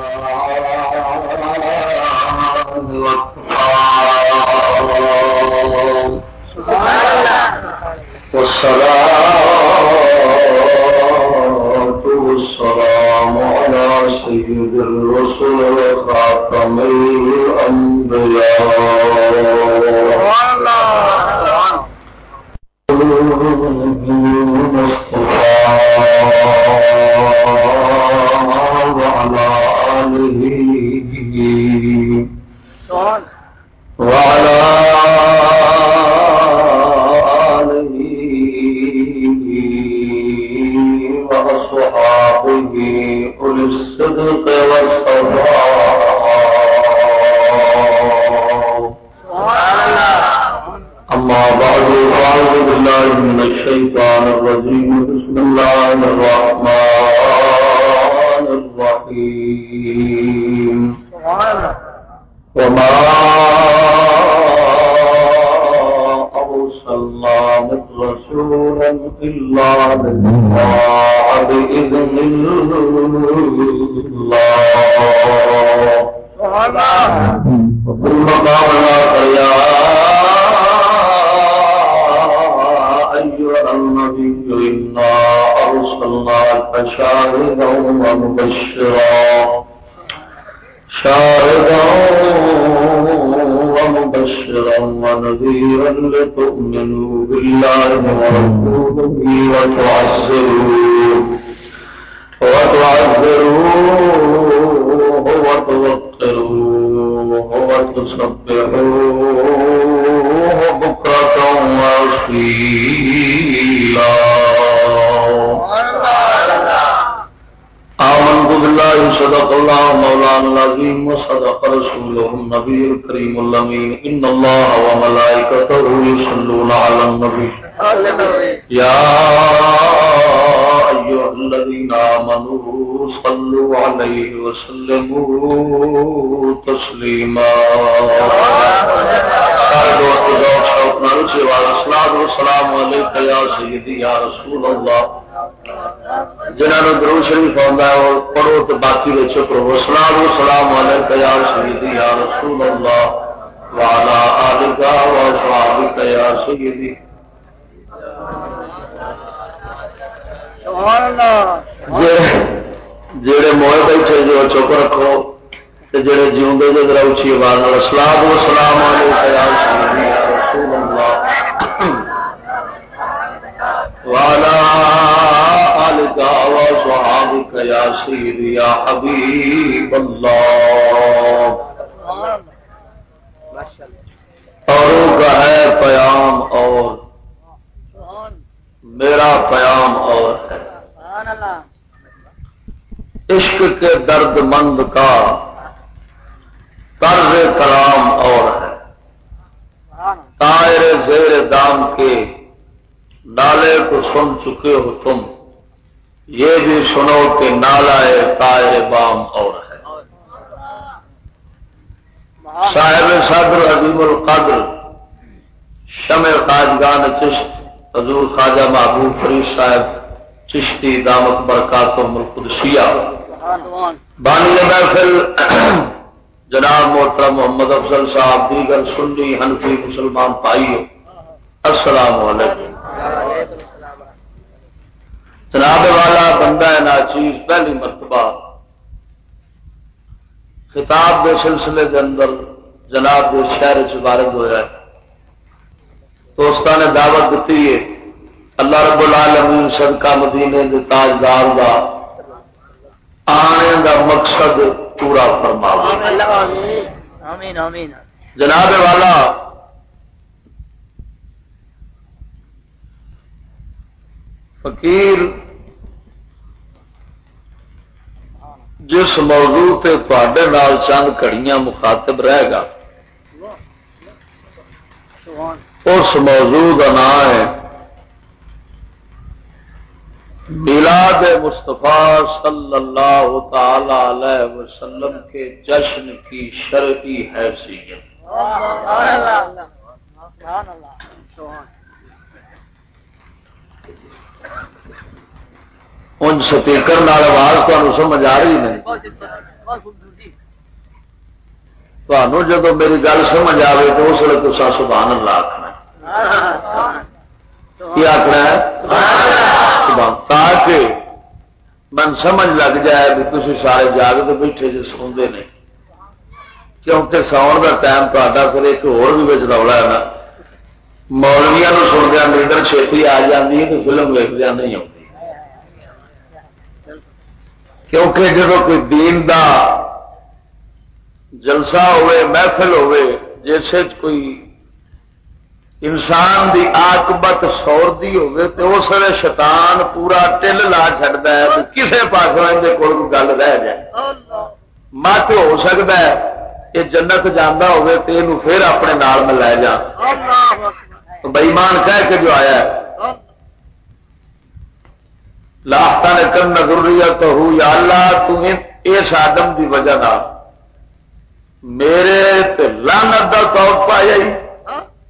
سلام والسلام سلام سيد الرسل وخاتم تشریف آتا ہے اور پڑھو تو باقی لے چکو سلام و سلام والے تیار شہید یا رسول اللہ۔ وعلا آلکہ و سواد تیار سیدی۔ جڑے موئے بیٹھے جو چپ رکھو۔ جڑے جیوندے جو ذرا اونچی آواز نال۔ سلام و سلام اللہ۔ اور ہے پیام اور۔ میرا پیام اور ہے۔ عشق کے درد مند کا طرز کلام اور ہے۔ تائر زیر دام کے نالے کو سن چکے ہو تم۔ یہ بھی سنو کہ نالا ہے تائر بام اور ہے۔ صاحب صدر عظیم القدر، شمع خاجگان چشت حضور خواجہ محبوب فرید صاحب، چشتی دامت برکات و ملکدسیہ بانی محفل جناب محترم محمد افضل صاحب، دیگر سنی حنفی مسلمان پائی السلام علیکم۔ جناب والا بندہ ناچیز، پہلی مرتبہ خطاب کے سلسلے کے اندر جناب کے شہر چبارک ہوا دوستان نے دعوت دیتی ہے۔ اللہ رب العالمین صدقہ مدینے کے تاجدار کا آنے کا مقصد پورا فرما جناب والا فقیر جس موضوع تے تڈے چند گھڑیاں مخاطب رہے گا۔ اس موضوع کا نام ہے۔ میلاد مصطفیٰ صلی اللہ تعالی علیہ وسلم کے جشن کی شرعی حیثیت۔ ان سپیکر آواز تمہیں سمجھ آ رہی نہیں۔ جب میری گل سمجھ آئے تو اس وقت تو سبحان اللہ آخنا کی آخنا ہے؟ تاکہ من سمجھ لگ جائے بھی تھی سارے جاگ تو بیٹھے جی سوندے نہیں کیونکہ ساؤن کا ٹائم تا پھر ایک ہو رولا ہے نا۔ مولویا سندیا نیندر چھتی آ جاتی ہے تو فلم ویکدیا نہیں آتی کیونکہ جب کوئی دین دا جلسہ ہوئے محفل ہوئے جیسے کوئی انسان دی آکبت سور دی ہوئے تو اس وقت شیطان پورا ٹل لا چڑتا ہے تو کسی پاس اندر کول گل رہ جائے۔ مت ہو سکتا ہے یہ جنت جانا ہوئے تو یہ پھر اپنے نال میں لے جا۔ بئیمان کہہ کے جو آیا ہے لاہتا نے کر نظریت ہو یا اللہ تم اس آدم دی وجہ نہ میرے لانت کا طور پایا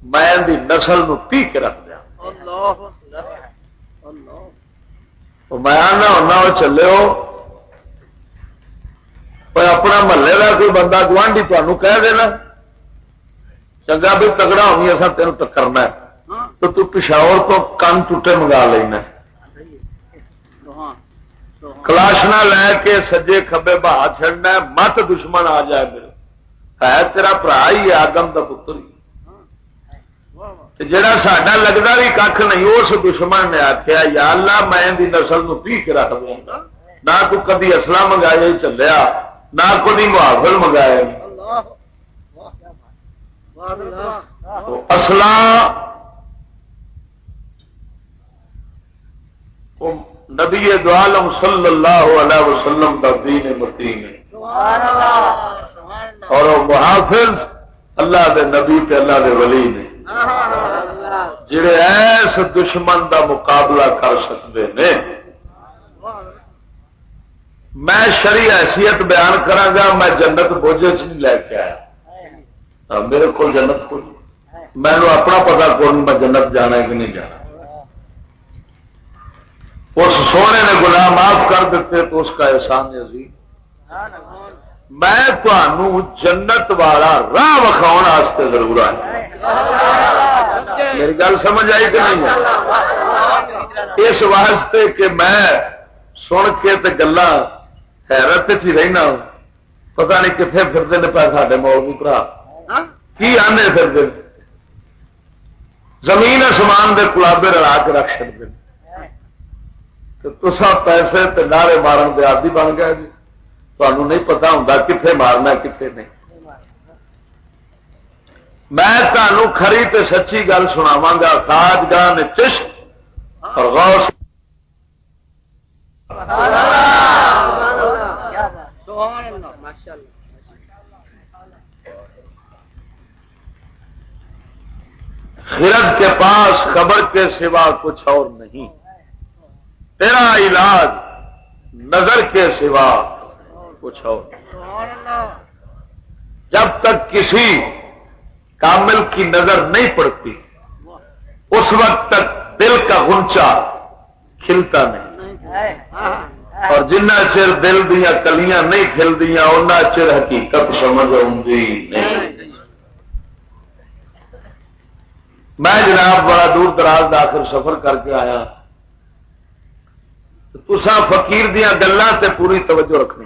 میں نسل نو پی کے رکھ دیا۔ میں آنا ہونا چلے ہو۔ اپنا محلے کا کوئی بندہ گوانڈی تمہوں کہہ دینا۔ چنگا بھی تگڑا ہونی اصا تین کرنا تو تو پشاور تو کن ٹوٹے منگا لینا۔ کلاشنا لے کے سجے کبے بہا چڑنا مت دشمن آ جائے۔ ہے تیرا برا ہی آدم کا پتر ہی جڑا ساڈا لگتا بھی کھ نہیں اس دشمن نے آخیا یا اللہ میں نسل نو پی کے رکھ دوں گا نہ تو کدی اصلا منگایا چلیا نہ کدی محافل منگایا اصلا نبی دعالم صلی اللہ علیہ وسلم کا دین متین اور محافظ اللہ دے نبی تے اللہ دے ولی نے۔ جڑے ایس دشمن دا مقابلہ کر سکتے ہیں میں شری حیثیت بیان کرا میں جنت بوجھے چ نہیں لے کے آیا۔ میرے کو جنت کو میں اپنا پتا کون میں جنت جانا کہ نہیں جانا۔ اس سونے نے گناہ معاف کر دیتے تو اس کا احسان عظیم میں تمہوں جنت والا راہ واسطے ضرور آیا۔ میری گل سمجھ آئی کہ نہیں اس واسطے کہ میں سن کے گلا حیرت ہی رہنا پتا نہیں کتنے پھرتے ہیں پہ سارے مول برا۔ کی آنے پھرتے زمین سمان دے کلابے رلا کے رکھ چڑتے تو پیسے نعرے مارن دے آدھی بن گیا جی۔ تمہیں نہیں پتا ہوں کتنے مارنا کتنے نہیں میں تمہوں خری تے سچی گل سناوا گا تاج گاہ نے چش اور غوث خرد کے پاس خبر کے سوا کچھ اور نہیں۔ تیرا علاج نظر کے سوا کچھ اور جب تک کسی کامل کی نظر نہیں پڑتی اس وقت تک دل کا گنچا کھلتا نہیں۔ اور جنہ چر دل دیا کلیاں نہیں کھل دیا ان چر حقیقت سمجھ نہیں۔ میں جناب بڑا دور دراز داخل سفر کر کے آیا۔ تسا فقیر دیا گلوں تے پوری توجہ رکھنی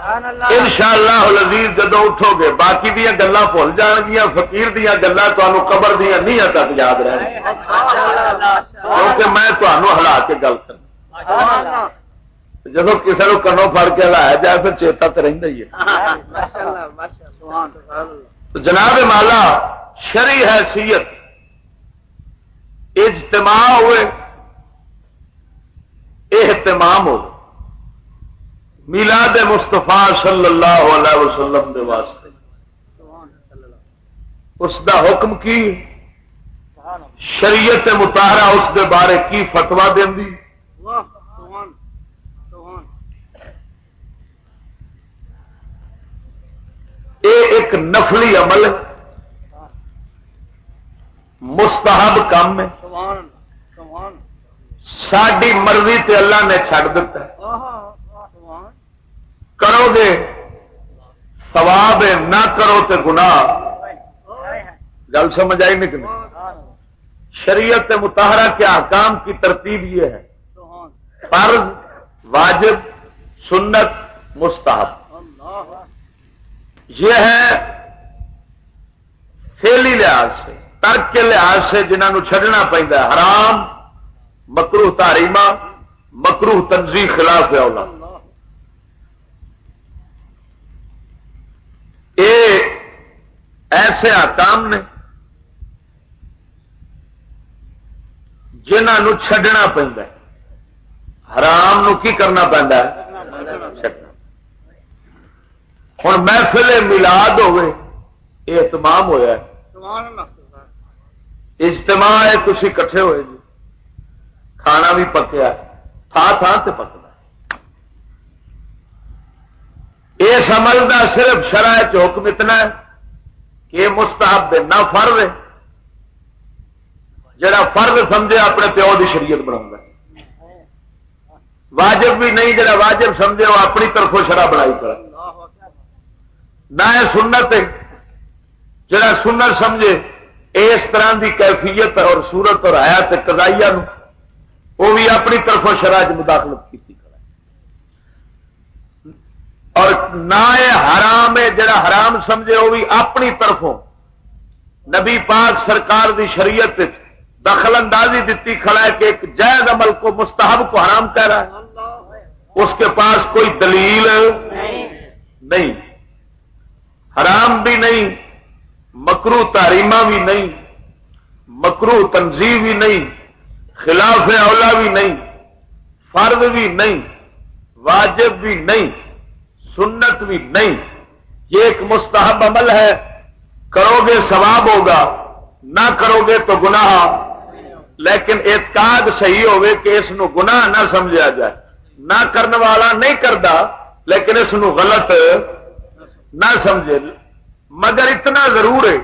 ان شاء اللہ لذیذ جدو اٹھو گے باقی دیا گلا بھول جان گیا فکیر دیا گلا قبر دیا نہیں تک یاد رہ کیونکہ میں تمہوں ہلا کے گل کرنا جب کسی کو کنو فر کے ہلایا جائے پھر چیتا تو رہتا ہی ہے۔ جناب مالا شری حیثیت اجتماع ہوئے اہتمام ہو میلاد مستفا صلی اللہ علیہ وسلم دے واسطے۔ اس دا حکم کی؟ شریعت متحرہ اس دے بارے کی فتوا دی اے ایک نفلی عمل مستحب کام ہے۔ ساری مرضی تے اللہ نے چھڈ دیتا ہے۔ کرو گے مستحب ہے نہ کرو تو گناہ۔ گل سمجھ آئی نہیں شریعت متحرہ کے احکام کی ترتیب یہ ہے۔ فرض، واجب، سنت، مستحب۔ یہ ہے فیلی لحاظ سے، ترک کے لحاظ سے جنہوں چڈنا پہنتا حرام مکروح تاریما مکروح تنظیم خلاف اولا ایسے آکام نے جنہوں چڈنا پہنتا حرام نو کی کرنا پہنتا ہے؟ ہوں محفل ملاد ہوئے، یہ اہتمام ہوا اجتماع ہے تھی کٹھے ہوئے جی۔ کھانا بھی پکیا تھان تھان سے پکنا اس عمل کا صرف شرح حکم اتنا ہے کہ مستحب دے نہ فرد ہے، جڑا فرد سمجھے اپنے پیو کی شریعت بنا واجب بھی نہیں، جڑا واجب سمجھے وہ اپنی طرفوں شرح بنائی کر نہ سنت جڑا سنت سمجھے، اس طرح کی کیفیت اور صورت اور آیا کزائیا وہ بھی اپنی طرفوں شرح مداخلت کی اور نہ حرام ہے، جڑا حرام سمجھے وہ بھی اپنی طرفوں۔ نبی پاک سرکار دی شریعت دخل اندازی دیتی کھڑا ہے کہ ایک جائز عمل کو مستحب کو حرام کہہ رہا ہے۔ اس کے پاس کوئی دلیل نہیں۔ حرام بھی نہیں، مکرو تاریمہ بھی نہیں، مکرو تنظیم بھی نہیں، خلاف اولا بھی نہیں فرد بھی نہیں، واجب بھی نہیں۔ سنت بھی نہیں۔ یہ ایک مستحب عمل ہے۔ کرو گے ثواب ہوگا نہ کرو گے تو گناہ۔ لیکن اعتقاد صحیح ہوئے کہ اس نو گناہ نہ سمجھا جائے۔ نہ کرنے والا نہیں کرتا لیکن اس نو غلط نہ سمجھے۔ مگر اتنا ضرور ہے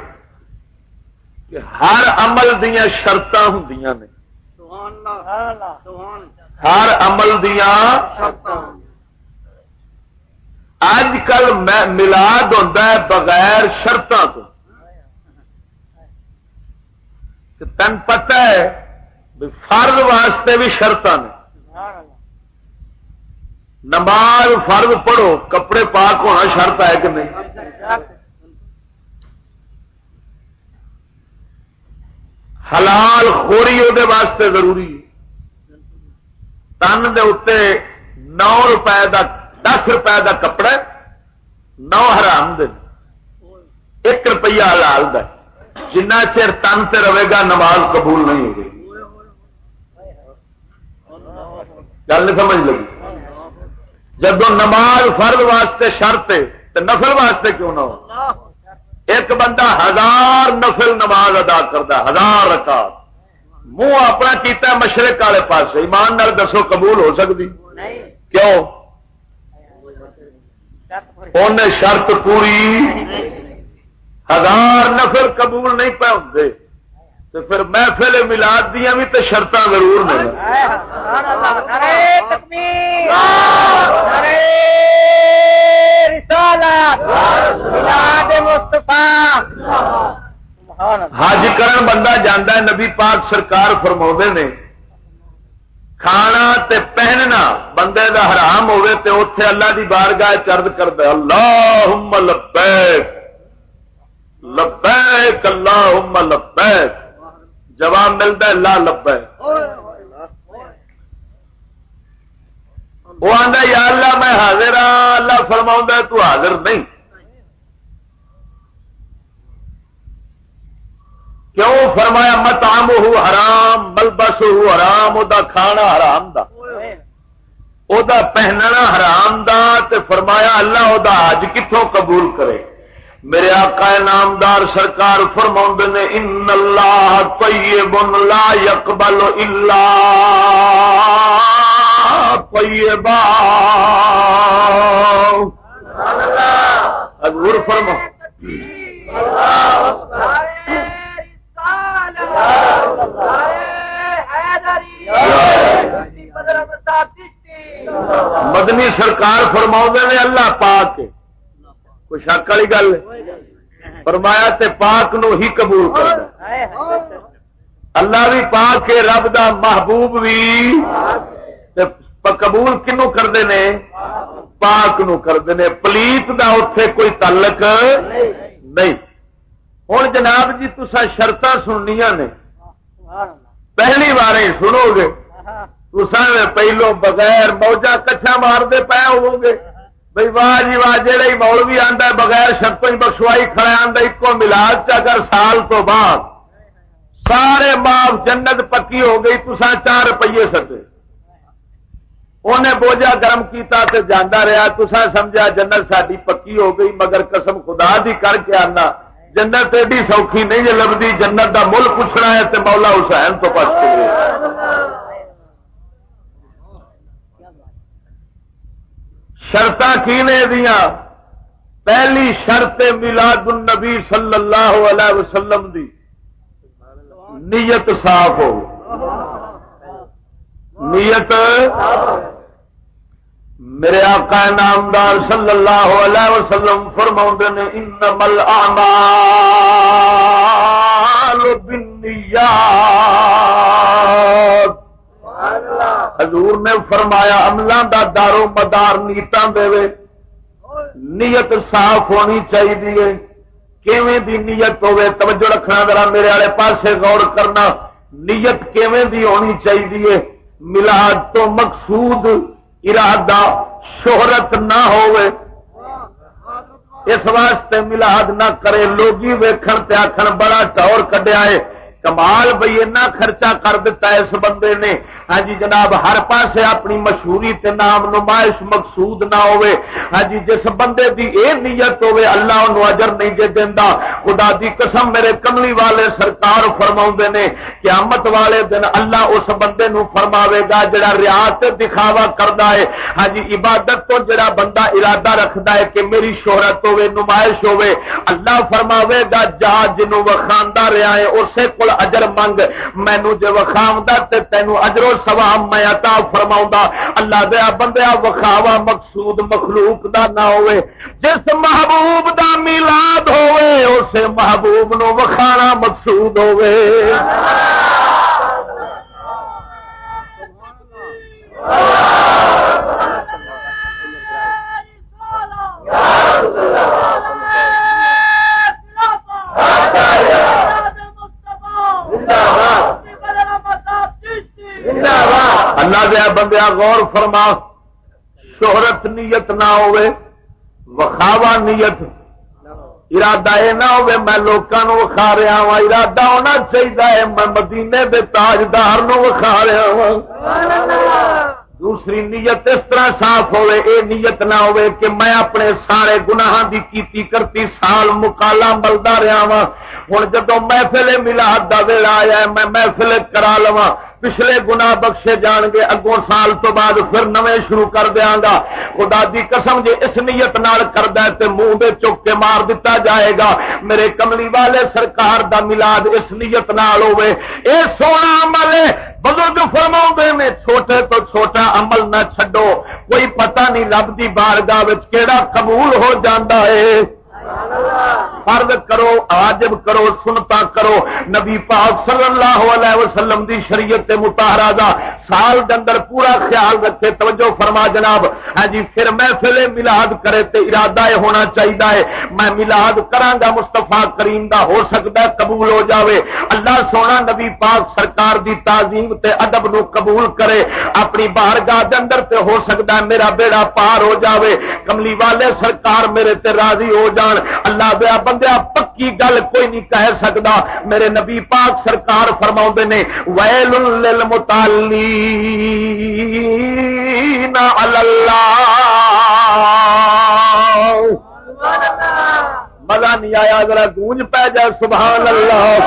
کہ ہر عمل دیا شرط ہوں نے۔ ہر عمل دیا اج کل ملاد ہوتا ہے بغیر شرطوں تو۔ تن پتا ہے فرض واسطے بھی شرط نے۔ نماز فرض پڑھو، کپڑے پاک ہونا شرط ہے کہ نہیں؟ حلال خوری وہ واسطے ضروری تن دے اتنے نو روپے دا دس روپے دا کپڑا نو حرام دن ایک روپیہ حلال دا جنا چر تن سے رہے گا نماز قبول نہیں ہوگی۔ گل نہیں سمجھ لگی۔ جب نماز فرد واسطے شرط تو نفل واسطے کیوں نہ ہو؟ ایک بندہ ہزار نفل نماز ادا کرتا ہزار رکھا منہ اپنا کیتا مشرق والے پاس ایمان نال دسو قبول ہو سکتی کیوں؟ انہیں شرط پوری۔ ہزار نفل قبول نہیں پہ ہوں تو پھر محفل ملاد دیا بھی تو شرط ضرور نہیں حج کرن بندہ جانا نبی پاک سرکار فرما نے۔ کھانا تے پہننا بندے دا حرام ہوئے تے اتے اللہ دی بارگاہ چرد کر دے اللہ لبیک لبیک اللہ لبیک۔ جواب ملتا ہے، لا لبیک۔ وہ آدھا یا اللہ میں حاضر ہاں اللہ فرما تو حاضر نہیں۔ کیوں فرمایا مت آم ہو حرام ملبس ہو حرام وہ کھانا حرام دا۔ او دا پہننا حرام دا تے فرمایا اللہ وہ حج کتوں قبول کرے۔ میرے آقا نامدار سرکار فرما نے ان اللہ طیب لا یقبل الا طیبا. حضور فرما مدنی سرکار فرما نے اللہ پاک کوئی شک والی گل فرمایا تے پاک نو ہی قبول کر اللہ بھی پاک رب دا محبوب بھی۔ قبول کنو کرتے ہیں پاک نو کرتے ہیں پلیت دا اتے کوئی تعلق نہیں۔ ہوں جناب جی تسا شرط سننیا نے۔ پہلی بار سنو گے۔ تسا پہلو بغیر موجا کچھا مارتے پے ہو گے۔ بھائی واہ جی واہ جہاں مول بھی آتا بغیر شرطوں بخشوائی کھڑا آتا ایک ملاد اگر سال تو بعد سارے معاف جنت پکی ہو گئی تسا چار روپیے سٹے۔ انہیں بوجھا گرم کیتا تے جانا رہا تسا سمجھا جنت ساری پکی ہو گئی، مگر قسم خدا دی کر کے آنا۔ جنت ایڈی سوکھی نہیں لبھی جنت دا مل پوچھنا ہے تے مولا حسین تو پچ کے شرط کی نے دیا پہلی شرط ملاد النبی صلی اللہ علیہ وسلم دی۔ نیت صاف ہو۔ نیت۔ میرے آقا نامدار صلی اللہ علیہ وسلم فرما نے انمل اعمال بالنیات۔ حضور نے فرمایا عملوں دا دارو مدار نیتاں دے وے۔ نیت صاف ہونی چاہیے کیویں دی نیت ہوے توجہ رکھنا ذرا میرے والے پاسے غور کرنا۔ نیت کیویں دی ہونی چاہیے ملاد تو مقصود ارادہ شہرت نہ ہوئے اس واسطے ملاد نہ کرے۔ لوگی ویکھن تے آکھن، بڑا ٹور کڈیا ہے۔ کمال بھائی اینا خرچہ کر دیتا ہے اس بندے نے۔ ہاں جی جناب، ہر پاسے اپنی مشہوری تے نام نمائش مقصود نہ ہوئے۔ ہاں جی جس بندے دی اے نیت ہوئے، اللہ انہوں اجر نہیں دے دینا خدا دی قسم، میرے کملی والے سرکار فرما نے، قیامت والے دن اللہ اس بندے نو فرماوے گا جڑا ریاض دکھاوا کردا ہے۔ ہاں جی عبادت تو جڑا بندہ ارادہ رکھدا ہے کہ میری شہرت ہوئے، نمائش ہوئے، اللہ فرماوے گا، جا جنوں وکھاندا رہا ہے، اسے کول اجر منگ۔ مینو جی وکھاوا تے تینو اجرو سواب میں عطا فرما اللہ دیا بندیا وکھاوا مقصود مخلوق دا نہ ہوئے، جس محبوب دا میلاد ہوئے اس محبوب نو وکھانا مقصود ہوئے۔ اللہ۔ دیا بندیا غور فرما، شہرت نیت نہ ہوئے وخاوا نیت، ارادہ یہ نہ ہوئے، میں لوگوں وکھا رہا وا ارادہ ہونا چاہیے میں مدینے دے تاجدار وکھا رہا وا دوسری نیت اس طرح صاف ہوئے، اے نیت نہ ہوئے کہ میں اپنے سارے گناہ دی کیتی کرتی، سال مکالا ملتا رہا وا ہوں جدو محفل ملاد کا ویلا آیا میں محفل کرا لوا پچھلے گنا بخشے جان گے، اگوں سال تو بعد پھر نویں شروع کر دیا گا۔ خدا دی قسم جی اس نیت نال کرد منہ دے چک کے مار دیتا جائے گا۔ میرے کملی والے سرکار دا ملاد اس نیت نال ہوئے اے سونا عمل ہے، بزرگ فرما میں چھوٹے تو چھوٹا عمل نہ چھڈو۔ کوئی پتہ نہیں لبھی بارگاہ کیڑا قبول ہو جاندہ ہے۔ فرد کرو آجب کرو، سنتا کرو۔ نبی پاک صلی اللہ علیہ وسلم دی شریعت متحرا دا سال دے اندر پورا خیال رکھے۔ توجہ فرما جناب۔ ہاں جی پھر محفل ملاد کرے تے ارادہ یہ ہونا چاہیے میں ملاد کرانگا مستفا کریم دا ہو سکتا ہے، قبول ہو جاوے۔ اللہ سونا نبی پاک سرکار دی تعظیم تے ادب نو قبول کرے۔ اپنی بارگاہ دے اندر تے ہو سکتا ہے، میرا بیڑا پار ہو جاوے۔ کملی والے سرکار میرے تے راضی ہو جان۔ سن۔ اللہ دیا بندیا پکی گل کوئی نہیں کہہ سکتا میرے نبی پاک سرکار فرما نے، ویل متالی اللہ۔ مزہ نہیں آیا، ذرا گونج پہ جائے، سبحان اللہ۔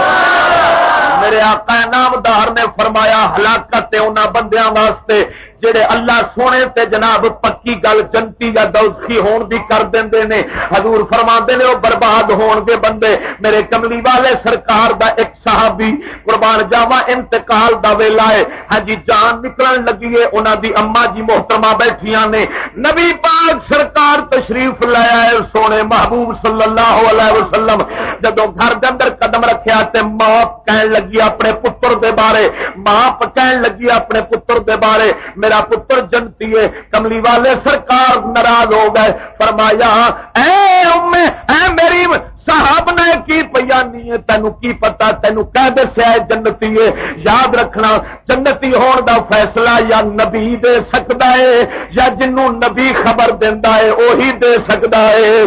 میرے آقا نامدار نے فرمایا، ہلاکت ان بندیاں واسطے۔ جڑے اللہ سونے تے جناب پکی گل جنتی یا دوستی ہون دی کر دے نے۔ حضور فرما نے وہ برباد ہون گے بندے، میرے کملی والے سرکار دا ایک صحابی قربان جاوا انتقال دا ویلا ہے۔ ہاں جی جان نکلن لگی ہے، انہاں دی اما جی محترمہ بیٹھیاں نے۔ نبی پاک سرکار تشریف لایا ہے سونے محبوب صلی اللہ علیہ وسلم۔ جدو گھر دے اندر قدم رکھیا تے ماں کہن لگی اپنے پتر دے بارے۔ ماں کہن لگی اپنے پتر دے بارے۔ میرا پتر جنتی ہے کملی والے سرکار ناراض ہو گئے فرمایا اے امے اے میری صاحب نے کی پیانی ہے تینوں کی پتا تینوں کہہ دسیا جنتی ہے یاد رکھنا جنتی ہون دا فیصلہ یا نبی دے سکتا ہے یا جنوں نبی خبر دینا ہے وہی دے سکتا ہے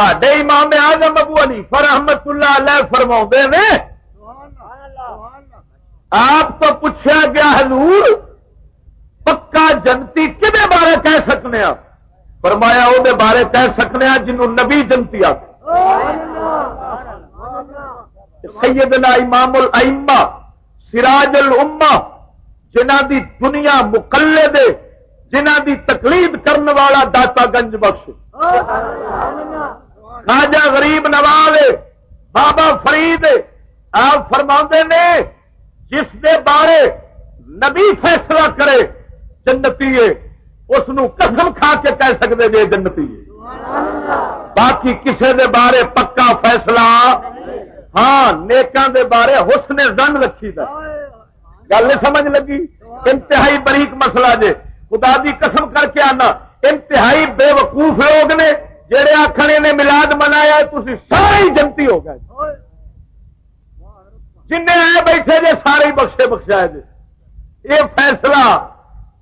سڈے امام آزم ابو علی فرحمت اللہ علیہ فرما نے آپ تو پوچھا گیا حضور پکا جنتی کھے بارے کہہ سکنے آپ فرمایا وہ بارے کہہ سکنے جنہوں نبی جنتی آپ سیدنا امام الما سراج الما جنہ دی دنیا مکلے دے جنہ دی تقلید کرنے والا داتا گنج بخش خاجا غریب نواز بابا فرید آپ فرما نے، جس دے بارے نبی فیصلہ کرے، جنتی اس قسم کھا کے کہہ سکتے جی جنتی باقی کسے دے بارے پکا فیصلہ ہاں نیکان دے بارے حسن زن رکھی دا گل سمجھ لگی؟ انتہائی بریک مسئلہ جے۔ خدا دی قسم کر کے آنا، انتہائی بے وقوف لوگ نے۔ جہے آخر نے ملاد منایا تھی سارے جنتی ہو گئے۔ جن آئے بیٹھے جے سارے بخشے بخشا جے۔ یہ فیصلہ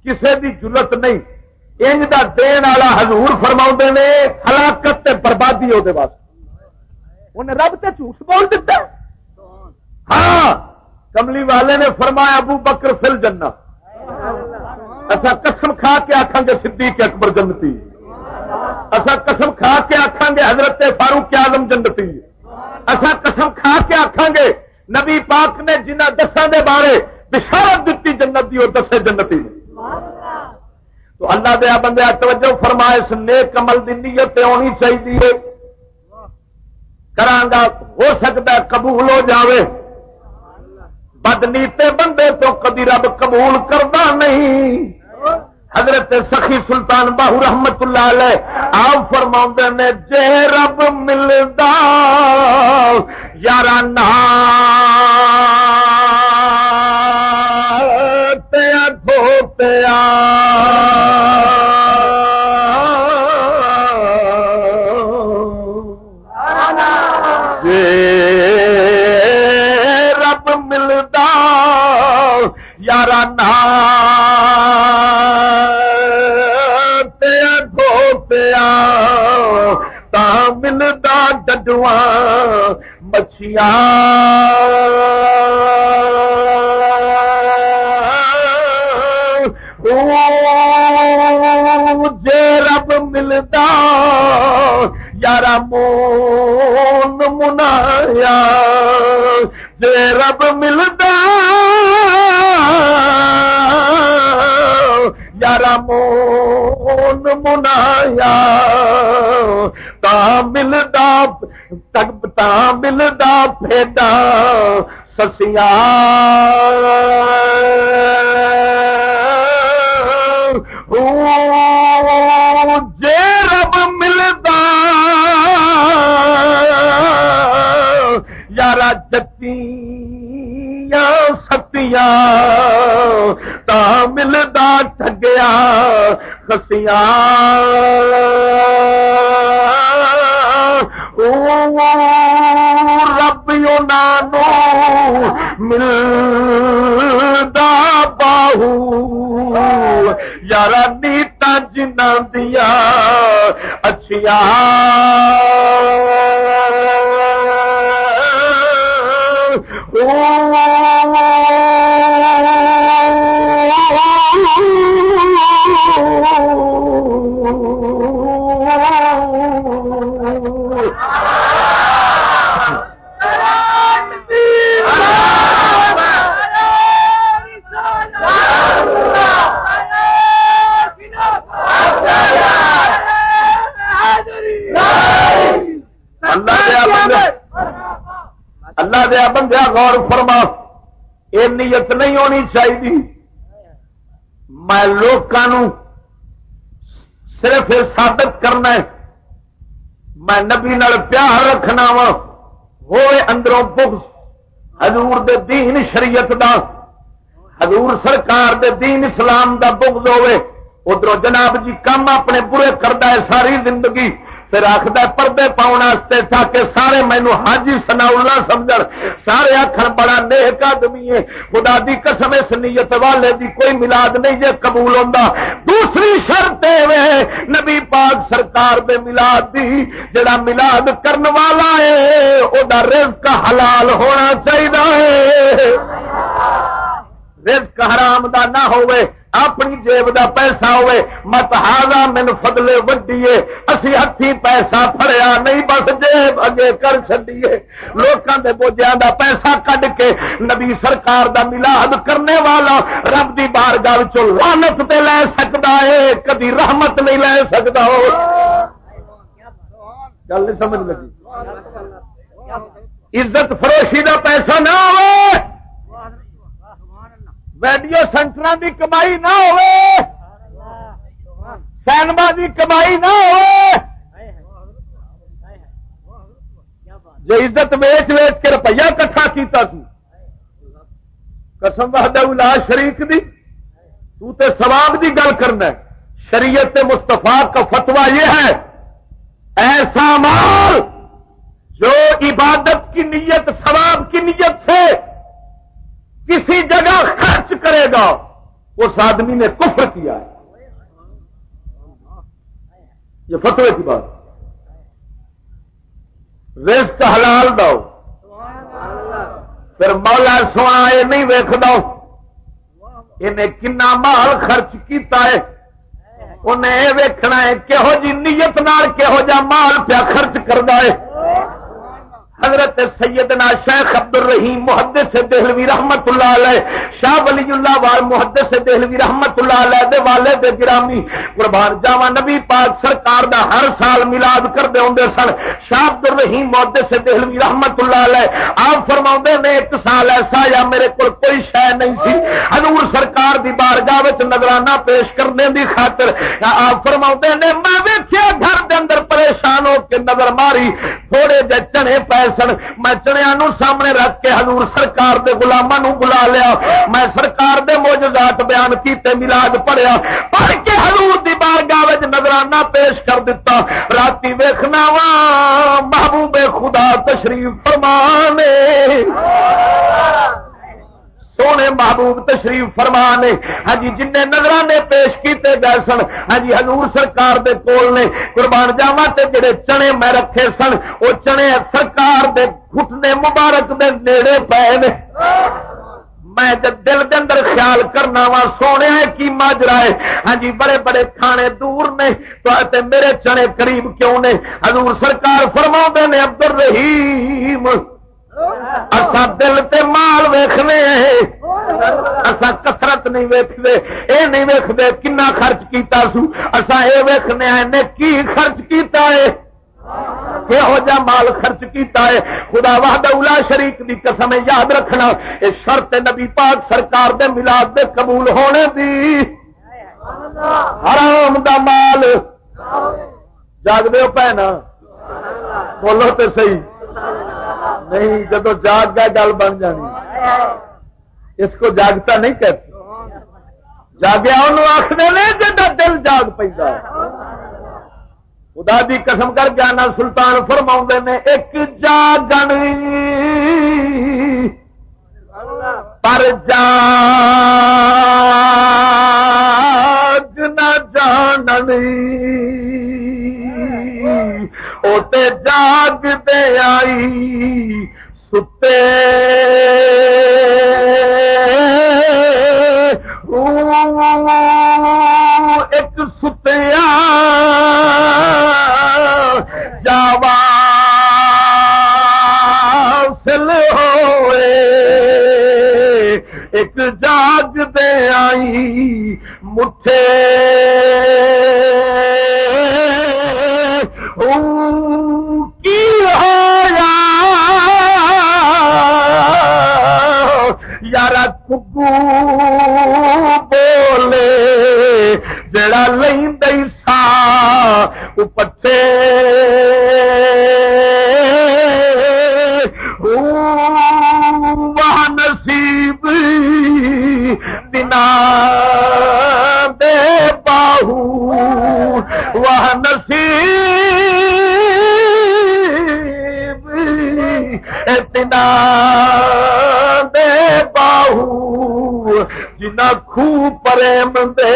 کسی دی ضرورت نہیں۔ انج دا دین والا حضور فرما نے ہلاکت تے بربادی وہ انہیں رب تے جھوٹ بول دیتا ہاں کملی والے نے فرمایا ابو بکر فل جنت اصا قسم کھا کے آخان گے صدیق اکبر جنتی۔ اصا قسم کھا کے آخان گے حضرت فاروق آزم جنتی۔ اصا قسم کھا کے آخان گے نبی پاک نے جنہ دسان دے بارے بشارت دیتی جنت دی اور دسے جنتی۔ تو اللہ دیا بندے توجہ فرمائے، اس نیک عمل دی نیت ہونی چاہیے کرانگا ہو سکتا ہے قبول ہو جاوے۔ بدنیتے بندے تو کبھی رب قبول کرتا نہیں۔ حضرت سخی سلطان باہو رحمت اللہ علیہ آپ فرما نے جے رب ملتا یار دھوتیا مچھیاں۔ جے رب ملتا یار مون منایا۔ جے رب ملتا مون منایا۔ تا ملتا تا ملتا پھیڈا سسیا جے رب ملتا یار جتیاں ستیاں۔ ملتا ٹگیا خسیاں۔ رب ملتا باہو۔ یار نیتا جنہ دیا اچھا او اللہ دیا بندہ غور فرما یہ نیت نہیں ہونی چاہیے۔ میں لوگوں صرف ثابت کرنا ہے، میں نبی نال پیار رکھنا وا۔ ہوئے اندروں بغض، حضور دے دین شریعت دا، حضور سرکار دے دین اسلام دا بغض ہوئے۔ ادھر جناب جی کم اپنے برے کرتا ہے، ساری زندگی پھر آخر پردے پاؤن واسطے تاکہ سارے مینو حاجی سنا سمجھ سارے آخر بڑا نیک آدمی ہے۔ خدا دی قسم، اس نیت والے دی کوئی ملاد نہیں جے قبول ہوتا دوسری شرط نبی پاک سرکار دے ملاد دی، جڑا ملاد کرن والا ہے وہ رزق حلال ہونا چاہیے رزق حرام دا نہ ہوئے اپنی جیب دا پیسہ ہوئے۔ مت ہاضا من فضلے وڈیے۔ اسی ہاتھی پیسہ فڑیا نہیں، بس جیب اگے کر چڈیے لوگوں کے بوجھا دا پیسہ کڈ کے نبی سرکار دا ملاد کرنے والا رب دی بار گل چانت تے لے سکتا ہے۔ کدی رحمت نہیں لے سکتا ہو گل نہیں سمجھ لگی۔ عزت فروشی دا پیسہ نہ ہو ویڈیو سینٹر کی کمائی نہ ہو سینما کی کمائی نہ ہو جو عزت ویچ ویچ کے روپیہ کٹھا کیتا تو قسم الا شریف دی، تو تے ثواب دی گل کرنا ہے۔ شریعت مستفا کا فتوا یہ ہے، ایسا مال جو عبادت کی نیت، ثواب کی نیت سے کسی جگہ خرچ کرے گا، اس آدمی نے کفر کیا ہے۔ یہ فتوے کی بات۔ رزق حلال دو۔ پھر مولا سونا یہ نہیں ویخ دو کنا مال خرچ کیتا ہے۔ انہیں یہ ویکنا ہے کہہو جی نیت نال کہہو جا مال پیا خرچ کرتا ہے۔ حضرت سیدنا شیخ عبد الرحیم محدث دہلوی رحمت اللہ علیہ، شاہ ولی اللہ وال محدث دہلوی رحمت اللہ علیہ دے والے دے گرامی قربان جاوا نبی پاک سرکار دا ہر سال میلاد کرتے ہوں سن۔ شاہ عبد الرحیم محدث دہلوی رحمت اللہ علیہ، آپ فرما نے ایک سال ایسا یا میرے کو کوئی شہ نہیں سی۔ حضور سرکار دی بارگاہ نظرانہ پیش کرنے دی خاطر آپ فرما نے، میں ویچیا گھر دے اندر پریشان ہو کے نظر ماری، تھوڑے جے چنے پی سن۔ میں چڑیا نو سامنے رکھ کے حضور سرکار دے گلاما نو بلا لیا۔ میں سرکار دے موجودات بیان کیتے ملاد پڑھیا۔ پڑھ کے حضور دی بارگاہ نظرانہ پیش کر دیتا راتی ویخنا وا محبوب خدا تشریف فرمانے۔ سونے محبوب تشریف فرمانے۔ ہاں جی جن نظرانے پیش کیتے گئے سن ہاں جی حضور سرکار دے کول نے قربان جاوا تے جڑے چنے میں رکھے سن، وہ چنے سرکار دے گھٹنے مبارک دے نیڑے پے نے۔ میں دل دے اندر خیال کرنا وا، سونے کی ماجرا ہے۔ ہاں جی بڑے بڑے کھانے دور نے، تو میرے چنے قریب کیوں نے؟ حضور سرکار فرما نے عبد الرحیم اصا دل تے مال ویخنے اصا کسرت نہیں ویختے اے نہیں ویختے کنا خرچ کیتا سو۔ اصا یہ ویخنے نے کی خرچ کیتا ہے۔ یہو جا مال خرچ کیتا ہے۔ خدا واہد اولا شریف دی قسم یاد رکھنا۔ یہ شرط نبی پاک سرکار دے ملاد دے قبول ہونے دی۔ حرام دا مال۔ جاگ دے پینا بولو تے صحیح۔ نہیں جب جاگ گئے گل بن جانی۔ اس کو جاگتا نہیں کہتے۔ جاگیا ان آخر نے جا دل جاگ پہ خدا دی قسم کر جانا سلطان فرما نے، ایک جاگن پر جا نہ جاننی۔ جاگ دے آئی ستے ایک ستیا جاوا۔ سل ہوئے۔ ایک جاگ دے آئی مٹھے۔ بولے جڑا لئی سا پٹے نصیب بنا دے باہو وہ نصیب بنا جنا خوب پریم دے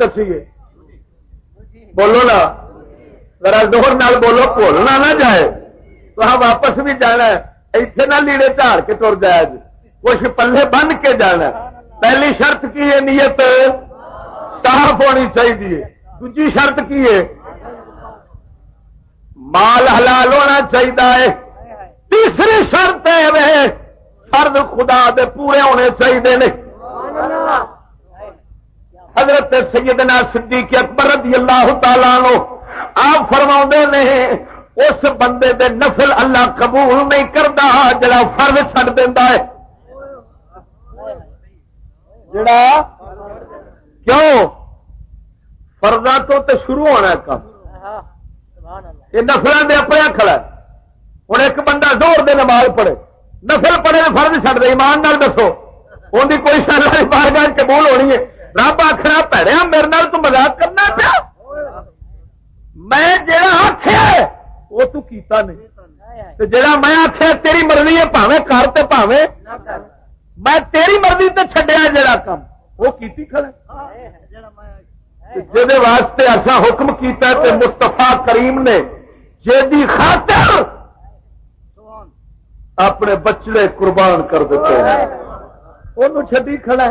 دسی بولو نا ذرا دور نال بولو بولنا نہ جائے تو ہاں واپس بھی جانا اتنے نہ لیڑے چاڑ کے تر جائے جی کچھ پلے بن کے جانا پہلی شرط کی ہے نیت صاف ہونی چاہیے دوجی شرط کی ہے مال حلال ہونا چاہیے تیسری شرط ہے فرد خدا دے پورے ہونے چاہیے حضرت سیدنا صدیق اکبر رضی اللہ تعالی نو آپ فرما نے، اس بندے دے نفل اللہ قبول نہیں کرتا جڑا فرد چڈ دینا ہے۔ جڑا؟ کیوں؟ فردا تو تے شروع ہونا ہے کام یہ نفلوں کے اپنے کھڑا ہوں ایک بندہ زور دے نماز پڑے نفل پڑے فرد چڑھ دے، ایمان نال دسو۔ ان کی کوئی شاید بار بار قبول ہونی ہے۔ رب آخر پیڑیا میرے تو مزاق کرنا پیا؟ میں جڑا آخیا وہ تو کیتا نہیں۔ جڑا میں آخیا تیری مرضی ہے پاوے کر تے پاوے میں تیری مرضی تے چھڈیا جڑا کام وہ کیتی کھڑے۔ جہد واسطے ایسا حکم کیتا تے مستفا کریم نے جی خاطر اپنے بچڑے قربان کر دیتے ہیں۔ وہ چڈی کھڑا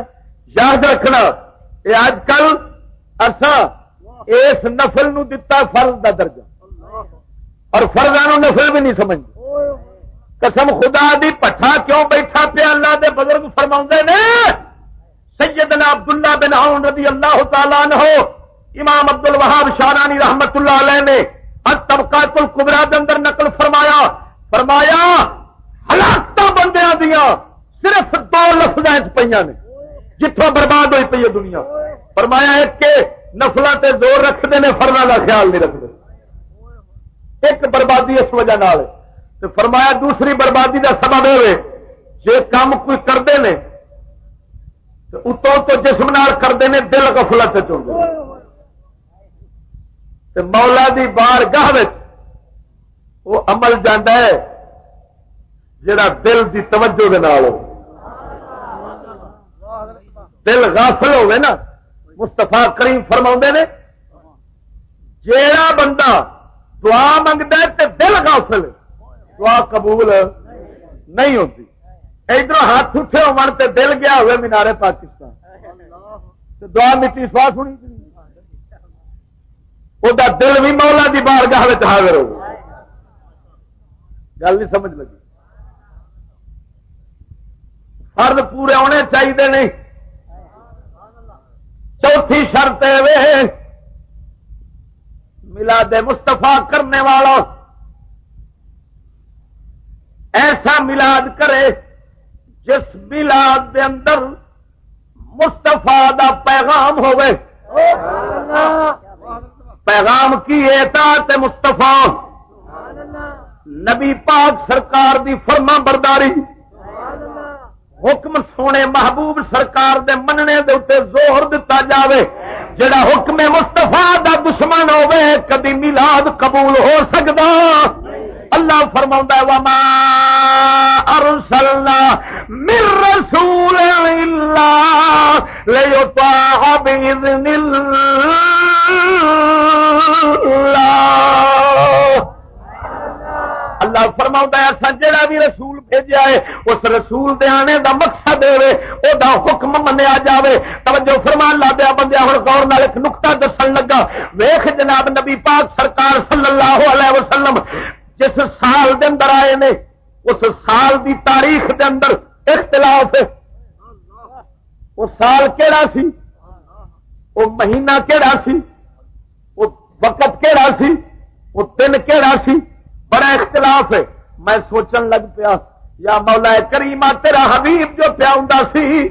یاد رکھنا اج کل اصا اس نفل نو دتا فرض دا درجہ۔ اور فرض نفل بھی نہیں سمجھ قسم خدا دی پٹھا کیوں بیٹھا پیا؟ اللہ دے بزرگ فرما نے، سیدنا عبداللہ بن عون رضی اللہ تعالیٰ نے ہو امام عبد الوہاب شارانی رحمت اللہ علیہ نے طبقات القبرا کے اندر نقل فرمایا۔ فرمایا ہلاکت بندیاں دیا، صرف دو لفظ پہ نے۔ جتوں برباد ہوئی پی ہے دنیا۔ فرمایا ایک کے نفل تے زور رکھتے ہیں فرنا کا خیال نہیں رکھتے۔ ایک بربادی اس وجہ نال فرمایا دوسری بربادی کا سبب ہوئے جی کام کوئی کرتے ہیں اتوں تو جسم نال کرتے ہیں دل گفلت چاہتے مولا دی بار گاہ وہ عمل جانا ہے جڑا دل دی توجہ دے نال ہو۔ دل غافل ہوئے نا مستفا کریم فرما نے، جیڑا بندہ دعا منگتا ہے تو دل غافل دعا قبول نہیں ہوتی ادھر ہاتھ اٹھے ہو دل گیا ہوئے مینارے پاکستان۔ دعا مٹی سوا سنی۔ وہ دل بھی مولا کی بار گاہ حاضر ہو۔ گل نہیں سمجھ لگی۔ فرد پورے ہونے چاہیے نہیں۔ چوتھی شرط ملاد مستفا کرنے والا۔ ایسا ملاد کرے جس ملاد دے اندر مستفا دا پیغام ہوئے پیغام کی اطاعت مستفا نبی پاک سرکار دی فرما برداری۔ حکم سونے محبوب سرکار دے مننے دے اتنے زور دتا جاوے، جڑا حکم مستفا دا دشمن ہوے کدی میلاد قبول ہو سکتا اللہ فرما وما ارسلنا من رسول الا ليطاع باذن الله اللہ فرما ایسا جڑا بھی رسول بھیجا ہے، اس رسول دے آنے دا مقصد دے دا حکم منیا جاوے۔ توجہ فرمان لا دیا بندیا ہوں گور نال ایک نقطہ دسن لگا۔ ویخ جناب نبی پاک سرکار صلی اللہ علیہ وسلم، جس سال دے اندر آئے نے، اس سال دی تاریخ دے اندر اختلاف ہے۔ وہ سال کہڑا سی؟ وہ مہینہ کہڑا سی؟ وہ وقت کہڑا سی؟ وہ دن کہڑا سی؟ بڑا اختلاف ہے۔ میں سوچن لگ پیا، یا مولا کریما تیرا حبیب جو پیا ہوں سی،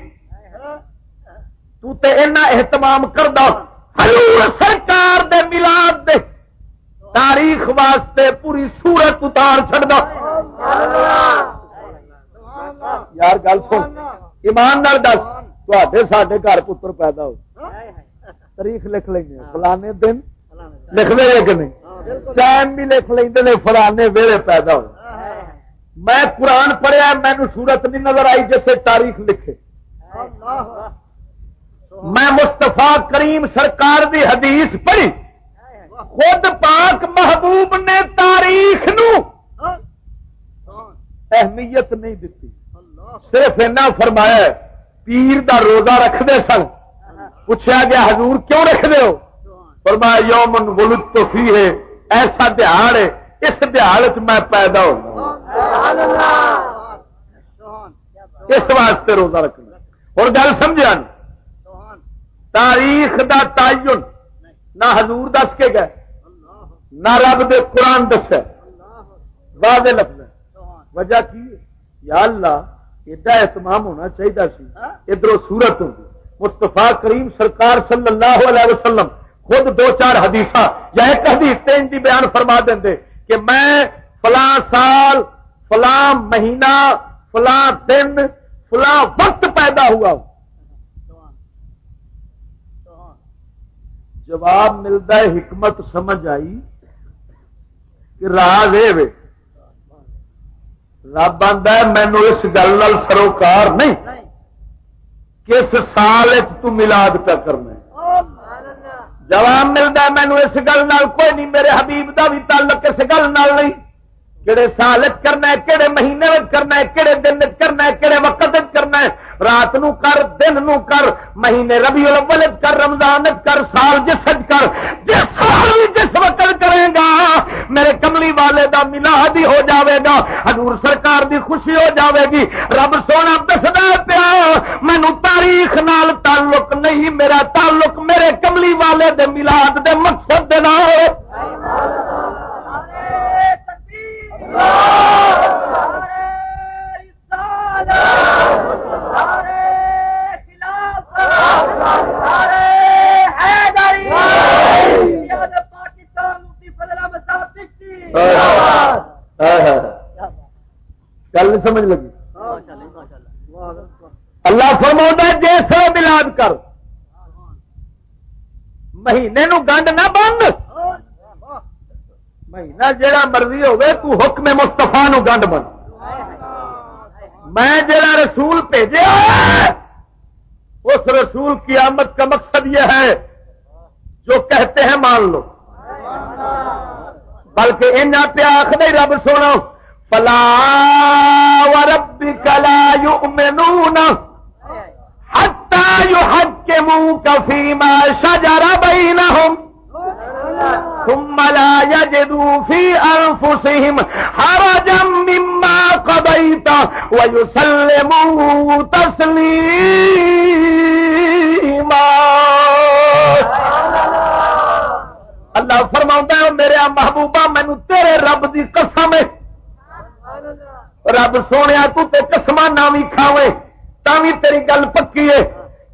تو تے اینا اہتمام کردہ حضور سرکار دے ملاد دے تاریخ واسطے پوری سورت اتار چڑ دو یار، گل سن۔ ایمان نال دس تے سڈے گھر پتر پیدا ہو۔ تاریخ لکھ لیں فلانے دن لکھ دے کہ نہیں؟ ٹائم بھی لکھ لیں فلانے ویلے پیدا ہو میں قرآن پڑھیا مینو سورت نہیں نظر آئی جیسے تاریخ لکھے۔ میں مستفا کریم سرکار دی حدیث پڑھی۔ خود پاک محبوب نے تاریخ نو اہمیت نہیں دیتی صرف اینا فرمایا پیر دا روزہ رکھتے سن۔ پوچھا گیا حضور کیوں رکھتے ہو؟ فرمایا، یومن ولد تو فی ہے ایسا دہاڑ ہے، اس دہاڑ میں پیدا ہوں۔ اس واسطے روزہ رکھنا۔ اور گل سمجھا تاریخ دا تعین، نہ حضور دس کے گئے، نہ رب دے قرآن دس واضح لفظ وجہ کی یا اللہ، ایڈا اہتمام ہونا چاہیے سی۔ ادھر سورت ہوں مستفا کریم سرکار صلی اللہ علیہ وسلم خود دو چار حدیث یا ایک حدیث تین جی بیان فرما دیں کہ میں فلاں سال، فلاں مہینہ، فلاں دن، فلاں وقت پیدا ہوا ہوں۔ جواب ملتا ہے حکمت سمجھ آئی کہ راز یہ رب آدھا مینو اس گل سروکار نہیں، کس سال ملاد پہ کرنا جواب ملتا مینو اس گل کوئی نہیں، میرے حبیب دا بھی تعلق اس گل نہیں۔ کہڑے سال کرنا ہے کہڑے مہینے کرنا ہے کہڑے دن کرنا ہے کہڑے وقت کرنا ہے۔ رات نو کر، دن نو کر، مہینے ربی الاول کر، رمضان کر، سال جس کر۔ جس سال جس وقت کرے گا، میرے کملی والے دا ملاد ہی ہو جاوے گا۔ حضور سرکار دی خوشی ہو جاوے گی۔ رب سونا دسدا پیا مینو تاریخ نال تعلق نہیں، میرا تعلق میرے کملی والے دے ملاد دے مقصد دے نال۔ گل نہیں سمجھ لگی۔ اللہ فرما جس ملاد کر۔ مہینے نو گنڈ نہ بند مہینہ جہا مرضی ہوگی تو حکم مستفا نو گنڈ بند میں جڑا رسول بھیجا ہاں، اس رسول کی آمد کا مقصد یہ ہے، جو کہتے ہیں مان لو۔ بلکہ ان پہ آخر رب سونا۔ فلا رب کلا یو مینو ہتا یو حج کے منہ کفی ماں شجرا بئی نہ ثم لا يجدوا في أنفسهم حرجا مما قضيت ويسلموا تسليما. اللہ فرما میرے محبوبہ، مینو تیرے رب کی قسم رب سونے تو تے قسم نہ بھی کھاوے تا بھی تیری گل پکی ہے۔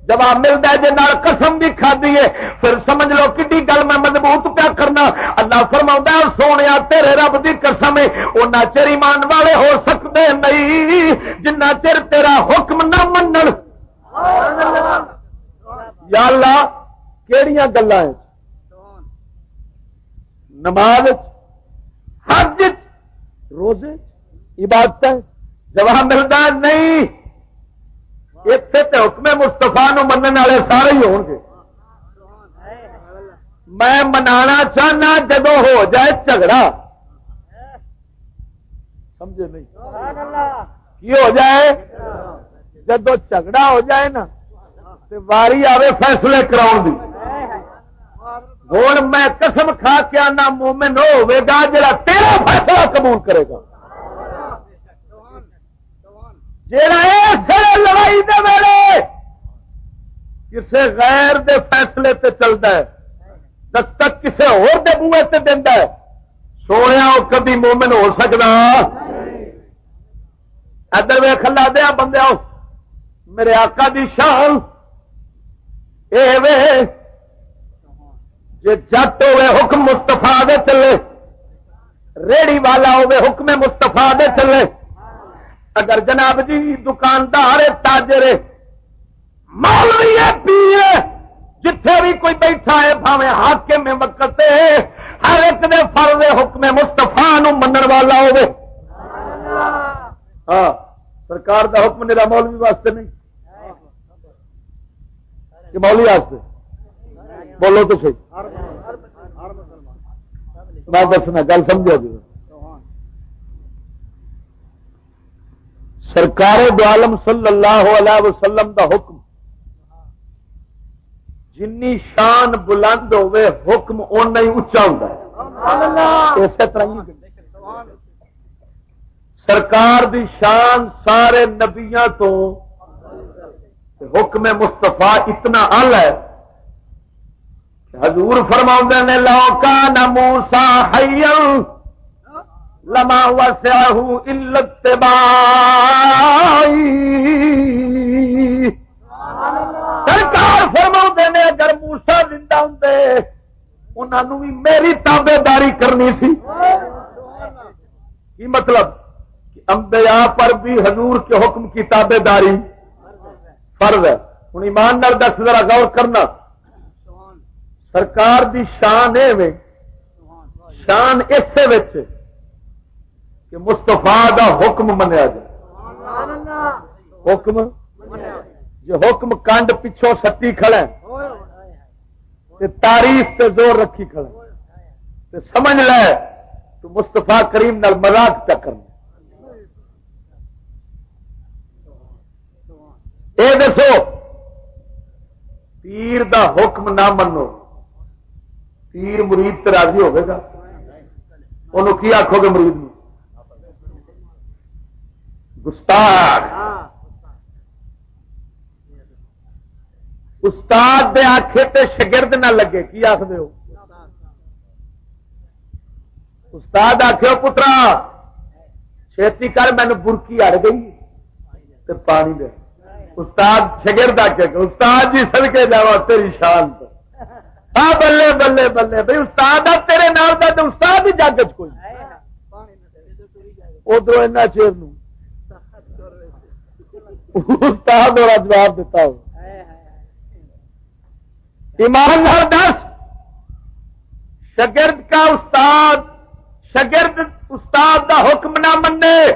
جواب ملتا ہے جی قسم بھی کھا دیے پھر سمجھ لو کہ گل میں مضبوط پیا کرنا۔ اللہ فرما سونے، تیرے رب کی قسم ان چر ایمان والے ہو سکتے نہیں، جنہ چر تیرا حکم نہ من یا اللہ کہڑی گلا نماز حج روزے عبادت جواب ملتا نہیں۔ اتنے حکم مستفا من والے سارے ہی ہو گے میں منا چاہنا جدو ہو جائے جھگڑا سمجھے نہیں کی ہو جائے جدو جھگڑا ہو جائے نا واری آوے فیصلے کراؤ دی ہوں میں قسم کھا کے آنا مومن ہوگا جا تیرا فیصلہ قبول کرے گا جڑا لڑائی دے ویلے کسے غیر دے فیصلے تے چلتا ہے، دستک کسے اور دے بوئے تے دینا ہے۔ سونے وہ کبھی مومن ہو سکتا ادھر وے کلا دیا بندے میرے آقا دی شان۔ اے وے جی جٹ ہوے حکم مستفا دے چلے، ریڑی والا ہوے حکم مستفا دے چلے۔ اگر جناب جی دکاندار تاجر مولوی ہے، پیر جتھے بھی کوئی بیٹھا ہے بھاوے ہاکے میں وقت ہر ایک دے فرض حکم مستفا من والا ہوے ہاں سرکار دا حکم میرا مولوی واسطے نہیں۔ کہ مولوی واسطے؟ بولو تو صحیح۔ میں دسنا گل سمجھا جی۔ سرکار دو عالم صلی اللہ علیہ وسلم دا حکم. جنی شان بلند ہوے حکم اُن ہی اچا ہوں اسی طرح سرکار دی شان سارے نبیاں تو حکم مستفا اتنا ال ہے حضور فرما نے لوکا نموسا لما وسعه الا اتباعي. سرکار فرما نے، اگر موسا زندہ ہوں انہوں بھی میری تابے داری کرنی سی۔ کی مطلب؟ انبیاء پر بھی حضور کے حکم کی تابے داری فرض ہے۔ ہوں ایمان نال دس، ذرا غور کرنا۔ سرکار دی شان ہے شان اس کہ مستفا دا حکم منیا جائے۔ حکم؟ جو حکم کنڈ پچھوں سٹی کھڑے تاریخ تے زور رکھی کھڑے سمجھ لے تو مستفا کریم نال مزاق کرنا اے دسو پیر دا حکم نہ منو۔ پیر مرید راضی ہوگا انہوں کی آخو گے مرید گستاخ استاد دے آخے تے شگرد نہ لگے، کی آخر ہو؟ استاد آخو پترا، چھتی کر مینو برکی اڑ گئی تے پانی دے۔ استاد شگرد آ کے استاد جی سڑکے جا تیری شان ہاں بلے بلے بلے۔ بھائی استاد آ، تیرے نام کا استاد ہی جگ کوئی۔ ادھر ایسا چیر استاد اور جواب دیتا ہو ایمان دس۔ شگرد کا استاد، شگرد استاد دا حکم نہ منے۔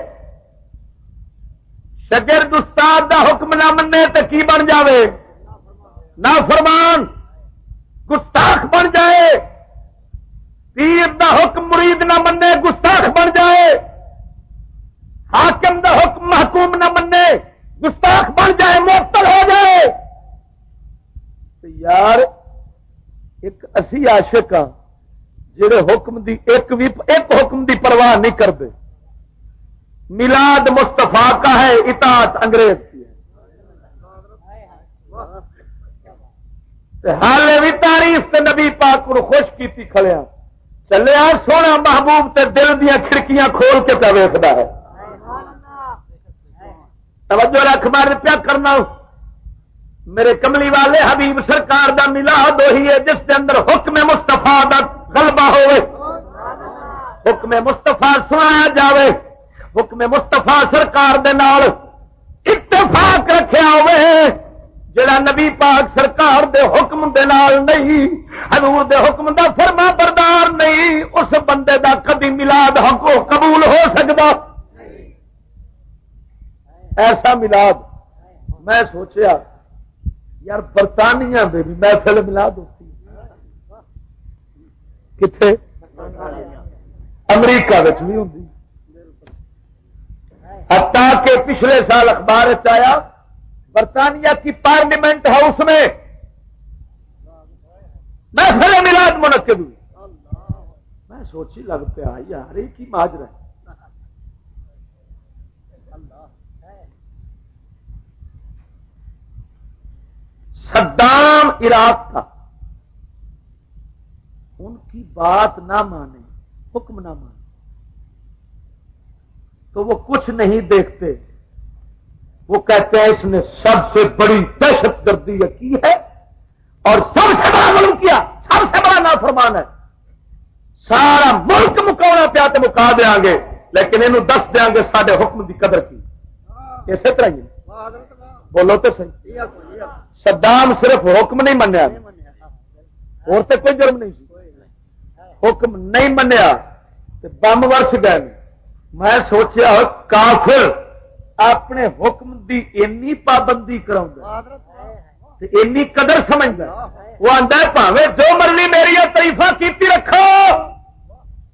شگرد استاد دا حکم نہ منے تو کی بن جاوے؟ نہ فرمان گستاخ بن جائے۔ پیر دا حکم مرید نہ منے، گستاخ بن جائے۔ حاکم دا حکم محکوم نہ منے۔ گستاخ بن جائے، معطل ہو جائے۔ یار، ایک اسی عاشق ہاں جڑے حکم دی ایک بھی ایک حکم دی پرواہ نہیں کرتے۔ ملاد مستفا کا ہے، اطاعت انگریز کی حال بھی تاریخ سے نبی پاک کو خوش کی کھڑیا ہاں۔ چلیا سونا محبوب تے دل دیا کھڑکیاں کھول کے پہ ویستا ہے۔ توجہ رکھ مار پیا کرنا میرے کملی والے حبیب سرکار دا ملاد وہی ہے جس کے اندر حکم مستفا دا غلبہ ہوئے۔ حکم مستفا سنایا جاوے۔ حکم مستفا سرکار دے نال اتفاق رکھا ہوئے۔ جڑا نبی پاک سرکار دے حکم دے نال نہیں، حضور دے حکم دا فرما بردار نہیں، اس بندے دا کبھی ملاد حق قبول ہو سکتا ایسا ملاد، میں سوچیا، یار برطانیہ میں بھی محفل ملاد ہوتی کتنے امریکہ بھی ہوں کہ پچھلے سال اخبار آیا، برطانیہ کی پارلیمنٹ ہاؤس میں میں پھر ملاد منعقد ہوئی۔ میں سوچی، لگ پیا، یار کی ماجر صدام عراق تھا۔ ان کی بات نہ مانے، حکم نہ مانے۔ تو وہ کچھ نہیں دیکھتے۔ وہ کہتے ہیں، اس نے سب سے بڑی دہشت گردی کی ہے۔ اور سب سے بڑا ظلم کیا۔ سب سے بڑا نافرمان ہے۔ سارا ملک مکاؤنا پیا تو مکا دیا گے۔ لیکن یہ دس دیا گے سارے حکم کی قدر کی۔ اسی طرح ہی۔ بولو تو صحیح۔ صدام صرف حکم نہیں منیا۔ اور تو کوئی جرم نہیں حکم نہیں منیا بم ورس گئے۔ میں سوچیا کافر اپنے حکم دی اینی پابندی کرا اینی قدر سمجھتا وہ آتا ہے، پاوے جو مرضی میری تریفا کی رکھو۔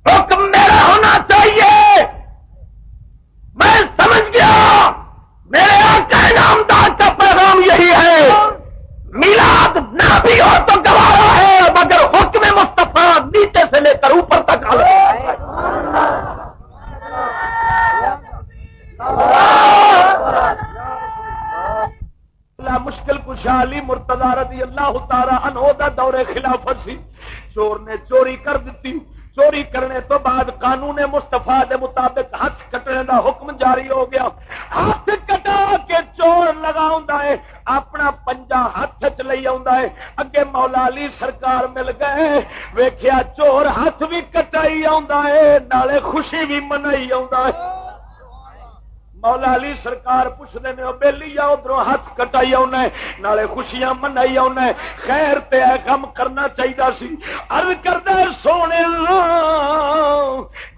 حکم میرا ہونا چاہیے۔ میں سمجھ گیا میرے آقا نامدار کا پیغام یہی ہے میلاد نہ بھی ہو تو گوارا ہے مگر حکم مصطفیٰ نیچے سے لے کر اوپر تک مشکل کشالی مرتدہ رضی اللہ تعالی عنہ دا دور خلافت سی۔ چور نے چوری کر دیتی۔ چوری کرنے تو بعد قانون مستفا دے مطابق ہاتھ کٹنے دا حکم جاری ہو گیا۔ ہاتھ کٹا کے چور لگا ہے۔ اپنا پنجا ہاتھ چ لے اگے مولا علی سرکار مل گئے۔ ویخیا چور ہاتھ بھی کٹائی آ خوشی بھی منائی آ مولا علی سرکار پوچھتے ہیں وہ بہلی آ ادھر ہاتھ کٹائی آنا نالے خوشیاں منائی آنا خیر تے کم کرنا چاہیے سی۔ ارد کردہ سونے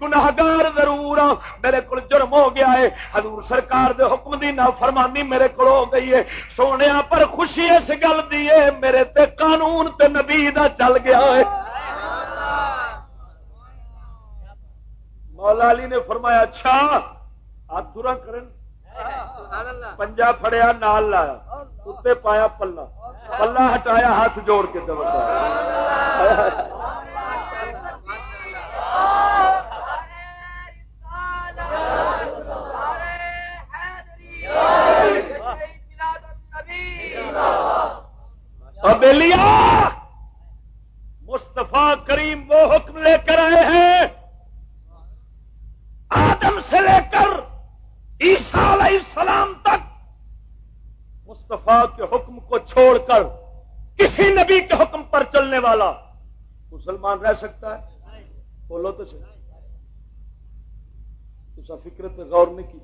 گناگار ضرور میرے کو جرم ہو گیا ہے۔ حضور سرکار دے حکم دی نا فرمانی میرے کو ہو گئی ہے۔ سونے پر خوشی اس گل دی ہے، میرے تے قانون تے نبی دا چل گیا ہے۔ مولا علی نے فرمایا اچھا ہاتھ کرن۔ پنجا فڑیا نال لایا۔ اتنے پایا پلا پلا ہٹایا ہاتھ جوڑ کے مستفا کریم وہ حکم لے کر آئے ہیں آدم سے لے کر عیسیٰ علیہ السلام تک مصطفیٰ کے حکم کو چھوڑ کر کسی نبی کے حکم پر چلنے والا مسلمان رہ سکتا ہے؟ بولو تو صحیح۔ تو غور نہیں کی۔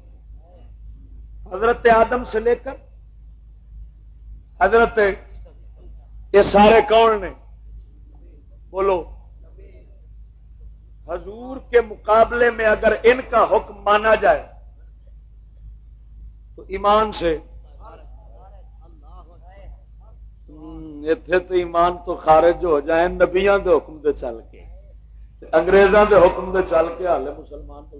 حضرت آدم سے لے کر حضرت یہ سارے کون نے؟ بولو۔ حضور کے مقابلے میں اگر ان کا حکم مانا جائے تو ایمان سے اتے تو ایمان تو خارج ہو جائے نبیا کے حکم دے چل کے انگریزوں کے حکم دے چل کے ہال مسلمان تو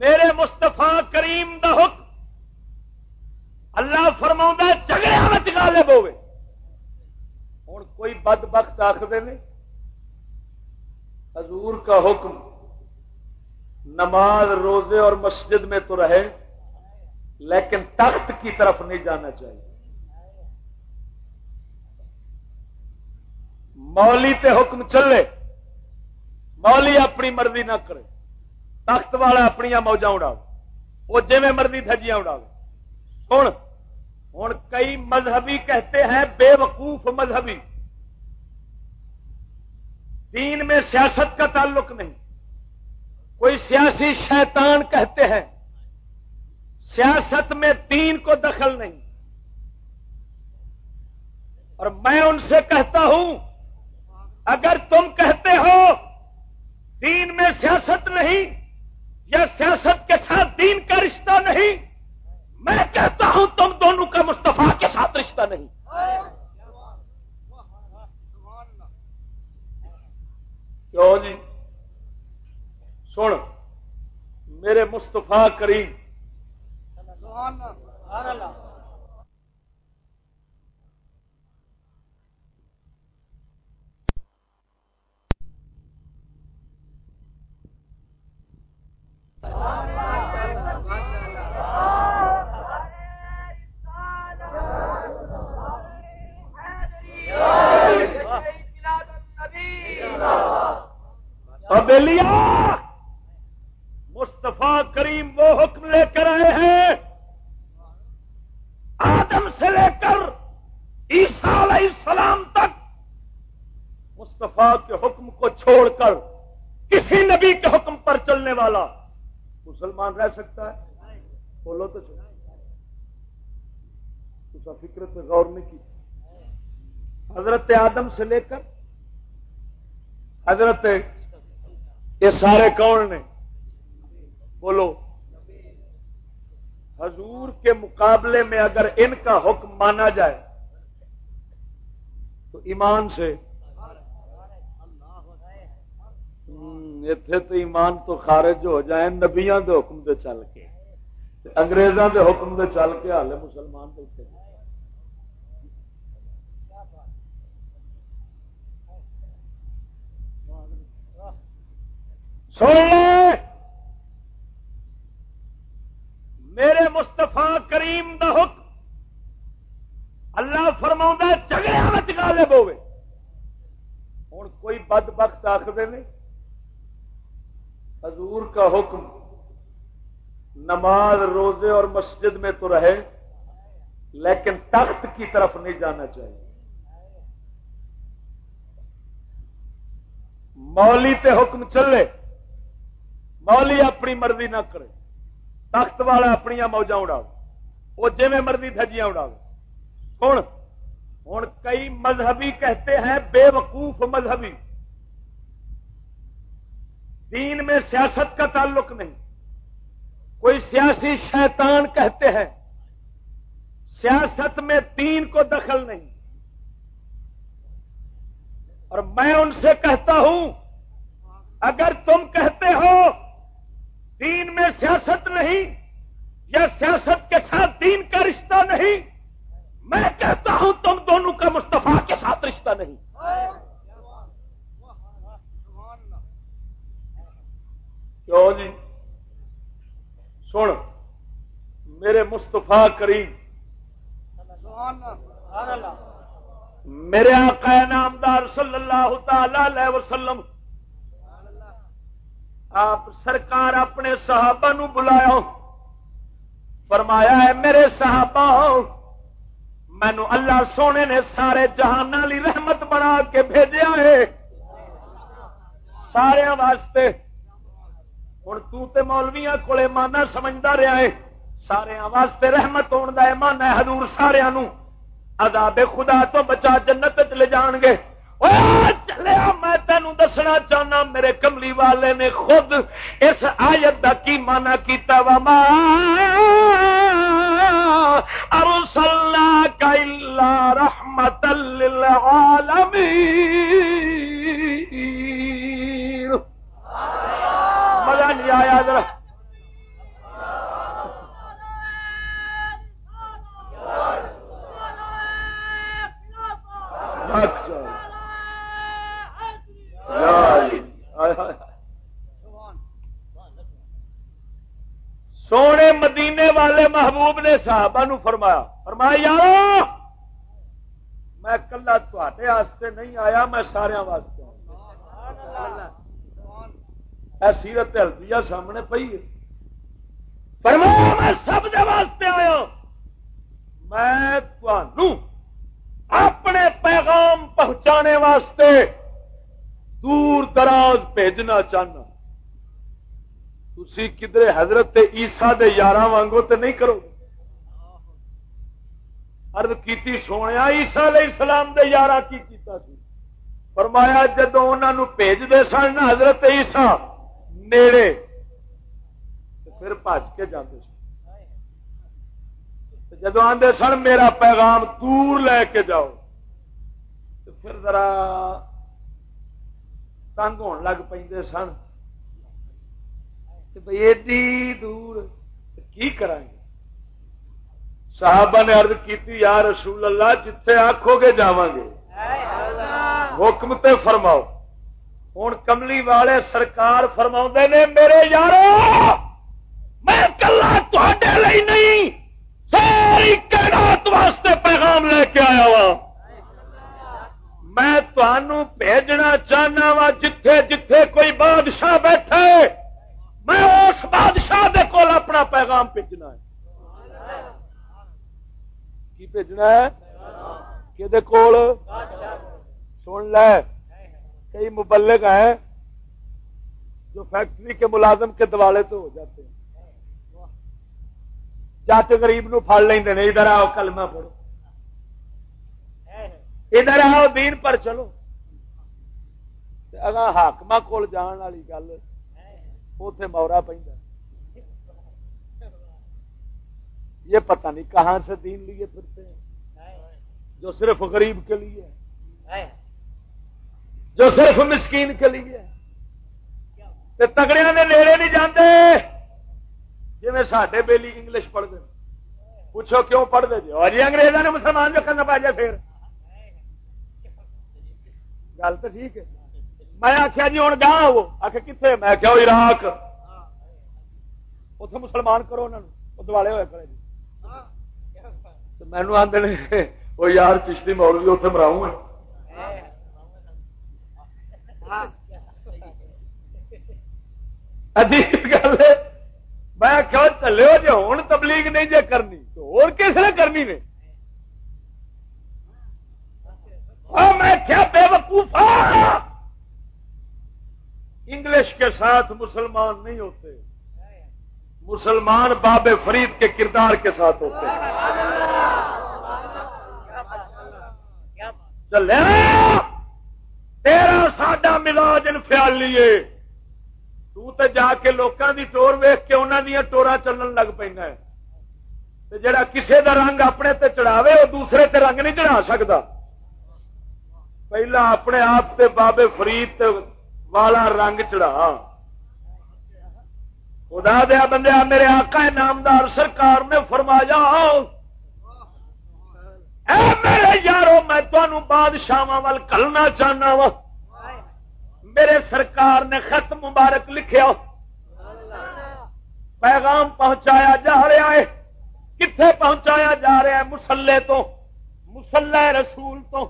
میرے مستفا کریم دا حکم۔ اللہ فرما جگڑے غالب ہوے ہوں کوئی بد بخت آخر نے؟ حضور کا حکم، نماز روزے اور مسجد میں تو رہے، لیکن تخت کی طرف نہیں جانا چاہیے۔ مولی تے حکم چلے، مولی اپنی مرضی نہ کرے، تخت والا اپنی موجہ اڑاؤ وہ جی مرضی تھجیاں اڑاؤ سن ہوں کئی مذہبی کہتے ہیں بے وقوف مذہبی۔ دین میں سیاست کا تعلق نہیں۔ کوئی سیاسی شیطان کہتے ہیں، سیاست میں دین کو دخل نہیں۔ اور میں ان سے کہتا ہوں، اگر تم کہتے ہو دین میں سیاست نہیں یا سیاست کے ساتھ دین کا رشتہ نہیں، میں کہتا ہوں تم دونوں کا مستفا کے ساتھ رشتہ نہیں۔ کیوں جی؟ سن میرے مستفا کریم۔ مستفا کریم وہ حکم لے کر آئے ہیں۔ آدم سے لے کر عیسیٰ علیہ السلام تک مصطفیٰ کے حکم کو چھوڑ کر کسی نبی کے حکم پر چلنے والا مسلمان رہ سکتا ہے؟ بولو تو فکر پہ غور نہیں کی۔ حضرت آدم سے لے کر حضرت یہ سارے کون نے؟ بولو۔ حضور کے مقابلے میں اگر ان کا حکم مانا جائے، تو ایمان سے۔ اتنے تو ایمان تو خارج ہو جائیں، نبیاں دے حکم دے چل کے، انگریزاں دے حکم دے چل کے ہال مسلمان بیٹھے سن میرے مستفا کریم دا حکم۔ اللہ فرما جگڑے غالب ہوئے۔ ہوں کوئی بد بخت آخر نہیں۔ حضور کا حکم، نماز، روزے اور مسجد میں تو رہے، لیکن تخت کی طرف نہیں جانا چاہیے۔ مولی تے حکم چلے۔ مولی اپنی مرضی نہ کرے، تخت والا اپنی موجہ اڑاؤ وہ جی مرضی دجیاں اڑاؤ ہوں ہوں کئی مذہبی کہتے ہیں بے وقوف مذہبی۔ دین میں سیاست کا تعلق نہیں۔ کوئی سیاسی شیطان کہتے ہیں، سیاست میں دین کو دخل نہیں۔ اور میں ان سے کہتا ہوں، اگر تم کہتے ہو دین میں سیاست نہیں یا سیاست کے ساتھ دین کا رشتہ نہیں میں کہتا ہوں تم دونوں کا مستفا کے ساتھ رشتہ نہیں کیوں جی؟ سن، میرے مستفا کریم، میرے آقا نامدار صلی اللہ تعالی وسلم آپ سرکار اپنے صحابہ نو بلایا۔ فرمایا ہے، میرے صحابہ، مینو اللہ سونے نے سارے جہان لی رحمت بنا کے بھیجا ہے۔ سارے واسطے۔ ہوں تے مولویا کو مانا سمجھتا رہا ہے۔ سارے واسطے رحمت ہونے کا من ہے حضور سارا عذاب خدا تو بچا جنت لے جان گے۔ چلیا میں تینوں دسنا چاہنا، میرے کملی والے نے خود اس آیت کا کی مانا کیتا وما ارسلنا کا رحمت للعالمین۔ مزہ نہیں آیا ذرا۔ سونے مدینے والے محبوب نے صحابہ نو فرمایا فرمایا یار میں کلا تے نہیں آیا، میں سارا واسطے سیرت ہلدیا سامنے پی ہے۔ فرمایا، میں سب دے واسطے آیا۔ میں اپنے پیغام پہنچانے واسطے دور دراز بھیجنا چاہنا۔ تھی کدھر حضرت عیسا دے یار وانگو تے نہیں کرو۔ ارد کی سونے عیسا علیہ السلام دے یار کی کیتا سی۔ فرمایا جدو انہوں بھیجتے سن حضرت عیسا نیڑے پھر پج کے جاتے سن۔ جدو آدھے سن، میرا پیغام دور لے کے جاؤ۔ تو پھر ذرا تنگ ہون لگ پہ سن بھائی ایڈی دور کی کریں گے صحابہ نے عرض کی یا رسول اللہ جتھے آخو گے جا گے حکم تے فرماؤ ہوں کملی والے سرکار فرما نے میرے یار میں کلا تے نہیں ساری کائنات واسطے پیغام لے کے آیا وا میں تنوع بھیجنا چاہنا وا جتھے جتھے کوئی بادشاہ بیٹھے، میں اس بادشاہ دے کول اپنا پیغام بھیجنا ہے۔ کی بھیجنا ہے؟ کہ کول؟ سن لے، کئی مبلغ ہیں جو فیکٹری کے ملازم کے دوالے تو ہو جاتے ہیں۔ جاتے غریب نو پڑ لیں ادھر آؤ، کلمہ پڑھو۔ ادھر آؤ، دین پر چلو۔ اگر حاقم کول جان والی گل اتے مورا پہ یہ پتہ نہیں کہاں سے دین لیے پھرتے ہیں۔ جو صرف غریب کے لیے جو صرف مسکین کے لیے تگڑے نے نیڑے نہیں جاندے۔ جی میں ساڈے بیلی انگلش پڑھتے پوچھو کیوں پڑھتے جی؟ اور جی انگریزوں نے مسلمان جو کرنا پا جائے پھر۔ گل تو ٹھیک ہے۔ میں آخیا جی ہوں گاہ وہ آخ کتنے میں کیا عراق۔ اتنے مسلمان کرو انہوں وہ دوالے ہوئے کرے جی۔ مینو آدھے وہ یار چشتی مول بھی اتنے مراؤں عجیب گل ہے۔ میں کیوں چلے ہو جی ہوں تبلیغ نہیں جی کرنی تو اور کس نے کرنی نے؟ میں کیا بے وقوف ہاں؟ انگلش کے ساتھ مسلمان نہیں ہوتے۔ مسلمان باب فرید کے کردار کے ساتھ ہوتے۔ ہیں چلے۔ تیرا ساڈا ملاج انفیال لیے تو تے جا کے لوکاں دی ٹور ویخ کے انہوں دیا ٹورا چلن لگ پہ جڑا کسے دا رنگ اپنے تے چڑھاوے وہ دوسرے تے رنگ نہیں چڑھا سکتا پہلا اپنے آپ تے بابے فرید والا رنگ چڑھا۔ خدا دیا بندیا، میرے آقا نامدار سرکار نے فرمایا، اے میرے یارو، میں تمہوں بادشاہ وال کلنا چاہنا وا۔ میرے سرکار نے خط مبارک لکھیا۔ پیغام پہنچایا جا رہا ہے۔ کتنے پہنچایا جا رہا ہے؟ مسلے تو، مسلح رسول تو۔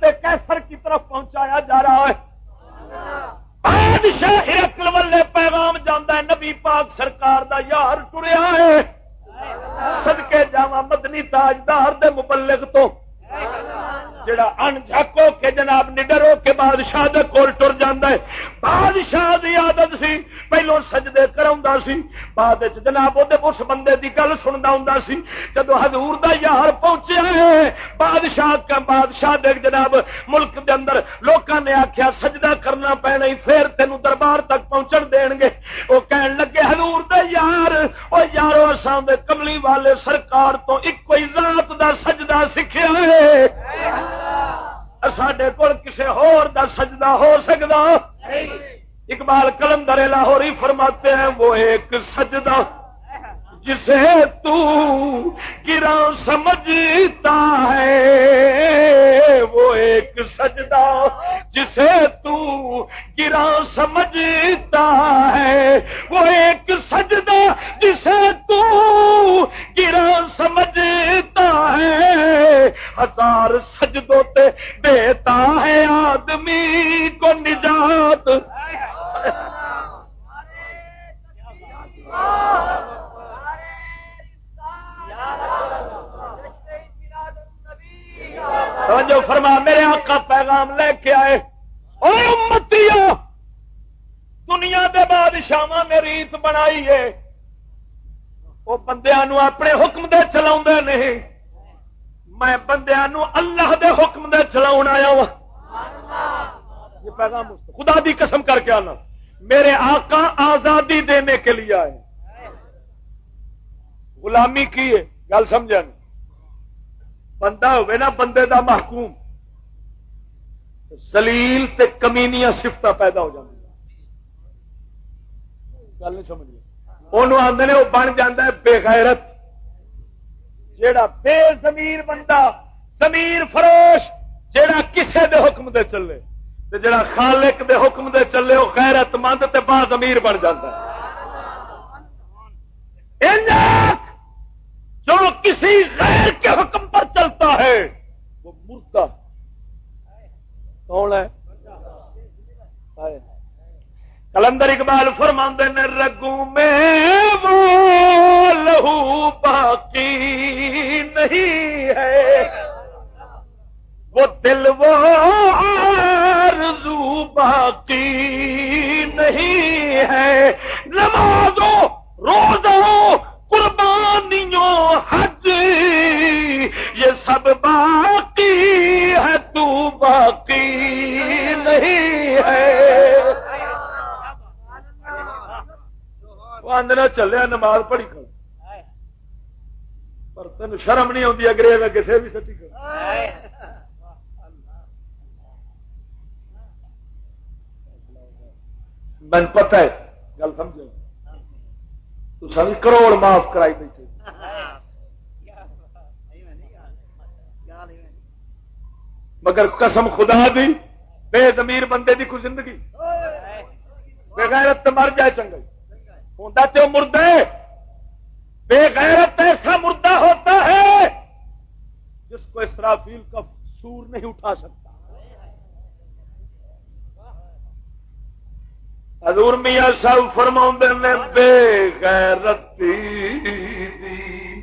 تخت کیسر کی طرف پہنچایا جا رہا ہے۔ بادشاہ ہرکل ولے پیغام جانا نبی پاک سرکار دا یار ٹریا ہے۔ سدکے جا مدنی تاجدار دے مبلغ تو۔ جڑا ان جھکو کے جناب نڈر ہو کے بادشاہ دے کول ٹر جانا ہے۔ بادشاہ دی عادت سی، پہلو سجدے کراوندا سی، بعد وچ جناب اودے اس بندے دی گل سندا ہوندا سی جدو حضور دا یار پہنچیا ہے، بادشاہ کا بادشاہ دے جناب، ملک دے اندر لوکاں نے آکھیا، سجدہ کرنا پینا پھر تینو دربار تک پہنچن دین گے۔ او کہن لگے، حضور دا یار، او یارو، اساں دے کملی والے سرکار تو اکو ہی ذات دا سجدہ سکھیا ہے۔ اللہ۔ سڈے کول کسی ہور دا سجدہ ہو سکتا اقبال کلندر لاہور ہی فرماتے ہیں وہ ایک سجدہ جسے تو گرا سمجھتا ہے، وہ ایک سجدہ جسے تو گرا سمجھتا ہے۔ وہ ایک سجدہ جسے تو گرا سمجھتا ہے۔ ہزار سجدوں تے دیتا ہے آدمی کو نجات۔ جو فرما، میرے آقا پیغام لے کے آئے۔ اور امتی دنیا دے بادشاہ نے ریت بنائی ہے۔ وہ بندیا اپنے حکم دے چلا نہیں۔ میں بندیا اللہ دے حکم دے چلا آیا وا یہ پیغام خدا دی قسم کر کے آنا۔ میرے آقا آزادی دینے کے لیے آئے۔ غلامی کی ہے، گل سمجھا بندہ ہوئے نا، بندے دا محکوم۔ سلیل تے کمینیاں سفت پیدا ہو جاتی گل نہیں سمجھ وہ آدھے وہ بن جا بے غیرت جیڑا بے زمیر بندہ زمیر فروش، جیڑا کسے دے حکم دے چلے۔ جڑا خالق دے حکم دے چلے وہ غیرت مند تے با زمیر بن جاتا جو کسی غیر کے حکم پر چلتا ہے۔ وہ مردہ کون ہے؟ کلندر اقبال فرماندے نے رگو میں وہ لہو باقی نہیں ہے۔ وہ دل وہ آرزو باقی نہیں ہے۔ نمازوں، روزوں قربانیوں، حج، یہ سب باقی ہے، تو باقی نہیں ہے۔ آدھنا چلے، نماز پڑھی کر پر تین شرم نہیں آتی اگرے میں کسی بھی سٹی کر من پتا ہے، گل سمجھ تو سب کروڑ معاف کرائی بیٹھے مگر قسم خدا دی، بے زمیر بندے دی کوئی زندگی۔ بغیرت مر جائے چنگا ہوں تو مردہ بے غیرت ایسا مردہ ہوتا ہے جس کو اسرافیل کا سور نہیں اٹھا سکتا۔ حضور میاں صاحب فرما نے، بے غیرتی دی۔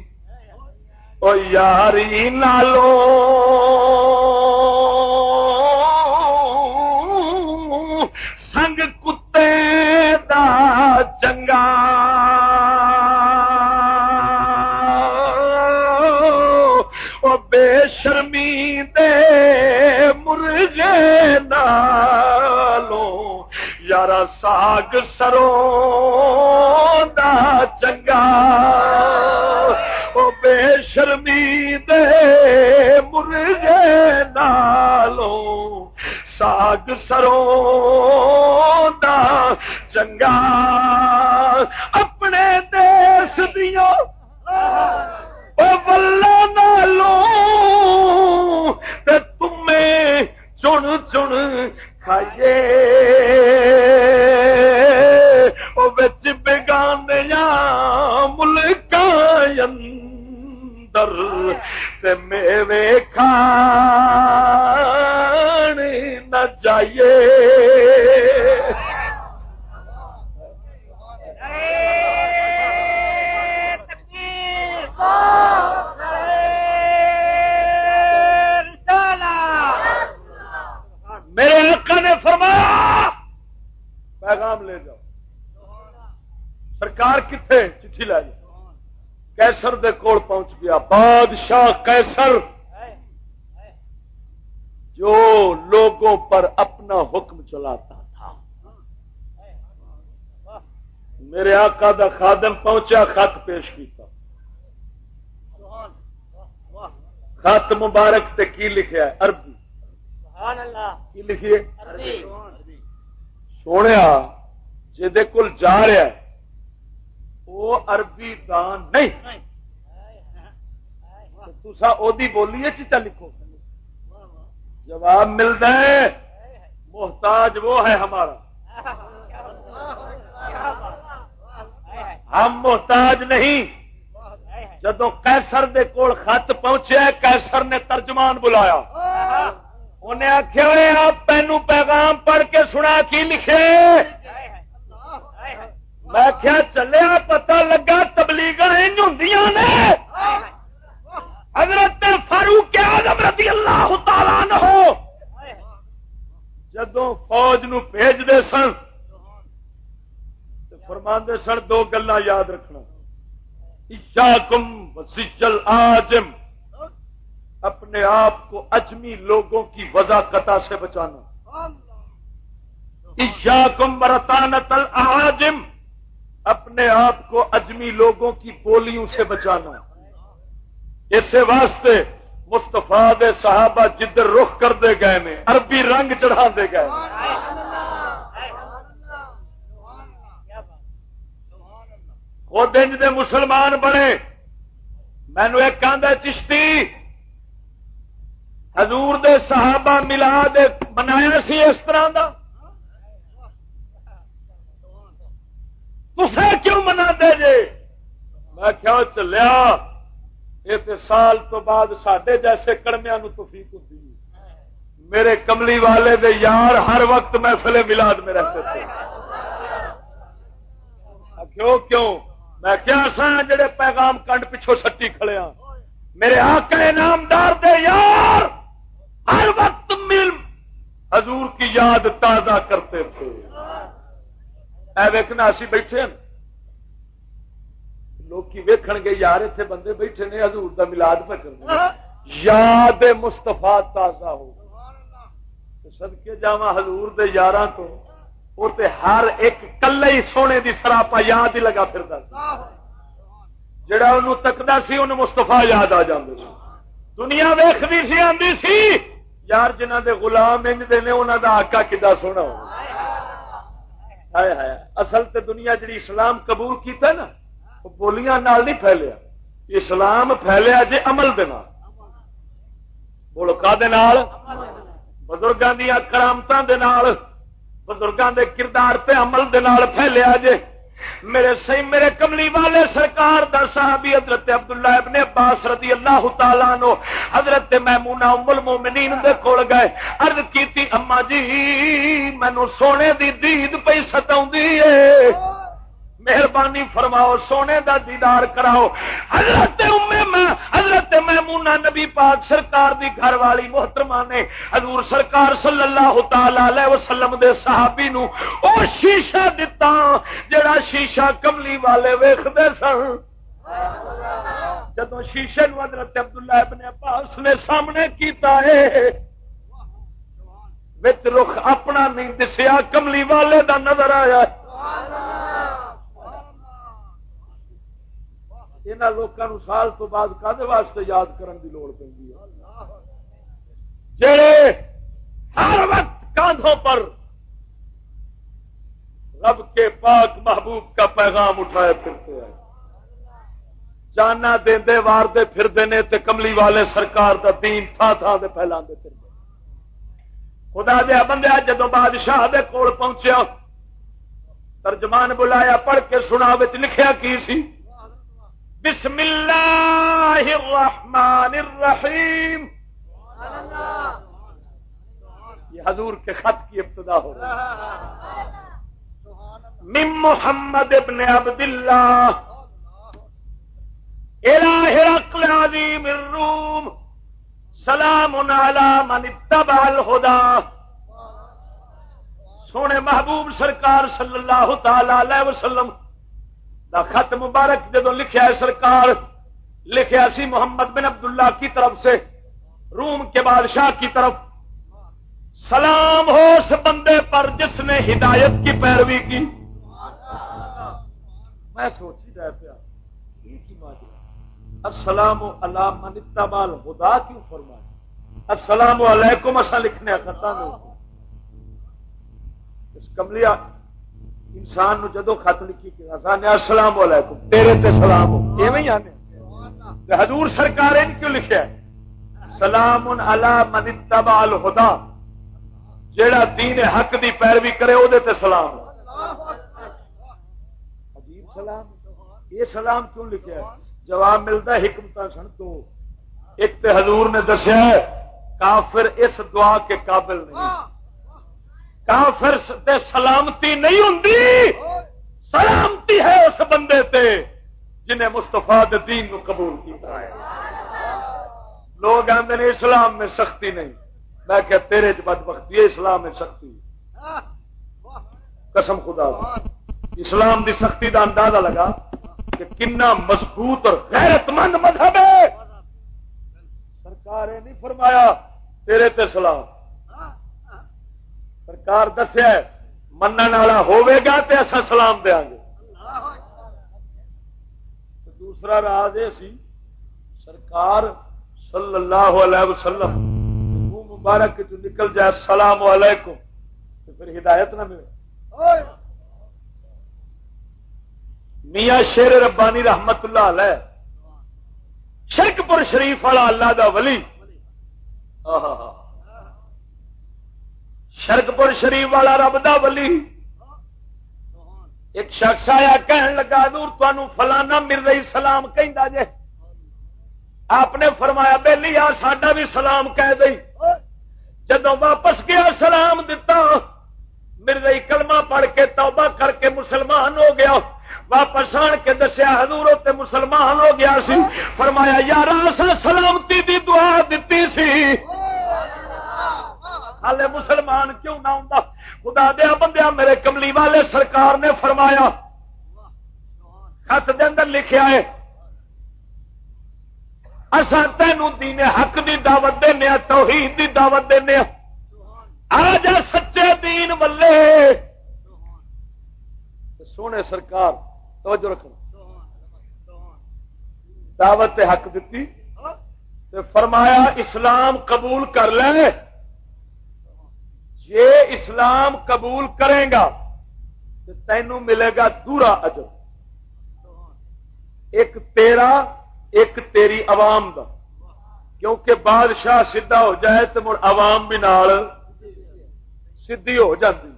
او یاری نالو۔ سنگ کتے دا چنگا۔ او بے شرمی دے مرغے نالو یارا ساگ سرو دا چنگا۔ او بے شرمی دے مرغے نالو ساگ سرو دا چنگا۔ اپنے دیس دیا بلا نالو تمہیں چن چن کھائیے وہ بچ بگانیا ملک اندر سے میوے کھان نہ جائیے میرے آقا نے فرمایا، پیغام لے جاؤ۔ سرکار کتنے چٹھی لائی کیسر دے کول پہنچ گیا۔ بادشاہ کیسر جو لوگوں پر اپنا حکم چلاتا تھا۔ میرے آقا دا خادم پہنچا خط پیش کیتا۔ خط مبارک تے کی لکھا ہے؟ عربی۔ کی لکھیے سونے جہد کول جا رہا ہے وہ عربی دان نہیں۔ تسا دی بولی چیچا لکھو۔ جواب ملتا ہے محتاج وہ ہے ہمارا۔ ہم محتاج نہیں۔ جدو کیسر دے کول خط پہنچے کیسر نے ترجمان بلایا۔ انہیں آخیا آپ تینو پیغام پڑھ کے سنا کی لکھے؟ میں کیا چلیا پتا لگا تبلیغ ہوں حضرت فاروق آزم رضی اللہ تعالی نہ ہو جدو فوج نو بھیجتے سن فرما سن، دو گلا یاد رکھنا۔ کم وسیجل آجم۔ اپنے آپ کو اجمی لوگوں کی وضاقتا سے بچانا۔ ایشاکم برتانت العاجم اپنے آپ کو اجمی لوگوں کی بولیوں سے بچانا۔ اس واسطے مستفا دے صحابہ جدھر رخ کرتے گئے نے، عربی رنگ چڑھا دے گئے وہ دن دے مسلمان بنے۔ مینو ایک آدھا چشتی حضور دے صحابہ ملا دے منایا سی اس طرح کا تصے کیوں منا دے جے؟ میں کیا چلیا، یہ سال تو بعد سڈے جیسے کڑمیا نو تفیق ہوتی میرے کملی والے دے یار ہر وقت محفل ملاد میں رہتے تھے۔ کیوں کیوں؟ میں کیا سا جڑے پیغام کنڈ پچھو سٹی کھڑے ہاں۔ میرے آقا نامدار دے یار! ہر وقت مل حضور کی یاد تازہ کرتے تھے۔ اے ویکنا اسی بیٹھے ہیں۔ لوگ ویکھن گے یار اتنے بندے بیٹھے نے حضور دا ملاد پہ کرنا یاد مستفا تازہ ہو۔ سدکے جا حضور دے یار تو وہ ہر ایک کلے ہی سونے دی سراپا یاد ہی لگا پھر جڑا انہوں تکتا سی، انہوں مستفا یاد آ جاندے سی۔ دنیا ویختی سی آدھی سی۔ یار جنہ دے غلام انج دے نے انہوں دا آقا کدا سونا ہو؟ ہائے ہائے، اصل تے دنیا جڑی اسلام قبول کیتا نا بولیاں نال نہیں پھیلیا۔ اسلام پھیلیا جی عمل دے نال۔ بولو کا دے نال، بزرگاں دیا کرامتاں دے نال، بزرگاں دے کردار پہ عمل دے نال پھیلیا جے۔ میرے سی میرے کملی والے سرکار دا صحابی حضرت عبداللہ ابن عباس رضی اللہ تعالیٰ نو حضرت میمونہ ام المومنین دے کول گئے۔ عرض کیتی، اما جی مینو سونے دی دید پہ ستاؤں دیئے مہربانی فرماؤ، سونے دا دیدار کراؤ۔ حضرت میں حضرت محمونا نبی پاک سرکار دی گھر والی محترمہ نے حضور سرکار صلی اللہ تعالی وسلم دے صحابی نو او شیشہ دتا، جڑا شیشہ کملی والے ویختے سن۔ جدو شیشے نو حضرت عبداللہ ابن عباس نے سامنے کیتا ہے وچ رخ اپنا نہیں، دسیا کملی والے دا نظر آیا۔ یہاں لوگوں سال تو بعد کدے واسطے یاد کرن دی لوڑ پہ جڑے ہر وقت کاندھوں پر رب کے پاک محبوب کا پیغام اٹھائے پھرتے ہیں جانا دے وار دے پھر دینے تے کملی والے سرکار دا دین تھا تھا دے پھیلا دے خدا دیا بندے جدو بادشاہ دے کول پہنچیا، ترجمان بلایا، پڑھ کے سنا لکھیا کی سی؟ بسم اللہ الرحمن الرحیم یہ حضور کے خط کی ابتدا ہو من محمد ابن عبد اللہ۔ الہ عظیم الروم۔ سلام علی من اتبع الہدا سونے محبوب سرکار صلی اللہ تعالی علیہ وسلم۔ دا خط مبارک جدو لکھیا ہے سرکار، لکھیا سی محمد بن عبداللہ کی طرف سے، روم کے بادشاہ کی طرف۔ سلام ہو اس بندے پر جس نے ہدایت کی پیروی کی۔ میں سوچ ہی رہ پیا السلام علام منتبال خدا کیوں فرمایا؟ السلام علیکم اصا لکھنے خطا اس کملیا انسان نو جدو خط لکھی السلام علیکم، تیرے تے سلام ہو۔ آنے۔ حضور سرکار نے کیوں لکھا سلام اللہ من تبا الہدا جیڑا دین حق دی پیروی کرے وہ سلام عجیب سلام۔ یہ سلام کیوں لکھا جواب ملتا حکمت سن تو۔ ایک تے حضور نے دسیا کافر اس دعا کے قابل نہیں۔ کافر تے سلامتی نہیں ہوں سلامتی ہے اس بندے تے جنہیں مستفا دین کو قبول کیا ہے۔ لوگ آتے ہیں اسلام میں سختی نہیں۔ میں کہ تیرے بد بختی ہے، اسلام میں سختی قسم خدا اسلام دی سختی دا اندازہ لگا کہ کنا مضبوط اور غیرت مند مذہب ہے۔ سرکار نے نہیں فرمایا تیرے تے سلام۔ سرکار دسیا من والا ہوا تو ایسا سلام دیا گے۔ دوسرا راز یہ سی، سرکار صلی اللہ علیہ وسلم منہ مبارک جو نکل جائے، السلام علیکم، تو پھر ہدایت نہ ملے۔ میاں شیر ربانی رحمت اللہ علیہ شرک پور شریف والا اللہ دا ولی۔ آہا۔ شرک پور شریف والا رب دا ولی۔ ایک شخص آیا کہن لگا دور تمہوں فلانا مر رہی سلام کہ جے۔ آپ نے فرمایا بے لیا ساڈا بھی سلام کہہ دئی۔ جدو واپس گیا، سلام دتا۔ مرزئی کلمہ پڑھ کے توبہ کر کے مسلمان ہو گیا۔ واپس آن کے دسیا، حضور تے مسلمان ہو گیا سی۔ فرمایا یار سلامتی دی دعا دیتی سی۔ ہالے مسلمان کیوں نہ ہوں خدا دیا بندیا میرے کملی والے سرکار نے فرمایا، خط دے اندر لکھیا ہے اصا تینوں دین حق دی دعوت دینا توحید دی دعوت دینا آ جا سچے دین ولے سونے سرکار، توجہ رکھنا دعوت حق دیتی فرمایا، اسلام قبول کر لے۔ جے اسلام قبول کرے گا تو تینوں ملے گا دورا اجر۔ ایک تیرا، ایک تیری عوام دا۔ کیونکہ بادشاہ سیدا ہو جائے تو مڑ عوام بھی نال سیدھی ہو جاتی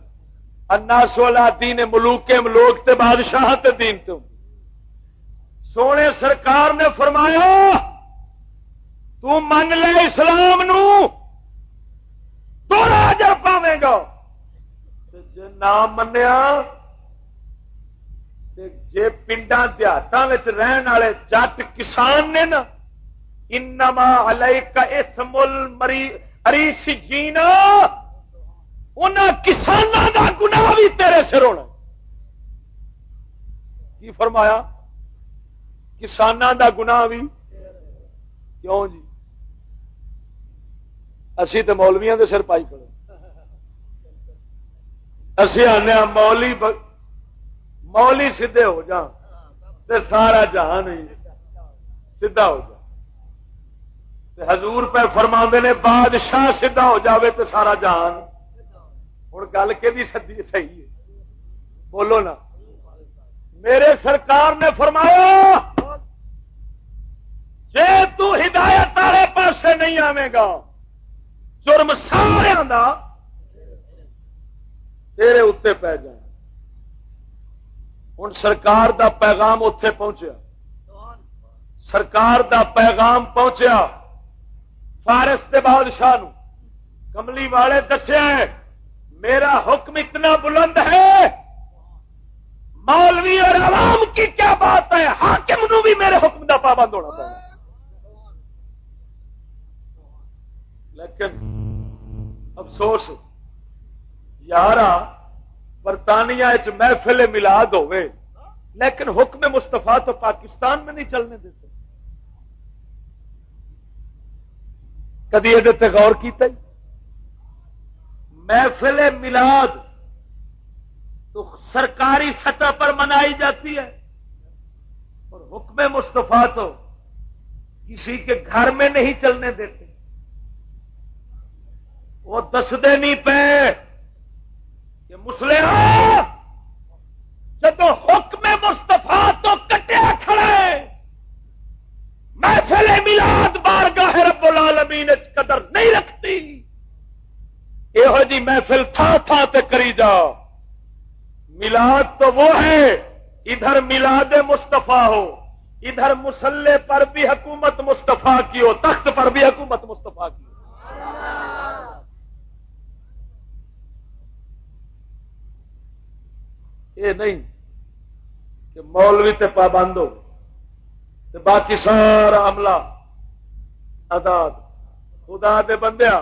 انا سولا دین ملوک ملوک تے بادشاہ تے دین تو سونے سرکار نے فرمایا، تو من لے اسلام نو۔ تو راجر پاوے گا جے نہ منیا جے پنڈا دیہاتوں رہن والے جٹ کسان نے نا، انما علیک اسم المری اریس جینا ان کسانوں کا گنا بھی تیرے سر ہونا۔ کی فرمایا؟ کسانوں کا گنا بھی؟ کیوں جی؟ اسی تو مولویا کے سر پائی کرو اسی آنے ہاں مولی مولی سیدے ہو جان تے سارا جہان ہی سیدھا ہو جا حضور پہ فرما نے بادشاہ سیدھا ہو جاوے تے سارا جہان۔ ہوں گل کہ سدی صحیح ہے۔ بولو نا۔ میرے سرکار نے فرمایا جی ہدایت والے پاسے نہیں آئے گا جرم سارا تیرے اتنے پی جائے ہوں سرکار دا پیغام اتے پہنچیا۔ سرکار دا پیغام پہنچیا۔ فارس کے بادشاہ کملی والے دسیا میرا حکم اتنا بلند ہے۔ مولوی اور عوام کی کیا بات ہے؟ حاکم نو بھی میرے حکم کا پابند ہونا پڑا لیکن افسوس یار برطانیہ محفل ملاد ہوئے لیکن حکم مستفا تو پاکستان میں نہیں چلنے دیتے۔ کدی یہ غور کیتا ہی؟ محفل ملاد تو سرکاری سطح پر منائی جاتی ہے۔ اور حکم مستفا تو کسی کے گھر میں نہیں چلنے دیتے۔ وہ دستے نہیں پے کہ مسلم جب حکم مستفا تو کٹیا کھڑے، محفل ملاد بار گاہ رب العالمین قدر نہیں رکھتی۔ یہو جی محفل تھا تھا تے کری جا۔ ملاد تو وہ ہے، ادھر ملاد مستفا ہو، ادھر مسلح پر بھی حکومت مستفا کی ہو، تخت پر بھی حکومت مستفا کی ہو یہ نہیں کہ مولوی تے پابند ہو باقی سارا عملہ آزاد خدا دے بندیا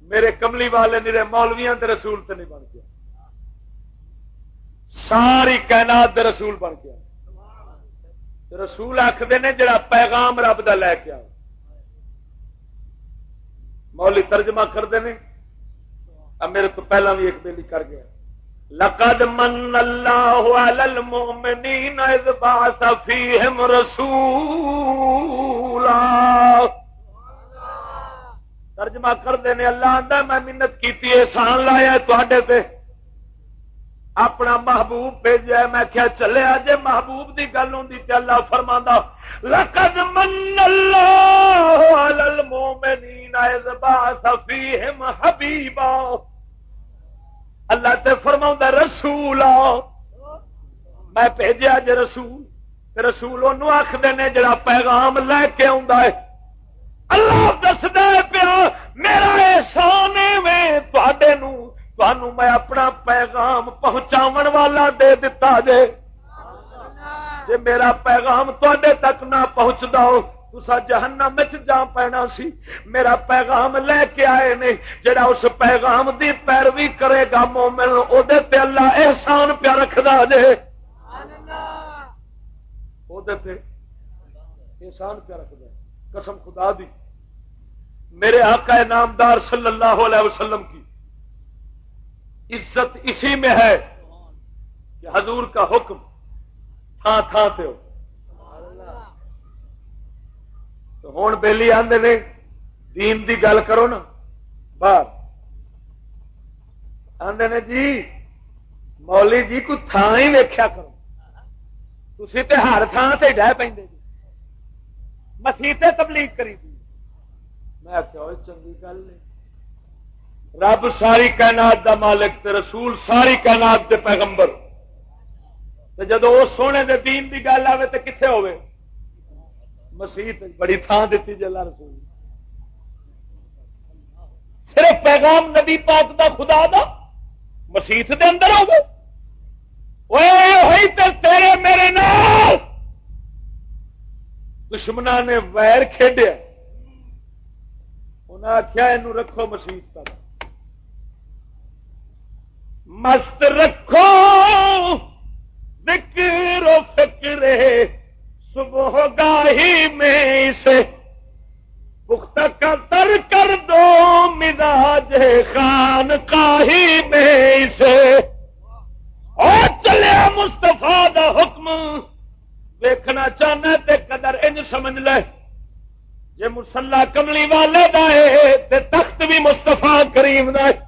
میرے کملی والے میرے مولویا کے رسول تو نہیں بن گیا۔ ساری کائنات دے رسول بن گیا۔ رسول آخر نے جڑا پیغام رب دا لے کے آ۔ مولی ترجمہ کرتے ہیں میرے تو پہلا بھی ایک بیلی کر گیا۔ لقد من اللہ علی المؤمنین اذ بعث فیہم رسولا. ترجمہ کرتے ہیں اللہ آدھا میں منت کی احسان لایا تے۔ اپنا محبوب بھیجا میں کیا چلے جی محبوب دی گل ہوں اللہ فرما لقد من اللہ المؤمنین اذ بعث فیہم حبیبا۔ اللہ تے فرما رسول میں بھیجا جی رسول رسول ان آخر نے جڑا پیغام لے کے آ اللہ دس دے پیا، میرا احسان میں تنوع میں اپنا پیغام پہنچاو والا دے دتا جے۔ جے میرا پیغام تے تک نہ پہنچتا ہو تسا جہنم جا پینا سی۔ میرا پیغام لے کے آئے نے، جڑا اس پیغام دی پیروی کرے گا مومن او دے تے اللہ احسان پیا رکھدا جے۔ او دے تے احسان پیا رکھدا قسم خدا دی، میرے آقا نامدار صلی اللہ علیہ وسلم کی عزت اسی میں ہے کہ حضور کا حکم تھان تھان سے ہو۔ تو ہوں بہلی آدھے نے، دین دی گل کرو نا۔ باہر۔ آدھے نے جی مولی جی کو تھان ہی ویخیا کرو۔ تھی تو ہر تھان سے ڈہ پہ جی۔ مسیح تبلیغ کری تھی میں چنگی گل نہیں رب ساری کائنات دا مالک تے رسول ساری کائنات دے پیغمبر۔ جدو وہ سونے دے دین دی گل آئے تو کتنے ہوے مسیح بڑی تھان دیتی جلا رسول۔ صرف پیغام نبی پاک دا، خدا دا، مسیح دے اندر ہو گئے تیرے میرے نال۔ دشمنا نے ویر کھیڈیا۔ انہیں آخیا یہ رکھو مسیح تک۔ مست رکھو۔ فکر و فکر صبح گاہی میں اسے پختہ کا تر کر دو مزاج خان کاہی میں اسے۔ اور چلے مستفا دا حکم۔ دیکھنا چاہنا تے قدر ان سمجھ لے۔ جی مسلا کملی والے دے تخت بھی مستفا کریم دے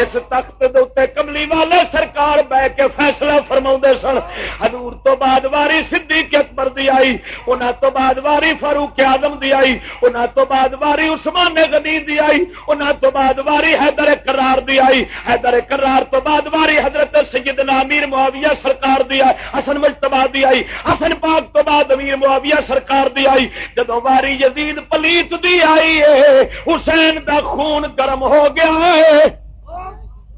اس تخت دے کملی والے سرکار بہ کے فیصلہ فرما سن۔ حضور تو بعد واری صدیق اکبر دی آئی، انہاں تو بعد واری فاروق آدم دی آئی، انہاں تو بعد واری عثمان غنی دی آئی، انہاں تو بعد واری حیدر کرار دی آئی۔ حیدر کرار تو بعد واری حضرت سیدنا امیر معاویہ سرکار دی آئی، حسن مجتبا دی آئی۔ حسن پاک تو بعد امیر معاویہ سرکار دی آئی۔ جدو واری یزید پلیت دی آئی ہے حسین دا خون گرم ہو گیا ہے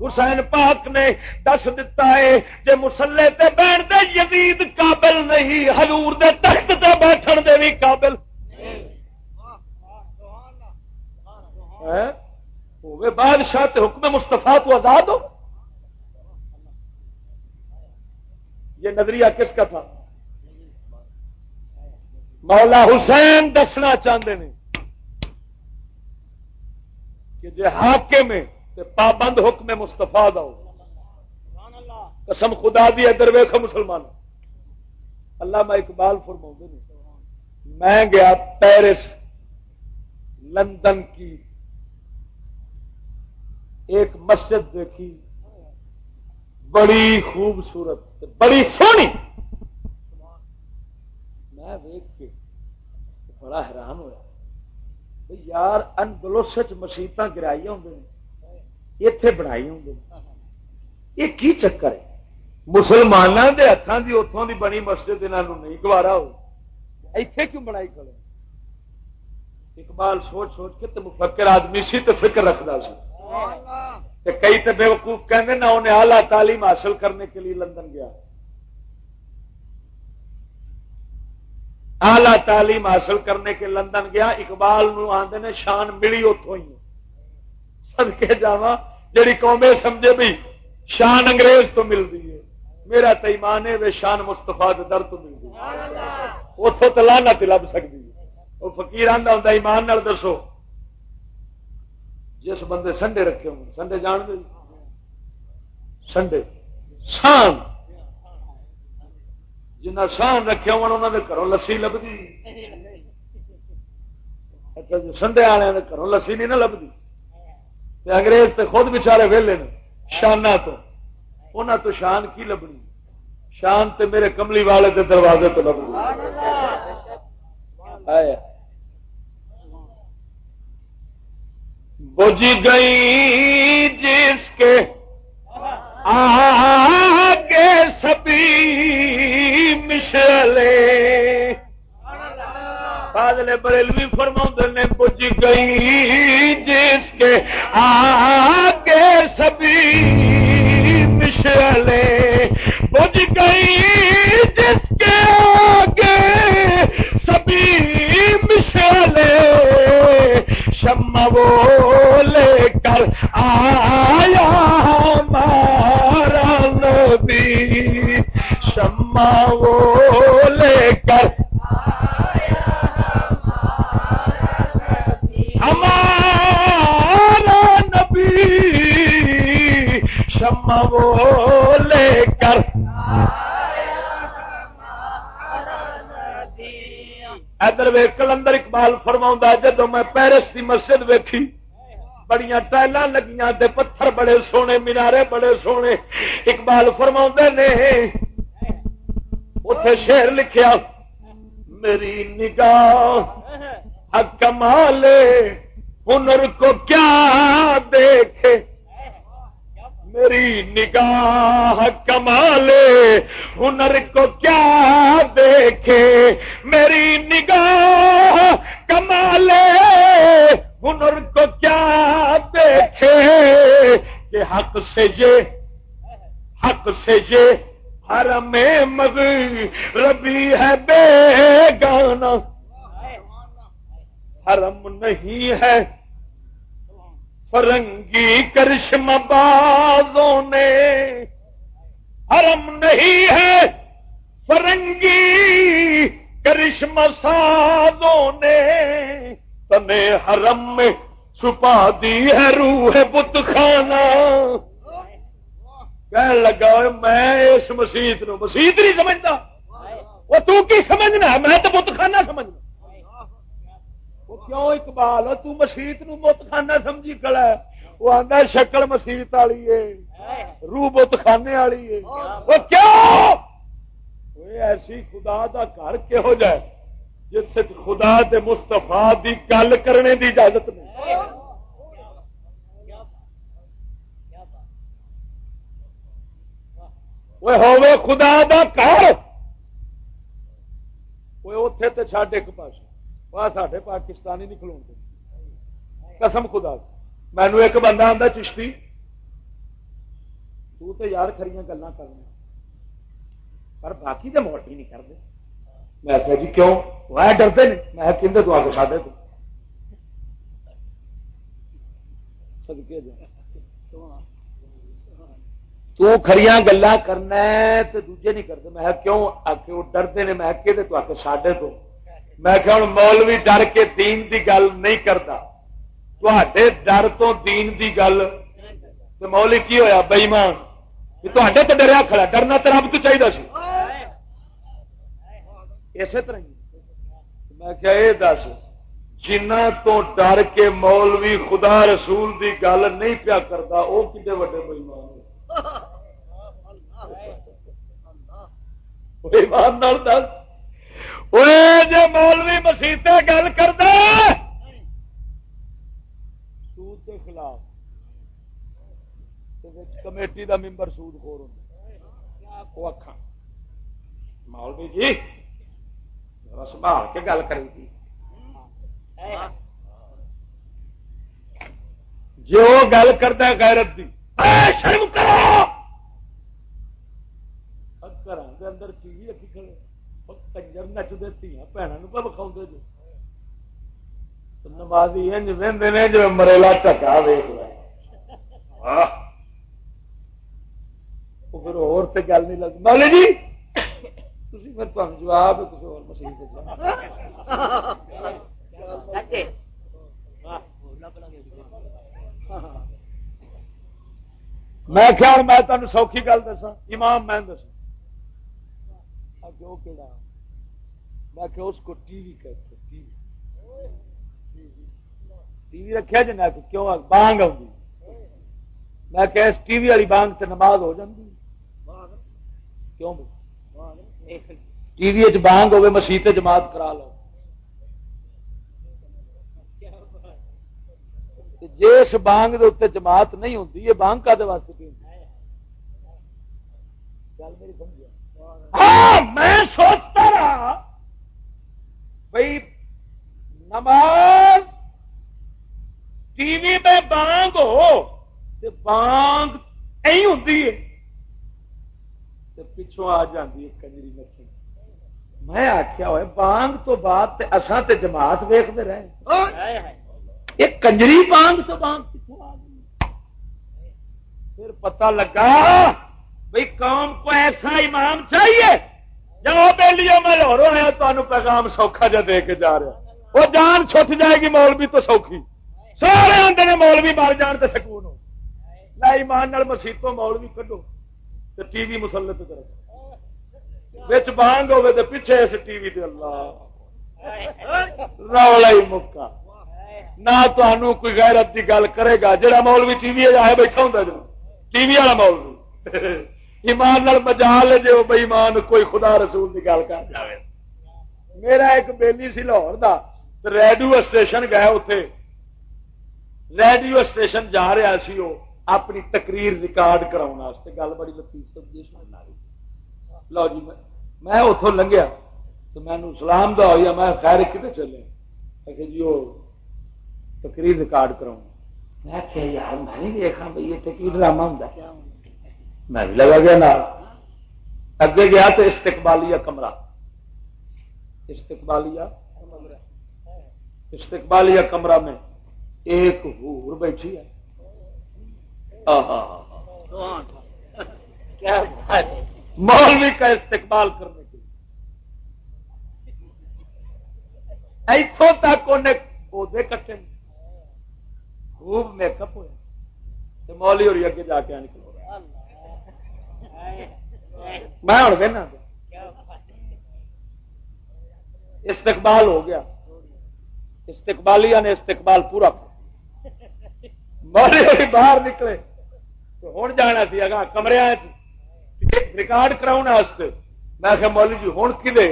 حسین پاک نے دس دتا ہے، جے مسلے تے بہن دے یزید قابل نہیں، حضور دے تخت تے بیٹھن دے بھی قابل۔ ہاں؟ ہوئے بادشاہ تے حکم مستفا تو آزاد ہو۔ یہ نظریہ کس کا تھا؟ مولا حسین دسنا چاہتے ہیں کہ جے حاکم میں پابند حکم مستفا دو قسم خدا دی ادھر ویخ مسلمان۔ اللہ میں اقبال فرما میں گیا پیرس لندن کی ایک مسجد دیکھی۔ بڑی خوبصورت بڑی سونی۔ میں دیکھ کے بڑا حیران ہوا یار اندلوس مسیحت گرائی ہوں اتے بنائی ہوں یہ کی چکر ہے مسلمانوں کے ہاتھوں کی اتوں کی بنی مسجد انہوں نہیں گوارا ہو اتے کیوں بنائی کرو اقبال سوچ سوچ کے تو مفکر آدمی سی تو فکر رکھتا سی کئی تو بے وقوف کہنے نہ انہیں اعلیٰ تعلیم حاصل کرنے کے لیے لندن گیا اعلی تعلیم حاصل کرنے کے لندن گیا اقبال نو آدھے نے شان ملی اتوں ہی کے جا جی قومے سمجھے بھی شان انگریز تو ملتی ہے۔ میرا تو ایمان ہے شان مستفا در تو ملتی اتوں تو لانا لب سکتی ہے۔ وہ فکیر آدھا ہوں ایمان نال دسو۔ جس بندے سنڈے رکھے ہوں سنڈے جان دے۔ سنڈے۔ شان۔ جنہ شان رکھے ہو انہوں نے گھروں لسی لبھی اچھا جی سنڈے والے گھروں لسی نہیں نہ لبھی انگریز تے خود بچارے ویلے نے شانہ تو۔ انہوں تو شان کی لبنی؟ شان تے میرے کملی والے دے دروازے تو لبنی۔ بج گئی جس کے آگے سبھی مشلے بادل بریلوی فرما نے بج گئی جس کے آگے سبھی مشلے بج گئی جس کے آگے سبھی مشلے شم وہ لے کر آیا مارا نبی۔ شما اقبال فرما جدو میں پیرس کی مسجد ویکھی بڑی ٹائل لگیاں پتھر بڑے سونے، مینارے بڑے سونے۔ اقبال فرما نے اتے شیر لکھیا، میری نگاہ کمال ہنر کو کیا دیکھے؟ میری نگاہ کمال ہنر کو کیا دیکھے؟ میری نگاہ کمال ہنر کو کیا دیکھے؟ کہ حق سے یہ، حق سے یہ ہر میں مغ ربی ہے بے گانا۔ حرم نہیں ہے فرنگی کرشم بازوں نے۔ حرم نہیں ہے فرنگی کرشم سازوں نے۔ تمہیں حرم میں چھپا دی ہے روح بت خانہ۔ کہ لگا میں اس مسیت نو مسیت نہیں سمجھتا۔ وہ تو کی سمجھنا میں تو بت خانہ سمجھنا۔ کیوں اقبال؟ تو مسیت نو بت خانہ سمجھی کلا وہ آدھا شکل مسیت والی ہے۔ روح بت خانے والی ہے۔ وہ کیوں؟ ایسی خدا دا گھر کہو جائے جس خدا دے مستفا دی گل کرنے دی اجازت نہیں۔ وہ ہوے خدا دا گھر۔ وہ اتے تو چڈ ایک پاس سڈے پاکستانی نہیں کھلو قسم خدا مینو ایک بندہ آتا چشتی۔ تو یار کھڑی گلا کرنا پر باقی تو موٹی نہیں کرتے میں آخیا جی کیوں؟ وہ ڈرتے نہیں میں کہ تو آ کے سادے تو۔ تو گلا کرنا تو دوجے نہیں کرتے میں کیوں؟ آ کے وہ ڈرتے نے۔ میں کہ تو آ کے ساڈے تو۔ میں کہ مولوی ڈر کے دین دی گل نہیں کرتا۔ تے ڈر تو دین دی گل۔ تو مولی کی ہوا بئیمان۔ تے تو ڈریا کھڑا ڈرنا تو رب تو چاہیے سی۔ اسی طرح میں کیا یہ دس جنہ تو ڈر کے مولوی خدا رسول دی گل نہیں پیا کرتا وہ کتنے وڈے بئیمان بئیمان دس۔ جی مولوی مسیح گل کر سود کے خلاف۔ کمیٹی دا ممبر سود خور ہوں مولوی جی سنبھال کے گل کرے گی۔ جی وہ گل کرتا غیرت دی۔ شرم کرو! اندر ٹی وی رکھی کھڑے کنجر نچتے تھی بھنوں پہ بکھاؤ جو نمازی انج نے جو مریلا ٹکا ویک پھر اور گل نہیں لگتی مولی جی پھر تمہیں جواب کسی اور مسیح میں میں تمہیں سوکھی گل دسا امام میں دسا جو کہڑا میں کہ اس کو ٹی وی کہتے ٹی وی۔ ٹی وی رکھا جنا جی، کیوں بانگ آؤں میں کہ اس ٹی وی والی بانگ سے نماز ہو جاتی کیوں ٹی وی بانگ ہوے مسیح جماعت کرا لو۔ جس بانگ دے اتنے جماعت نہیں ہوتی یہ بانگ کا واسطے گل میری سمجھ ہاں میں سوچتا رہا بھائی نماز ٹی وی میں بانگ ہو بانگ نہیں ہوں پچھوں آ جاتی ہے کنجری مچھلی میں آخیا ہوئے، بانگ تو بعد اساں تے جماعت ویختے رہے۔ ایک کنجری بانگ تو بانگ پچھوں آ گئی پھر پتہ لگا بھائی قوم کو ایسا امام چاہیے جاؤ بے لیے میں لاہور آیا تمہیں پیغام سوکھا جا دے کے جا رہا وہ جان چھٹ جائے گی مولوی تو سوکھی۔ سارے آدھے نے مولوی مار جان تو سکون ہو۔ نہ ایمان مسیتوں مولوی کڈو تو ٹی وی مسلط کرو۔ بچ بانگ ہوے تو پیچھے اس ٹی وی اللہ۔ رولا ہی مکا نہ تمہوں کوئی غیرت کی گل کرے گا جہاں مولوی ٹی وی آئے بیٹھا ہوں ٹی وی والا مولوی۔ ایمان بجا لے جی بے ایمان کوئی خدا رسول کی گل کر جائے میرا ایک بیلی سی لاہور دا، ریڈیو اسٹیشن گیا اتے ریڈیو اسٹیشن جا رہا سی وہ اپنی تقریر ریکارڈ کرا گل بڑی لطیف لو جی میں اتوں لنگیا تو مینو سلام دا ہوئی میں خیر کتنے چلے؟ کہ جی وہ تقریر ریکارڈ کراؤں میں کہ یار، میں نہیں دیکھا بھائی یہ کی ڈرامہ ہوں میں لگا گیا نال اگے گیا تو استقبالیہ کمرہ۔ استقبالیہ استقبالیہ کمرہ میں ایک ہور بیٹھی ہے۔ مولوی کا استقبال کرنے کے لیے۔ اتوں تک انہیں پودے کٹے۔ خوب میک اپ ہوا مولی اور اگے جا کے نکلو میں ہوں کہنا استقبال ہو گیا۔ استقبالیہ نے استقبال پورا مولی باہر نکلے۔ تو ہوں جانا سی اگا کمرے ریکارڈ کراؤ میں کہ مولی جی ہوں کدے؟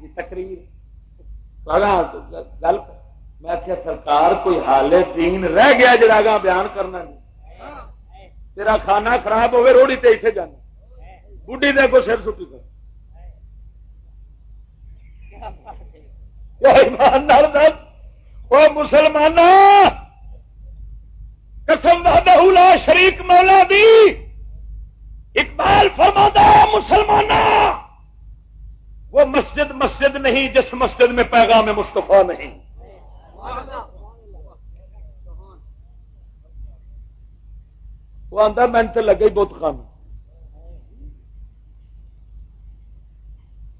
جی تقریر۔ گل میں کیا سرکار کوئی حال دین رہ گیا جا بیان کرنا نہیں۔ تیرا کھانا خراب ہوئے، روڑی تے اتنے جانا۔ بڑھی دے کو سر سٹی کر۔ مسلمان قسم لا شریک مولا دی۔ اقبال فرما مسلمان وہ مسجد مسجد نہیں جس مسجد میں پیغام مصطفیٰ نہیں۔ وہ آتا من تو لگے بہت خان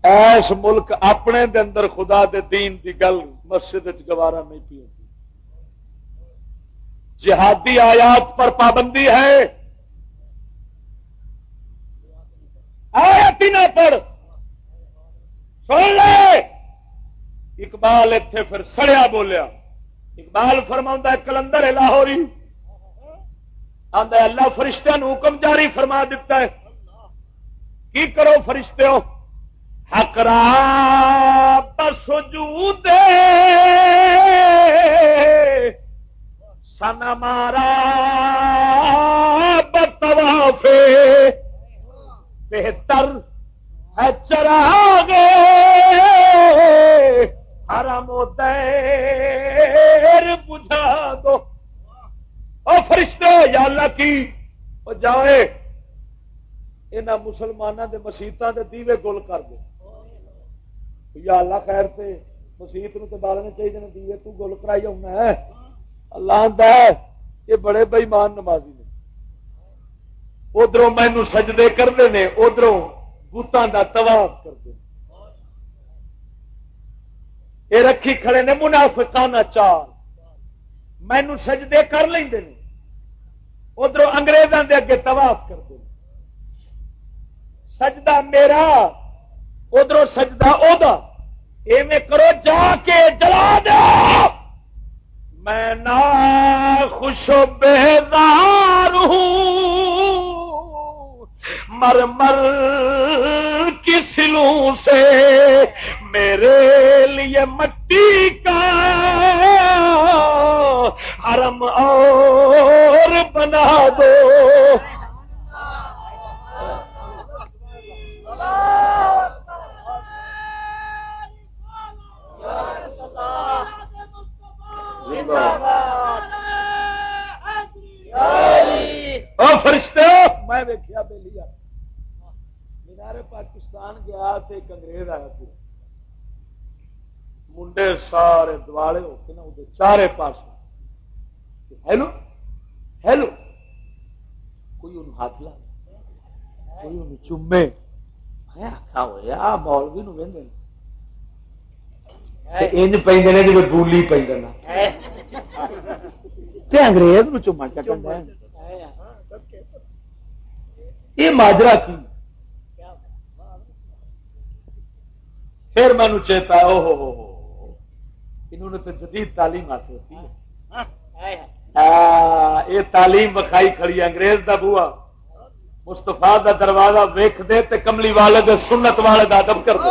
ایس ملک اپنے دے اندر خدا دے دین دی گل مسجد گوارا نہیں پی ہوتی جہادی آیات پر پابندی ہے۔ آیت نہ پر۔ سن لے۔ اقبال اتے پھر سڑیا بولیا۔ اقبال فرما کلندر لاہوری۔ آدھا اللہ فرشتہ نو حکم جاری فرما دیتا ہے۔ کی کرو فرشتے ہو حکرا بسجو دے سن مارا بتوافے بہتر ہے چرا گے ہر دیر بجھا دو۔ فرشتے، یا اللہ کی؟ وہ جائے یہاں مسلمانوں کے مسیطا کے دیوے گول کر دے۔ یا اللہ خیر سے مسیت نو تو بالنے چاہیے دیوے تو گول کرائی ہونا ہے اللہ آتا ہے، یہ بڑے بئیمان نمازی نے۔ ادھر مینو سجدے کرتے ہیں ادھر بوتان کا تباف کرتے یہ رکھی کھڑے نے، منافقانہ چار۔ مینو سجدے کر لیں ادھر اگریزوں کے اگے تباف کرتے سجدہ میرا ادھر سجدہ او دا ایویں کرو جا کے جلا دو میں نا خوش و بیدار ہوں۔ مر مر کی سلوں سے میرے لیے مٹی دو۔ فرشتے میں دیکھا بے لیا مینارے پاکستان گیا تو ایک انگریز آیا تھا منڈے سارے دوالے ہوتے نا وہ چارے پاس۔ ہیلو؟ ہیلو؟ کوئی ان ہاتھ لا کوئی ان چومے آخا ہوا مولوی نو وہدے انج پہ جی پہ انگریز نو چوما چکن یہ ماجرا کی پھر مینو چیتا او ہو ہو انہوں نے تو جدید تعلیم حاصل کی ہاں، یہ تعلیم بکھائی کھڑی انگریز دا بوا مستفا دا دروازہ ویخ دے تے کملی والے دے، سنت والے دا ادب کر دے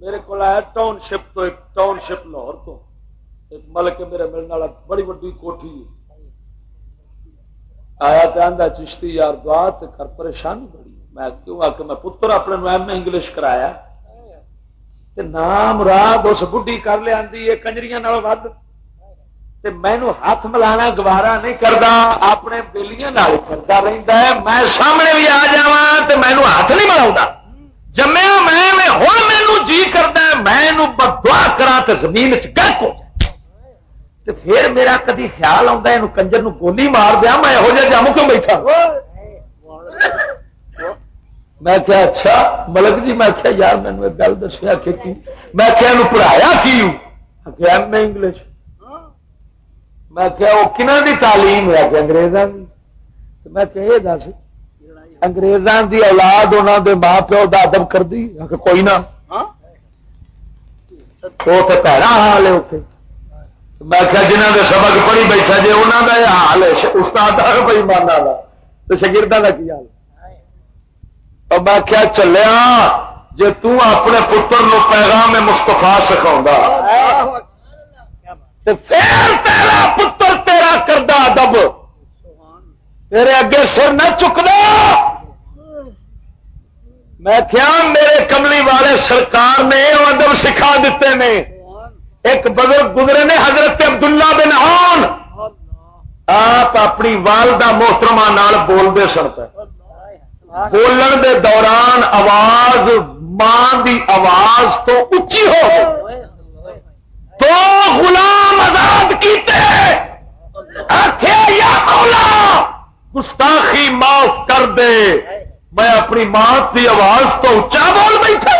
میرے کو آیا ٹاؤن شپ تو ایک ٹاؤن شپ لاہور تو۔ ایک ملک میرے ملنے والا، بڑی وڈی کوٹھی آیا تو آدھا چشتی یار دعا کر پریشانی بڑی میں کیوں آ کے، میں پتر اپنے ایم اے انگلش کرایا۔ نام رات اس بڈی کر لیا کنجری ود۔ مینو ہاتھ ملانا گوارا نہیں کرتا اپنے بےلیاں کرتا رہتا ہے، میں سامنے بھی آ جا تو مینو ہاتھ نہیں ملا جمیا میں ہوں مینو جی کرتا میں بدوا کرا تو زمین چک پھر میرا کدی خیال آتا یہ کنجر گولی مار دیا، میں یہو جہ جم کیوں بیٹھا؟ میں کیا اچھا ملک جی میں کیا یار مینو ایک گل دسیا کہ میں کیا پڑھایا کی ایم اے انگلش۔ میں کیا وہ کنہ دی تعلیم ہے؟ کہ انگریزاں کی میں کہ یہ دس انگریزاں دی اولاد انہوں دے ماں پیو دا ادب کر دی کہ کوئی نہ. تو پیڑا حال ہے اتنے میں کیا جنہ دے سبق پڑھی بیٹھا جی انہوں کا یہ حال ہے؟ استاد بھائی مانا تو شگردہ کا کی حال میں کیا چلیا جی تپنے پتر نو پیغام مستفا سکھا تیرا پتر تیرا کردہ ادب۔ تیرے اگے سر نہ چکنا میں کیا میرے کملی والے سرکار نے ادب سکھا دیتے ہیں ایک بزرگ گزرے نے حضرت عبداللہ بن آن آپ اپنی والدہ محترمہ بولتے سن۔ پہ بولن دے دوران آواز ماں دی آواز تو اچھی ہو تو غلام آزاد کیتے۔ یا مولا، گستاخی معاف کر دے۔ میں اپنی ماں کی آواز تو اچا بول بیٹھا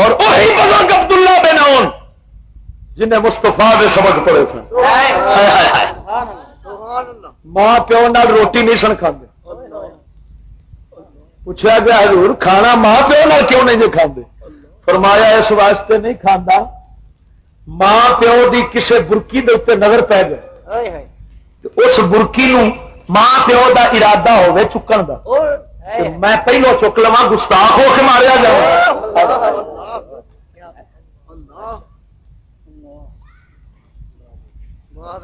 اور وہی بزرگ عبداللہ بن اون جنہیں مستفا دے سبق پڑے سن۔ ماں پیو نال روٹی نہیں سن کھانے پوچھا گیا، حضور، کھانا ماں پیو نال کیوں نہیں جی کھانے فرمایا اس واسطے نہیں کھانا ماں پیو دی کسے برکی دے اتنے نظر پی گئے۔ اس برکی نو ماں پیو دا ارادہ ہوے چکن دا۔ میں پہلو چک لوا گستاخ ہو کے ماریا جا۔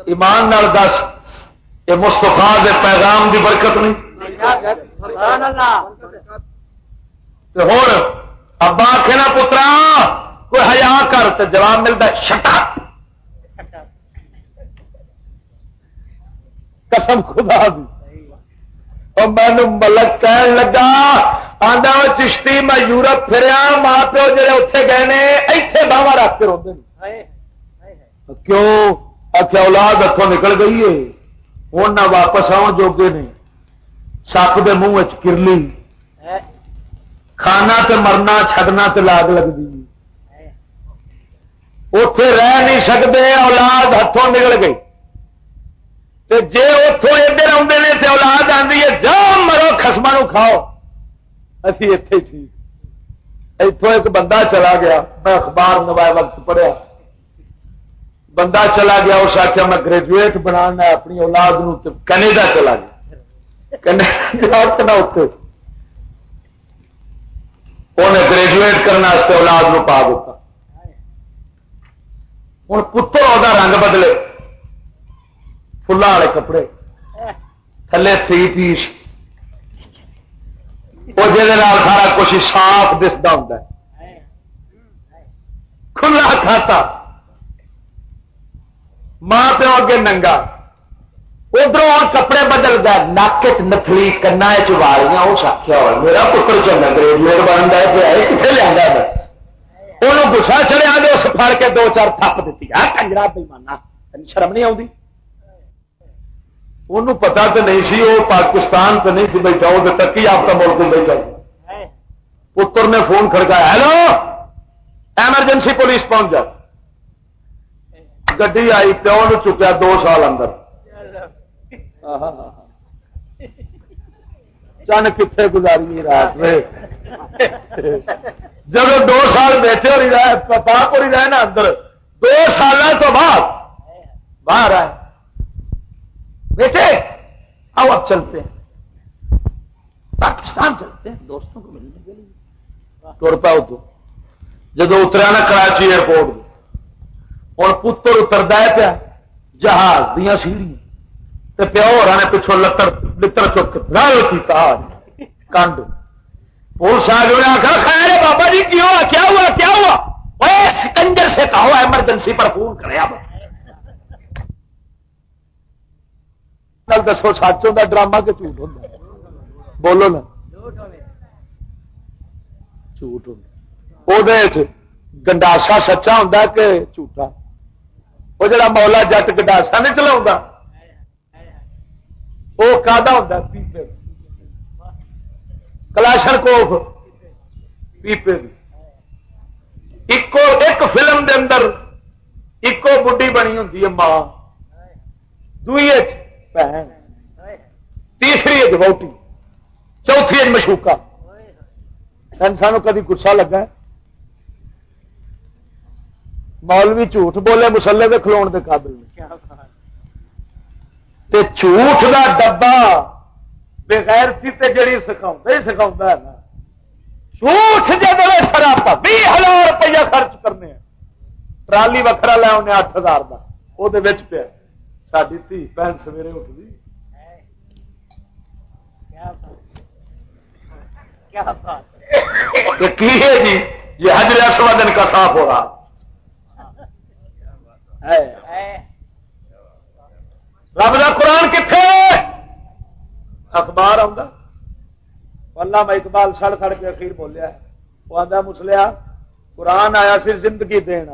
ایمان نال دس یہ مستفا دے پیغام دی برکت نہیں۔ ہوں ابا آخنا پترا کوئی ہیا کر تو جواب ملتا شٹا۔ قسم خدا دی۔ اور مینو ملک کہن لگا آدھا چشتی میں یورپ پھریا ماں پیو جڑے اتے گئے نے ایتھے باوا رکھ کے روتے کیوں؟ آخر اولاد اتوں نکل گئی ہے۔ ہوں نہ واپس آؤ جوگے نے۔ سپ کے منہ کرلی۔ کھانا تے مرنا چڈنا تے لاگ لگتی اتے رہ نہیں سکتے اولاد ہاتھوں نکل گئی۔ جی اتوں ادھر آدھے نے تو اولاد آتی ہے، جا مرو خسما کھاؤ۔ اسی اتے ٹھیک۔ اتوں ایک بندہ چلا گیا، میں اخبار نوائے وقت پڑھیا۔ بندہ چلا گیا، اس آخیا میں گریجویٹ بنا اپنی اولاد نو کینیڈا چلا گیا۔ کینیڈا اتنے انہیں گریجویٹ کرنے اولاد نو پا دیتا۔ ہوں پتر وہ رنگ بدلے۔ فلا والے کپڑے۔ تھلے تھری پیس۔ وہ سارا کچھ صاف دستا ہوں کھلا کھاتا۔ ماں پیو اگے ننگا۔ ادھر ہوں کپڑے بدل گیا نک چ نتلی کنا چالیاں اس آخیا ہوا میرا پتر چنگا گریجویٹ بنتا ہے کتنے لیا میں وہ گسا چڑیا گیا اس فر کے دو چار تھپ دیتی ہے کنجرا پہ مانا شرم نہیں آتی انہوں پتا تو نہیں سی وہ پاکستان تو نہیں سی بیٹھا وہ تکی آپ کا ملک بیٹھا۔ پتر نے فون کھڑکایا، ہیلو! ایمرجنسی پولیس پہنچ جا گی آئی پیو نے چکیا دو سال اندر۔ چن کتنے گزاری رات میں؟ جب دو سال بیٹھے ہو رہا پاپ ہو رہا نا اندر؟ دو سال تو بعد باہر آئے۔ بیٹے، آؤ اب چلتے ہیں۔ پاکستان چلتے ہیں دوستوں کو ملنے کے لیے۔ تر پاؤ تو۔ جب اترا نا کراچی ایئرپورٹ اور پتر اترتا ہے پیا، جہاز دیا سیڑھی پیو ہو نے پچھوں لتر لتر چک رال کیا کنڈ۔ پولیس آ گئے آخر خیر بابا جی کیوں کیا ہوا؟ کیا ہوا؟ سکنجر سے کہو ایمرجنسی پر فون کرے اب۔ دسو، سچ ہوتا ڈرامہ کہ جھوٹ ہوتا بولو نا۔ جھوٹ ہو گنڈاسا سچا ہوں کہ جھوٹا؟ وہ جڑا مولا جٹ گنڈاسا نہیں چلا وہ کا ہوں پیپے کلاشن کوف۔ پیپے ایک فلم دے اندر ایکو بڈی بنی ہوں ماں۔ دوئی تیسری ایک بوٹی چوتھی ایک مشوکا۔ انسان کدی گسا لگا مولوی جھوٹ بولے مسلے کے کھلو کے قابل تے جھوٹ دا ڈبا بغیر تے جڑی سکھاؤں ہی سکھاؤں ہے نا۔ جھوٹ جب سراپا بھی ہزار روپیہ خرچ کرنے ٹرالی وکرا لے آنے اٹھ ہزار کا وہ پہ ساری تھی بہن سویرے اٹھ گئی کی ہے جی؟ یہ حجر اسود کا صاف ہو رہا۔ رب کا قرآن کتنے اخبار آ میں اقبال سڑ سڑ کے اخیر بولیا وہ آدھا مسلیا، قرآن آیا سی زندگی دن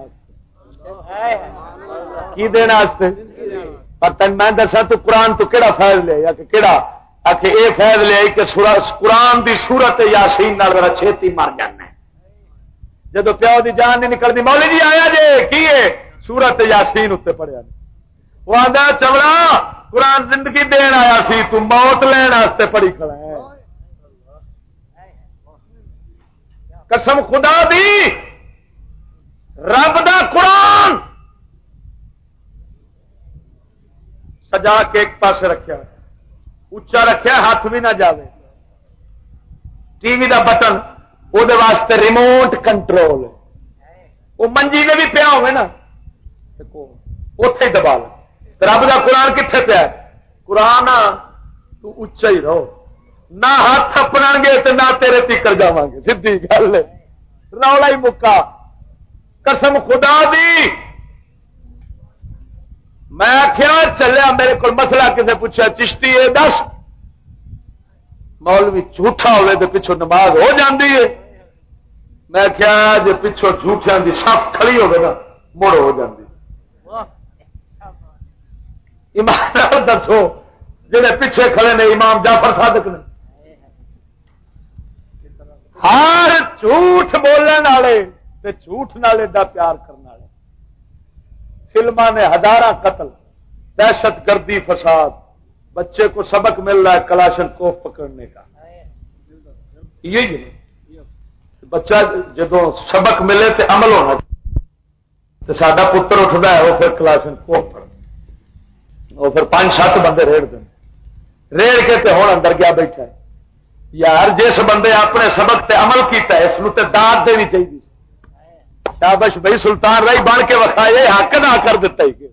کی دن پر تین میں دسا، تو قرآن تو کہڑا فائد لیا کہ کہڑا آخ یہ فائد لیا کہ قرآن دی سورت یاسین میرا چھتی مر جانا جب پیو دی جان نہیں نکلتی مولی جی آیا جی کی سورت یاسین اتنے پڑیا نہیں وہ آدھا چمڑا قرآن زندگی دین آیا سی، تو موت لین واسطے پڑی کھڑا ہے۔ قسم خدا دی، رب دا قرآن سجا کے ایک پاس رکھا اچا رکھا ہاتھ بھی نہ جائے ٹی وی دا بٹن وہ واسطے ریموٹ کنٹرول وہ منجی میں بھی پیا نا۔ اتے دبا لو رب کا قرآن کتنے پیا قرآن تو اچا ہی رہو۔ نہ ہاتھ اپنا گے تو نہ تیرے تیکر جا گے۔ سی گل رولا ہی مکا۔ قسم خدا دی۔ میں آخیا چلیا میرے کو مسئلہ کسی پوچھا چشتی ہے، دس۔ مولوی جھوٹا ہوئے تو پچھو نماز ہو جاندی ہے۔ میں کیا جی پچھو جھوٹیاں دی سف کھڑی ہوگی نا، مڑ ہو جاندی۔ ایمان دسو جہے پیچھے کھڑے نے امام جعفر صادق نے۔ ہر جھوٹ بولنے والے جھوٹ نالے دا پیار کرنے والے۔ فلما نے ہزارہ قتل، دہشت گردی فساد، بچے کو سبق مل رہا ہے کلاشن کوف پکڑنے کا۔ یہی بچہ جدو سبق ملے تو عمل ہونا تو سڈا پتر اٹھتا ہے وہ پھر کلاس وہ پھر پانچ سات بندے ریڑ دیں ریڑ کے تے ہوں اندر گیا بیٹھا ہے۔ یار جس بندے اپنے سبق تے عمل کیتا ہے، اس کو دانت دینی چاہیے شابش بھائی سلطان رائی بن کے وکھائے حق نہ کر دیتا ہی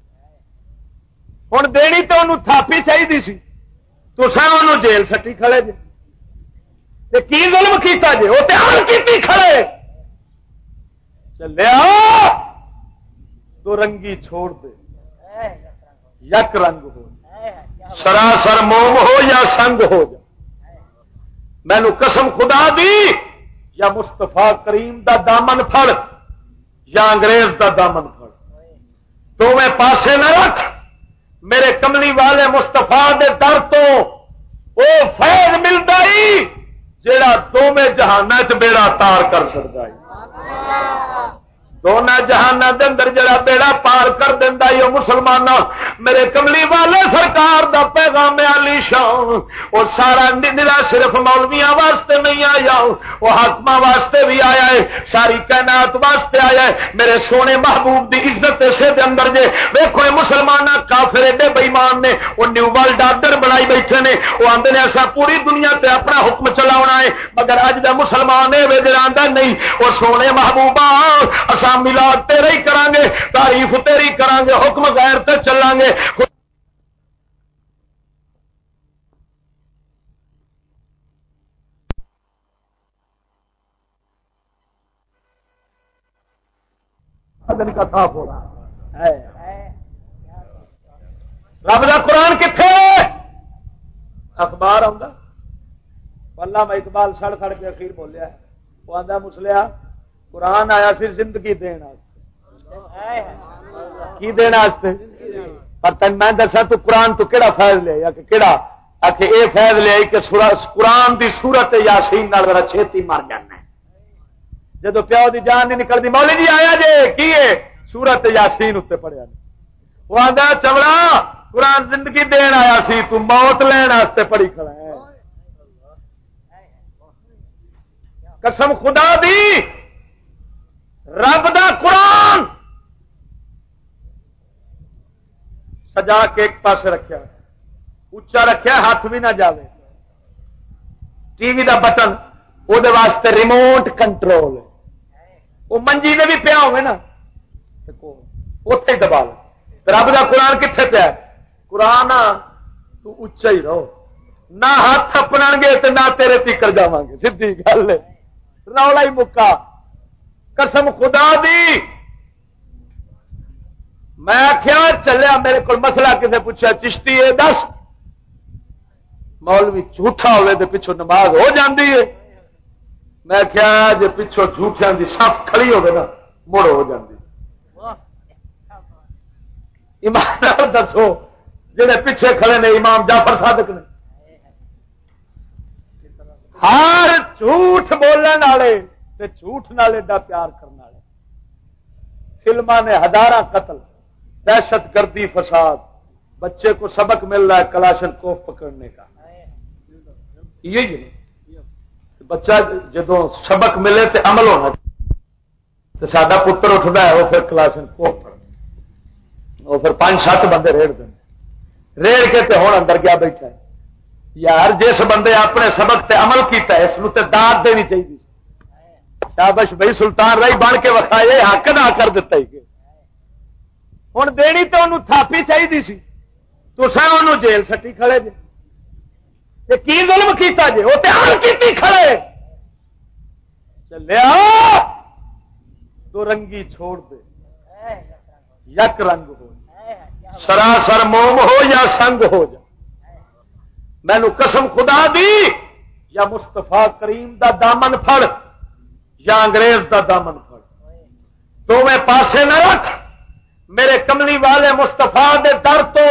ہوں دینی تو انہوں تھاپی چاہیے سی۔ تو سر جیل سٹی کھڑے جی کی ظلم کیتا جی وہ تیار کی کھڑے۔ چلیا تو رنگی چھوڑ دے۔ یک رنگ ہو سراسر موم ہو یا سنگ ہو جا مینو قسم خدا دی یا مستفا کریم دا دامن پھڑ یا انگریز دا دامن پھڑ۔ تو میں پاسے نہ رکھ میرے کملی والے مستفا دے در تو وہ فیض ملتا ہی جہاں دونوں جہان چ بیڑا تار کر سکتا ہے۔ دونوں جہان دے اندر جڑا بیڑا پار کر دینا یہ مسلمان میرے کملی والے سرکار دا پیغام علی شان۔ اور سارا نرا صرف مولویا واسطے نہیں آیا وہ حکم واسطے بھی آیا ہے، ساری کائنات واسطے آیا ہے۔ میرے سونے محبوب دی عزت اسے دے اندر جے ویکو مسلمان کافر ایڈے بئیمان نے وہ نیو ورلڈ آرڈر بنائی بیٹھے نے وہ آدھے نے ایسا پوری دنیا تے اپنا حکم چلا ہے۔ مگر اج دا مسلمان نہیں وہ سونے محبوبہ اصا ملاد تیرے ہی کران گے تعریف تیری کران گے حکم غیر تے چلان گے دن کا صاف ہو رہا رب کا قرآن کتنے اخبار آؤں میں اقبال سڑ سڑ کے اخیر بولیا وہ آدھا مسلیا قرآن آیا سی زندگی دن کی دن پر تین میں دسا تو قرآن تو کہڑا فائد لیا کہ کہڑا آخ یہ فائد لیا کہ قرآن دی سورت یاسین میرا چھتی مر جانا جب پیو دی جان نہیں نکلتی مولی جی آیا جی کی سورت یاسین اتنے پڑیا وہ آدھا چمڑا، قرآن زندگی دین آیا سی، تو موت لین پڑھی کھڑا ہے۔ قسم خدا دی رب دا قرآن! سجا کے ایک پاس رکھا اچا رکھا ہاتھ بھی نہ جاوے۔ ٹی وی دا بٹن وہ واسطے ریموٹ کنٹرول وہ منجی نے بھی پیا ہوئے نا۔ اتے ہی دبا لو رب دا قرآن کتنے پیا قرآن تو اچا ہی رہو۔ نہ ہاتھ اپنا گے نہ تیرے تیکر جا گے سی گل رولا ہی مکا۔ قسم خدا دی۔ میں آخیا چلیا میرے کو مسلا کسی پوچھا چشتی ہے، دس۔ مولوی جھوٹا ہوئے تو پچھو نماز ہو جاندی ہے۔ میں کیا جی پچھو جھوٹیا کی سف کھڑی ہوگی نا، مڑ ہو جاندی۔ ایمان دسو جہے پیچھے کھڑے نے، امام جعفر صادق نے۔ ہر جھوٹ بولنے والے جھوٹ نال ایڈا پیار کرنے والے۔ فلما نے ہزار قتل، دہشت گردی فساد، بچے کو سبق مل رہا ہے کلاشن کو پکڑنے کا۔ یہی بچہ جدو سبق ملے تو عمل ہونا تو سڈا پتر اٹھتا ہے وہ پھر کلاشن کو وہ پھر پانچ سات بندے ریڑ دیں ریڑ کے تے ہوں اندر گیا بیٹھا ہے۔ یار، جس بندے اپنے سبق تے عمل کیتا ہے، اس کو دانت دینی چاہیے۔ شابش بھائی سلطان رائی بن کے وکھائے حق نہ کر دیتا ہی ہوں دینی تو انہوں تھاپی چاہیے سی۔ تو انہوں جیل سٹی کھڑے جی کی ظلم کیتا جی وہ تیار کی کھڑے۔ چلیا تو رنگی چھوڑ دے۔ یک رنگ ہو سراسر موم ہو یا سنگ ہو جا مینو قسم خدا دی، یا مستفا کریم دا دامن پھڑ۔ یا انگریز دا دامن پھڑ دونوں پاسے نہ رکھ۔ میرے کملی والے مستفا دے در تو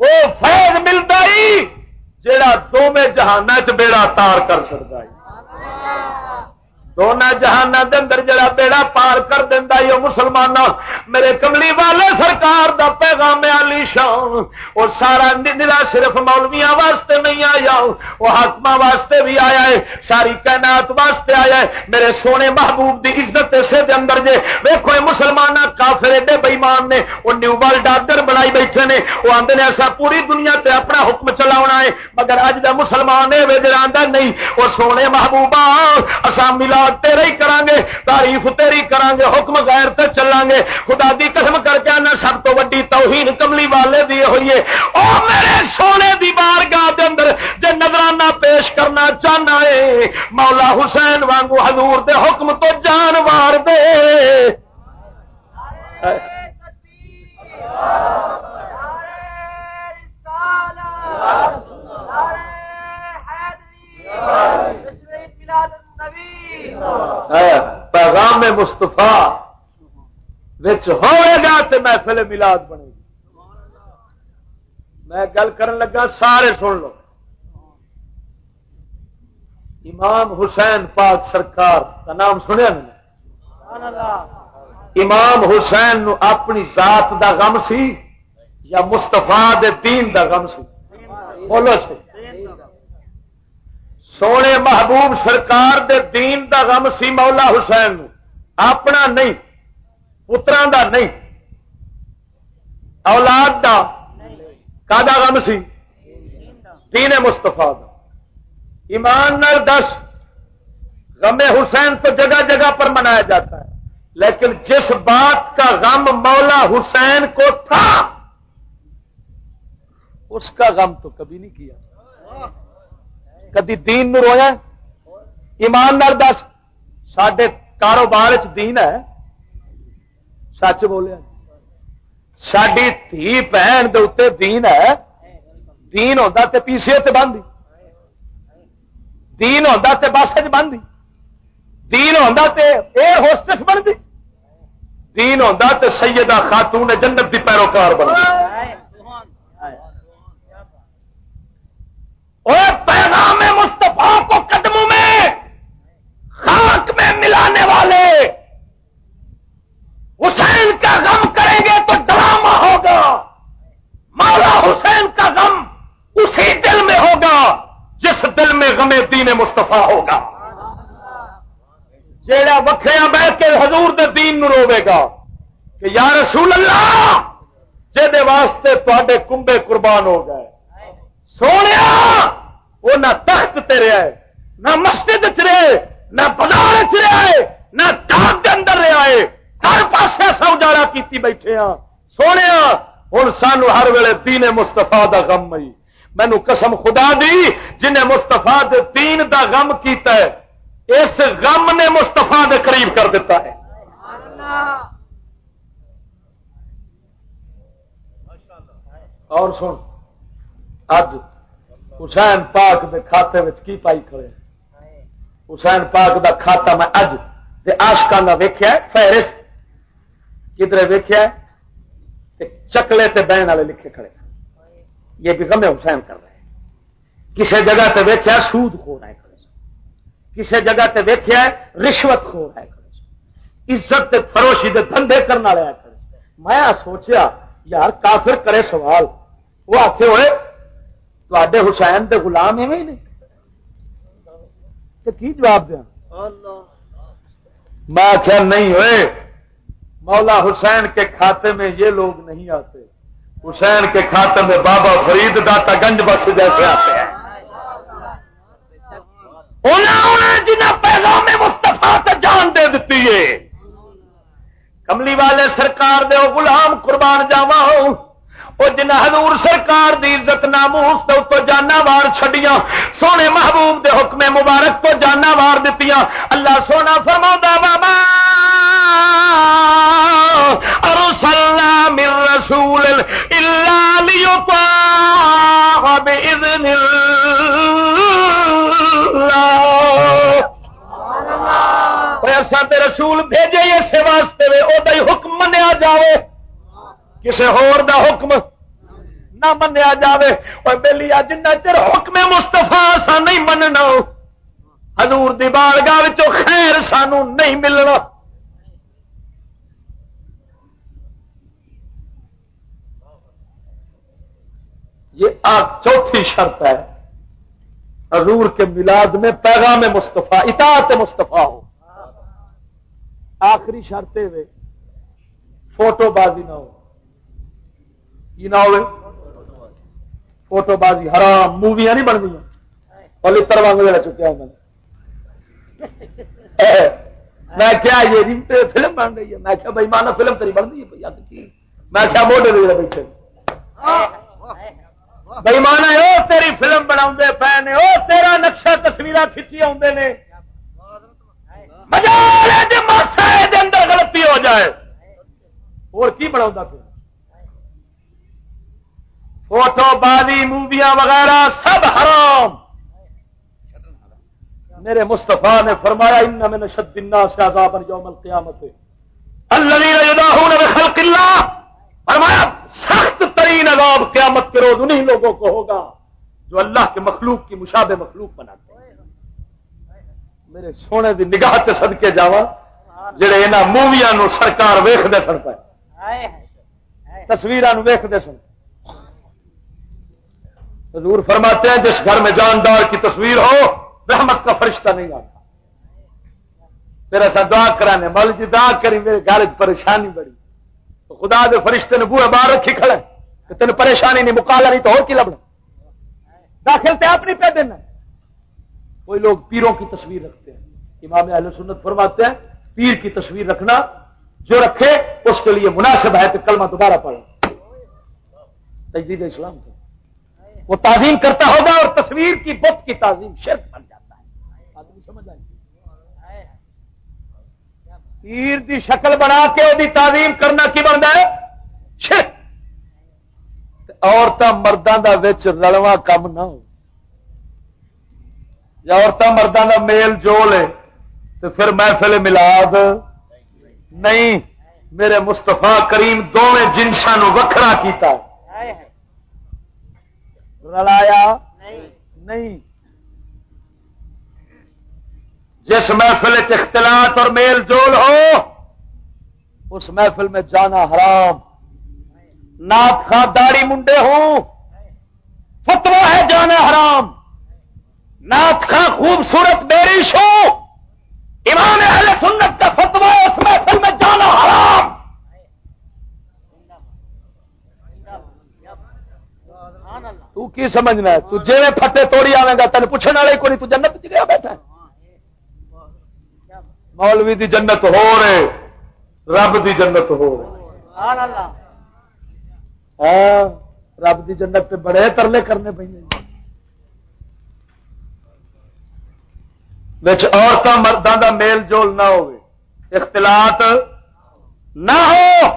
وہ فیض ملتا ہی جہا دونوں جہان چ بیڑا تار کر سکتا ہے۔ دونوں جہان دے اندر جڑا بیڑا پار کر دینا یہ مسلمان میرے کملی والے سرکار دا پیغام علی شان۔ وہ سارا نلا صرف مولویا واسطے نہیں آیا، وہ حکم واسطے بھی آیا ہے، ساری کائنات واسطے آیا ہے۔ میرے سونے محبوب دی عزت اسے دے اندر جے ویکو مسلمان کافر ایڈے بئیمان نے، وہ نیو ورلڈ آرڈر بنائی بیٹھے نے، وہ آدھے نے ایسا پوری دنیا تے اپنا حکم چلا ہے۔ مگر اج دا مسلمان ہے جڑا نہیں، وہ سونے محبوبہ اصا ملا تیرے ہی کران گے تعریف تیری کران گے حکم غیر تے چلان گے خدا دی قسم کر کے آنا، سب تو وڈی توہین کملی والے دی ہوئی ہے۔ او میرے سونے دی بارگاہ دے اندر جے نظرانہ پیش کرنا چاہنا ہے، مولا حسین وانگو حضور دے حکم تو جان وار دے۔ پیغام مستفا ہوئے گا تو محفل ملاد بنے گی۔ میں گل کرن لگا، سارے سن لو۔ امام حسین پاک سرکار، کا نام سنیا امام حسین نو اپنی ذات دا غم سی یا مستفا دین دا غم سی؟ بولو سی سونے محبوب سرکار دے دین دا غم سی مولا حسین اپنا نہیں پترا دا نہیں۔ اولاد دا کا غم سی؟ دین مستفا دا۔ ایمان نر دس، غم حسین تو جگہ جگہ پر منایا جاتا ہے۔ لیکن جس بات کا غم مولا حسین کو تھا، اس کا غم تو کبھی نہیں کیا۔ کدی دین نو رویا ایماندار دس سڈے کاروبار دین ہے۔ سچ بولیا۔ ساری تھی بہن دے دین ہے۔ دین ہوتا تے پیسے تے بند۔ دین ہوتا تے بس بند۔ دین ہوتا تے ایئر ہوسٹس بنتی دین ہوتا تے سیدہ خاتون جنت دی پیروکار بنتی اور پیغام مصطفیٰ کو قدموں میں خاک میں ملانے والے حسین کا غم کریں گے تو ڈرامہ ہوگا۔ مولا حسین کا غم اسی دل میں ہوگا جس دل میں غم دین مصطفیٰ ہوگا۔ جیڑا وکھریا بیٹھ کے حضور دے دین نو روے گا کہ یا رسول اللہ، جے واسطے تے کمبے قربان ہو گئے۔ سونے وہ نہ تخت تے رہا ہے نہ مسجد چ رہے نہ بازار چ رہا ہے نہ ڈاک کے اندر رہا ہے ہر پاس ایسا اجاڑا کی بیٹھے ہاں۔ سونے ہوں سانو ہر ویلے دین مستفا دا غم مئی۔ مینو قسم خدا دی، جنہیں مستفا دین دا غم کیتا ہے، اس غم نے مستفا دے قریب کر دیتا ہے۔ اور سن اج حسین پاک دے کھاتے میں کی پائی کھڑے؟ حسین پاک دا کھاتا میں اج دے آشکان کا ویخیا فہرس کدھر ویخیا چکلے تے بہن والے لکھے کھڑے۔ یہ بھی غم حسین کر رہے ہیں۔ کسی جگہ تے ویخیا سود کھو رہا ہے کسی جگہ تے ویخیا رشوت کھو رہا ہے عزت تے فروشی دے دھندے کرنے والے میں سوچیا، یار کافر کرے سوال۔ وہ آتے ہوئے تے حسین دے غلام ایویں نہیں تو کی جواب دیا میں آخیا نہیں ہوئے مولا حسین کے کھاتے میں یہ لوگ نہیں آتے حسین کے کھاتے میں بابا فرید داتا گنج بخش جیسے آتے ہیں جنہیں پیغام مستفا جان دے دیتی ہے کملی والے سرکار دے غلام قربان جاوا وہ جنہ حضور سرکار دی عزت ناموس تو جانا وار چھڈیاں، سونے محبوب دے حکم مبارک تو جانا وار دتیاں۔ اللہ سونا فرما بابا، ارسلنا من رسول الا ليطاع باذن الله ایسا تے رسول بھیجے اسے واسطے وہ حکم منیا جاوے۔ کسی ہور دا حکم نہ منیا جائے اور بہلی جنہ چر حکم مستفا سا نہیں مننا ہزور دی بارگاہ خیر سانو نہیں ملنا۔ یہ آپ چوتھی شرط ہے۔ حضور کے میلاد میں پیغام مستفا اطاعت مستفا ہو۔ آخری شرط وے، فوٹو بازی نہ ہو۔ کی نہ ہو فوٹو بازی حرام، موویاں نہیں بن گئی اور لڑ واگ لڑ چکیا ہوں میں کیا یہ جی فلم بن رہی ہے۔ میں کیا بھائی مانا فلم تری بن رہی ہے میں کیا موڈے دے بیٹھے۔ بھائی مانا وہ تیری فلم بنا پے نے وہ تیرا نقشہ تصویر کھچی آدھے نے۔ جی، غلطی ہو جائے۔ اور کی بنا پھر؟ فوٹو بازی موویاں وغیرہ سب حرام۔ میرے مستفا نے فرمایا ان میں نشد سے عذاب یوم القیامت. اللہ خلق اللہ۔ فرمایا سخت ترین عذاب قیامت کے روز انہیں لوگوں کو ہوگا جو اللہ کے مخلوق کی مشابہ مخلوق بناتے ہیں۔ میرے سونے دی نگاہ سے سدکے جا جڑے یہاں موویا سرکار ویختے سن پائے تصویر ویختے سن حضور فرماتے ہیں، جس گھر میں جاندار کی تصویر ہو، رحمت کا فرشتہ نہیں آتا۔ پھر ایسا دعا کرانے مل جی دعا کری، میرے گھر پریشانی بڑی۔ تو خدا دے فرشتے نے بوڑھا باہر رکھی کھڑے کہ تین پریشانی نہیں مکالا نہیں تو ہو کی لبنا؟ داخل تے آپ نہیں پہ دینا کوئی لوگ پیروں کی تصویر رکھتے ہیں۔ امام اہل سنت فرماتے ہیں، پیر کی تصویر رکھنا جو رکھے، اس کے لیے مناسب ہے کہ کلمہ دوبارہ پڑھے تجدید اسلام۔ کو وہ تعظیم کرتا ہوگا اور تصویر کی بت کی تعظیم شرک بن جاتا ہے۔ آدمی سمجھ آئے پیر کی شکل بنا کے وہ تعظیم کرنا کی بنتا ہے شرک۔ عورتیں مردوں کا رلوا کم نہ ہو۔ یا عورتیں مردوں کا میل جول ہے تو پھر محفل ملاد نہیں۔ میرے مستفا کریم دونوں جنسا وکھرا کیتا رلایا؟ نہیں۔ جس محفل اختلاط اور میل جول ہو اس محفل میں جانا حرام۔ نات خاں داڑی منڈے ہوں فتوا ہے جانا حرام۔ نات خاں خوبصورت میری شو امام اہل سنت کا فتوا اس محفل میں جانا حرام۔ تو کی سمجھنا ہے؟ تو جی پھٹے توڑی آئے گا تین پوچھنے والے کو نہیں تو جنت گیا بیٹھا مولوی دی جنت ہو رہے رب دی جنت ہو رہے۔ ہاں رب دی جنت پہ بڑے ترلے کرنے پہ عورتوں مردوں کا میل جول نہ ہو اختلاط نہ ہو۔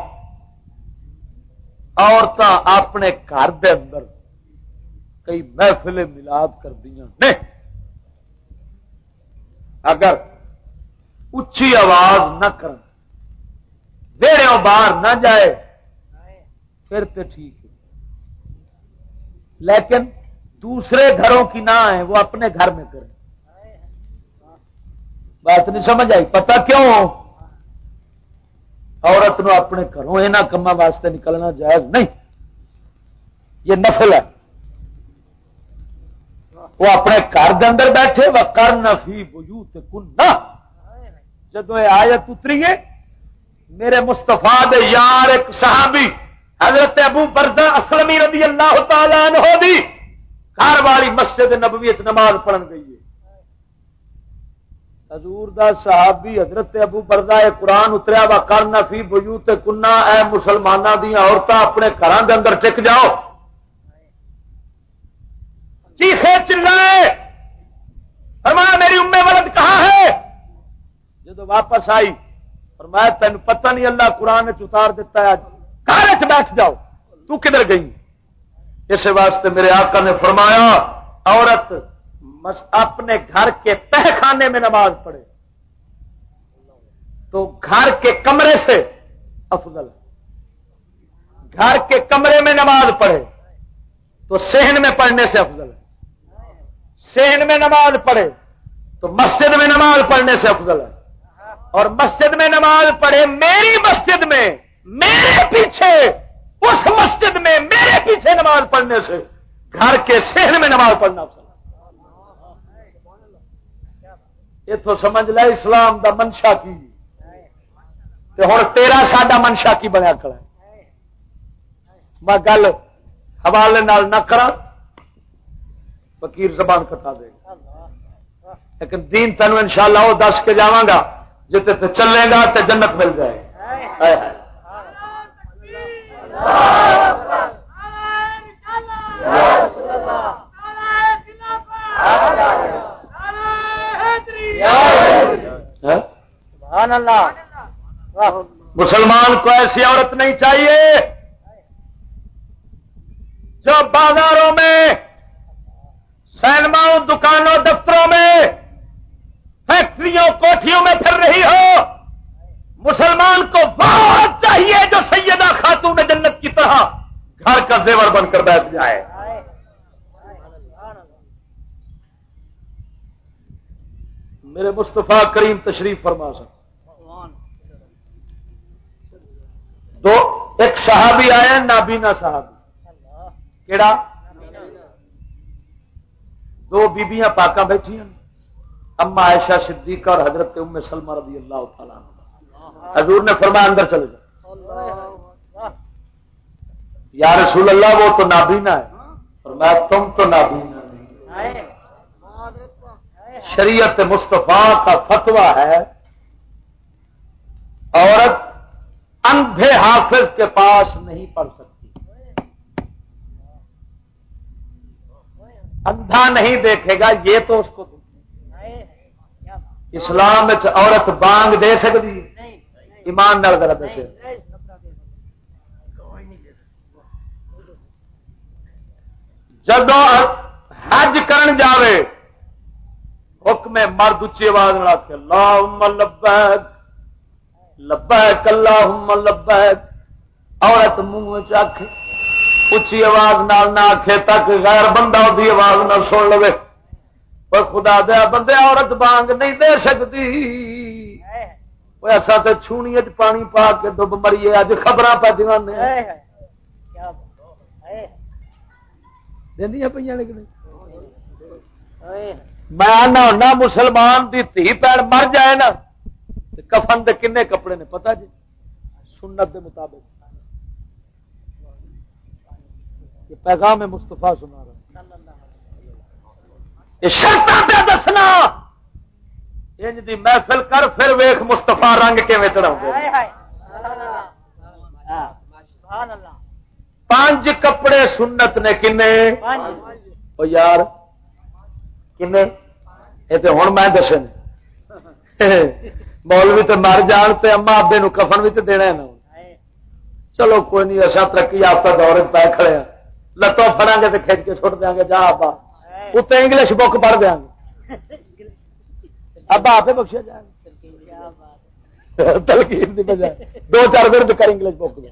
عورتیں اپنے گھر دے اندر کئی محفل ملاد کر دیا اگر اچھی آواز نہ کر باہر نہ جائے، پھر تو ٹھیک ہے۔ لیکن دوسرے گھروں کی نہ ہے وہ اپنے گھر میں کریں۔ بات نہیں سمجھ آئی؟ پتا کیوں؟ عورت نو اپنے گھروں یہاں کما واسطے نکلنا جائز نہیں۔ یہ نفل ہے۔ وہ اپنے گھر کے اندر بیٹھے وہ کر نفی بجو کن جدو یہ آیت اتریے میرے مستفا دے یار ایک صحابی، حضرت ابو بردا اسلمی رضی اللہ تعالی عنہ دی گھر والی مسجد نبوی نماز پڑھن گئی ہے۔ حضور دا صحابی حضرت ابو بردا قرآن اتریا وا کرنا فی بجو کنا اے مسلمانوں دیا عورتیں اپنے گھر کے اندر ٹک جاؤ۔ چیخے چلائے۔ فرمایا، میری امے ولد کہاں ہے؟ جب واپس آئی اور میں تین پتہ نہیں اللہ قرآن اتار دیتا ہے کار بیٹھ جاؤ، تو کدھر گئی؟ اس واسطے میرے آقا نے فرمایا، عورت اپنے گھر کے تہ خانے میں نماز پڑھے۔ تو گھر کے کمرے سے افضل ہے۔ گھر کے کمرے میں نماز پڑھے، تو سہن میں پڑھنے سے افضل ہے۔ سہن میں نماز پڑھے، تو مسجد میں نماز پڑھنے سے افضل ہے۔ اور مسجد میں نماز پڑھے میری مسجد میں، میرے پیچھے، اس مسجد میں میرے پیچھے نماز پڑھنے سے گھر کے شہر میں نماز پڑھنا افضل یہ تو سمجھ لے، اسلام دا منشا کی۔ ہوں تیرا ساڈا منشا کی بنیا کھڑا میں گل حوالے نہ کرا فقیر زبان کٹا دے لیکن دین تینوں ان شاء اللہ وہ دس کے جا گا جتنے تے چلے گا تو جنت مل جائے۔ مسلمان کو ایسی عورت نہیں چاہیے۔ جو بازاروں میں سینماؤں دکانوں دفتروں میں، فیکٹریوں کوٹھیوں میں پھر رہی ہو۔ مسلمان کو بہت چاہیے جو سیدہ خاتون جنت کی طرح گھر کا زیور بن کر بیٹھ جائے۔ میرے مصطفیٰ کریم تشریف فرما سکتے دو ایک صحابی آیا نابینا صحابی۔ کیڑا؟ دو بیبیاں پاکا بیٹھی ہیں۔ اما عائشہ صدیقہ اور حضرت ام سلمہ رضی اللہ تعالیٰ حضور نے فرمایا اندر چلے جاؤ۔ یا رسول اللہ، وہ تو نابینا ہے۔ فرمایا، تم تو نابینا نہیں۔ شریعت مصطفیٰ کا فتوا ہے۔ عورت اندھے حافظ کے پاس نہیں پڑھ سکتی۔ اندھا نہیں دیکھے گا یہ تو اس کو اسلام عورت بانگ دے سکتی۔ ایمان نال غلط سے جب حج کرن جاوے حکم مرد اچھی آواز لا کے اللہ لبیک لبیک اللہ لبیک. عورت منہ چکھ اچھی آواز نال نہ آخے تک غیر بندہ وہی آواز نہ سن لو پر خدا دیا بندے عورت بانگ نہیں دے سکتی ایسا تو چھونی پانی پا کے ڈب مریے اج خبر پہ دیوانے۔ پہ میں آنا ہونا مسلمان کی تھی پیڑ مر جائے نا کفن دے کنے کپڑے نے پتا جی؟ سنت دے مطابق۔ یہ پیغام مستفا سنا رہا یہ شرط پہ دسنا۔ انج دی محفل کر پھر ویخ مستفا رنگ کے چڑھاؤ پانچ کپڑے سنت نے کنے؟ یار کنے؟ یہ تو ہوں میں دس مولوی تو مر جان تے اما آبے نو کفن بھی تو دینا ہے نا۔ چلو کوئی نہیں اچھا ترقی یافتہ دور پہ کھڑے ہیں لتوں فڑا گے تو کھچ کے چھوٹ دیا گے، جا آپ اتنے انگلش بک پڑھ دیا گے۔ ابا آپ بخشیا جائے تلکیب کی بجائے۔ دو چار ورد کر انگلش بک دیا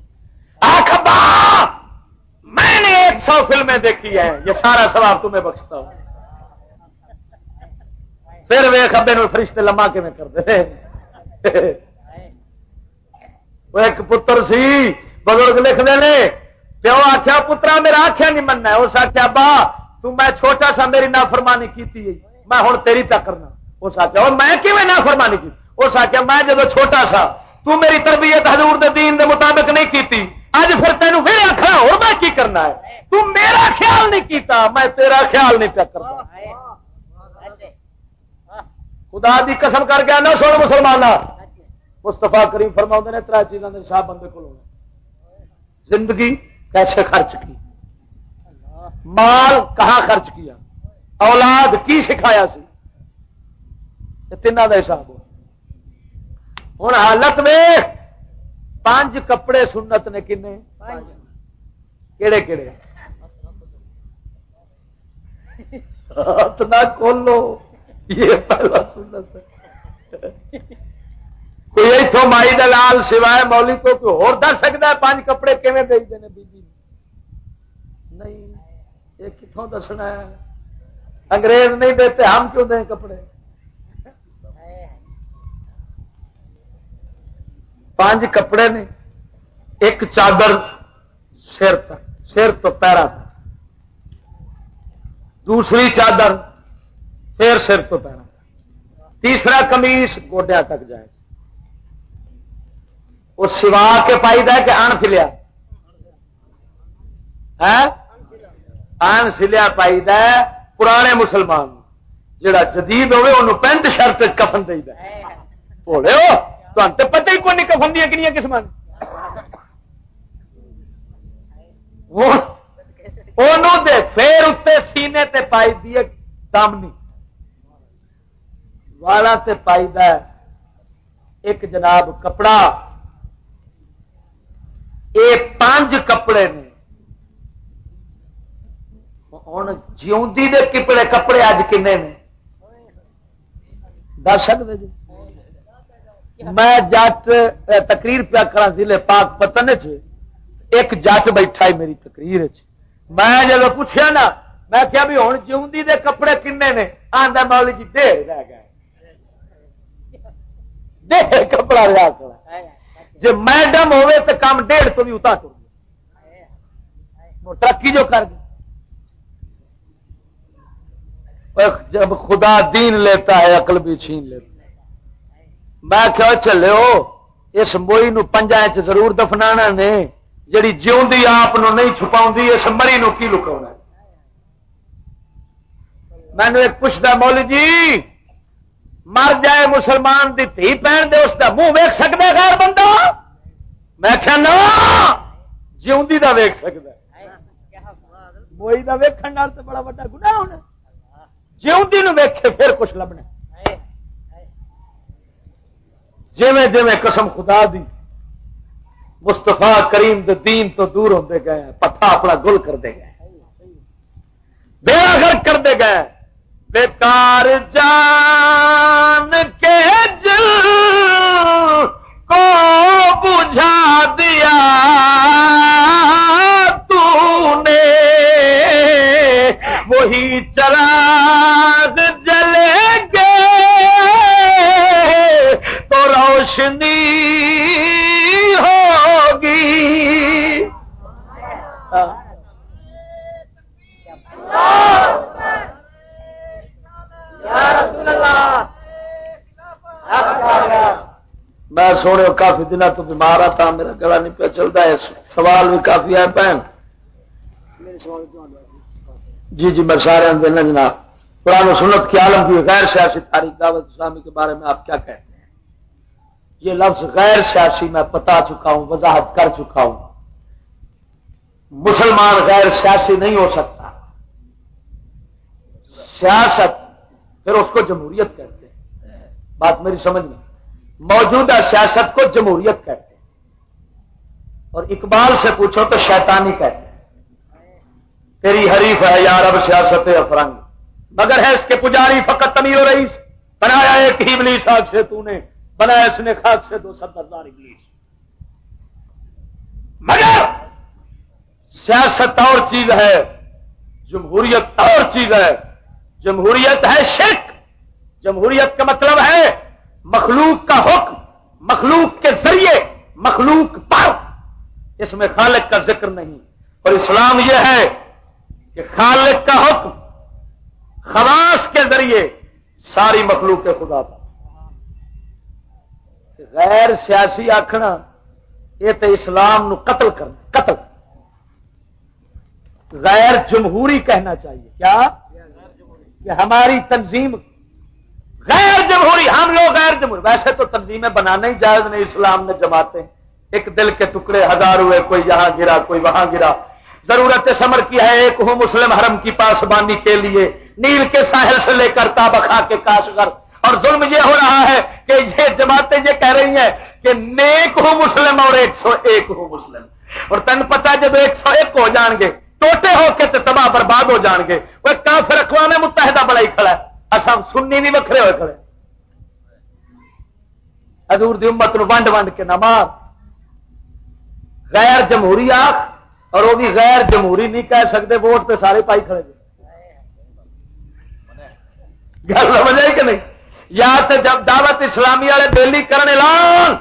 میں نے ایک سو فلمیں دیکھی ہیں، یہ سارا سواب تمہیں بخشتا ہوں۔ پھر وے خبے نو فرشتے لما کے میں کرتے وہ ایک پتر سی، بزرگ لکھتے ہیں پیو آخیا پترا، میرا آخیا نہیں مننا اس آخیا با میں چھوٹا سا میری نافرمانی کی میں ہوں تیری تک کرنا۔ اس آخیا اور میں کیون نافرمانی کی؟ اس آخیا میں جب چھوٹا سا، تو میری تربیت حضور دے دین دے مطابق نہیں کیتی۔ اج پھر تینوں پھر آخر اور میں کی کرنا ہے؟ تو میرا خیال نہیں کیتا، میں تیرا خیال نہیں پیا کرنا خدا دی قسم کر کے نہ سو مسلمان مستفا کریم فرما نے تر چیزوں کے صاحب بندے کو زندگی کیسے خرچ کی مال کہاں خرچ کیا؟ اولاد کی سکھایا سی؟ تین کا حساب ہو ہوں حالت میں پانچ کپڑے سنت نے کن کہڑے کہڑے اتنا کھولو، یہ پہلا سنت کوئی اتوں مائی دلال سوائے مولی کو کوئی ہو دس سکتا ہے پانچ کپڑے کیون بیچتے ہیں بی؟ نہیں، یہ کتوں دسنا ہے؟ انگریز نہیں دیتے، ہم کیوں دیں کپڑے؟ پانچ کپڑے نے ایک چادر سر تک، سر تو پیرا تک، دوسری چادر پھر سر تو پیرا تک، تیسرا کمیز گوڈیا تک جائے۔ وہ سوا کے پائی دے کہ آن پھلیا؟ ہے آن سلیا پائی دا پرانے مسلمان جڑا جدید ہوئے انہوں پینٹ شرٹ کفن دے بولے ہو تو پتہ ہی کون نہیں کفن دیا کنیا قسم دے پھر اتنے سینے تے پائی دی دامنی والا تے پائی دا ایک جناب کپڑا۔ یہ پانچ کپڑے نے۔ ہوں جیوندی دے کپڑے کپڑے اج کنے نے دس سکتے جی میں جٹ تقریر پیا کرا ضلع پاک پتن چ ایک جٹ بیٹھا ہے میری تقریر چ میں جب پوچھا نا میں کیا بھی ہوں جیوندی دے کپڑے کنے نے آدھا مول جی دیر رہ گئے دیر کپڑا رہا جی میڈم ہوے تو کام ڈیڑھ تو بھی اتار ترقی جو کر جب خدا دین لیتا ہے، عقل بھی چھین لیتا ہے۔ میں کیا چلے ہو، اس موئی نو پنجا چ ضرور دفنا نے، جڑی جیوندی آپ نہیں چھپا اس مری نو کی لکا مینو ایک پوچھتا مول جی مر جائے مسلمان دی تھی پہن دے، اس دا منہ ویک سکتا غیر بندہ؟ میں کہنا جیوندی دا ویک سکتا موئی دا ویکن تو بڑا وا گنا ہونا جیوندی ویکھے پھر کچھ لبنا جیویں جیویں قسم خدا دی مستفا کریم دے دین تو دور ہوتے گئے پتھا اپنا گل کرتے گئے بے اگر کرتے گئے بیکار جان کے دن تو بیمار تھا میرا گلا نہیں پہ چلتا ہے۔ سوال بھی کافی ہے پہن جی جی میں سارے دینا جناب۔ قرآن و سنت کی عالم کی غیر سیاسی تاریخ دعوت اسلامی کے بارے میں آپ کیا کہتے ہیں؟ یہ لفظ غیر سیاسی میں بتا چکا ہوں وضاحت کر چکا ہوں۔ مسلمان غیر سیاسی نہیں ہو سکتا۔ سیاست پھر اس کو جمہوریت کہتے ہیں۔ بات میری سمجھ میں موجودہ سیاست کو جمہوریت کہتے ہیں۔ اور اقبال سے پوچھو تو شیطانی کہتے ہیں۔ تیری حریف ہے یار اب سیاست افرنگ۔ مگر ہے اس کے پجاری فقط تمیر و رئیس۔ بنایا ایک ہی بلی آگ سے تو نے۔ بنایا اس نے خاک سے دو ستر ہزار انگلش مگر سیاست اور چیز ہے، جمہوریت اور چیز ہے۔ جمہوریت ہے شرک۔ جمہوریت کا مطلب ہے مخلوق کا حکم، مخلوق کے ذریعے، مخلوق پر۔ اس میں خالق کا ذکر نہیں۔ اور اسلام یہ ہے کہ خالق کا حکم، خواص کے ذریعے ساری مخلوق کے خدا پر۔ غیر سیاسی آخنا یہ تو اسلام نو قتل کرنا، قتل۔ غیر جمہوری کہنا چاہیے۔ کیا؟ کہ ہماری تنظیم غیر جمہوری، ہم لوگ غیر جمہوری۔ ویسے تو تنظیمیں بنانا ہی جائز نہیں، اسلام نے جماتے ایک دل کے ٹکڑے ہزار ہوئے، کوئی یہاں گرا، کوئی وہاں گرا۔ ضرورت سمر کی ہے، ایک ہوں مسلم حرم کی پاسبانی کے لیے۔ نیل کے ساحل سے لے کر تابخا کے کاشگر اور ظلم یہ ہو رہا ہے کہ یہ جماعتیں یہ کہہ رہی ہیں کہ نیک ہو مسلم اور ایک سو ایک ہو مسلم۔ اور تن پتا جب ایک سو ایک ہو جان گے، ٹوٹے ہو کے تباہ برباد ہو جان گے۔ وہ کافر اقوام متحدہ بڑا ہی کھڑا ہے۔ اصل سننی نہیں وکھرے ہوئے کھڑے۔ حضور دی امت نو ونڈ ونڈ کے نہ مار غیر جمہوری آخ اور وہ بھی غیر جمہوری نہیں کہہ سکتے، ووٹ پہ سارے پائی کھڑے گے گل سمجھ آئی کہ نہیں؟ یا تو جب دعوت اسلامی والے دہلی کرنے لان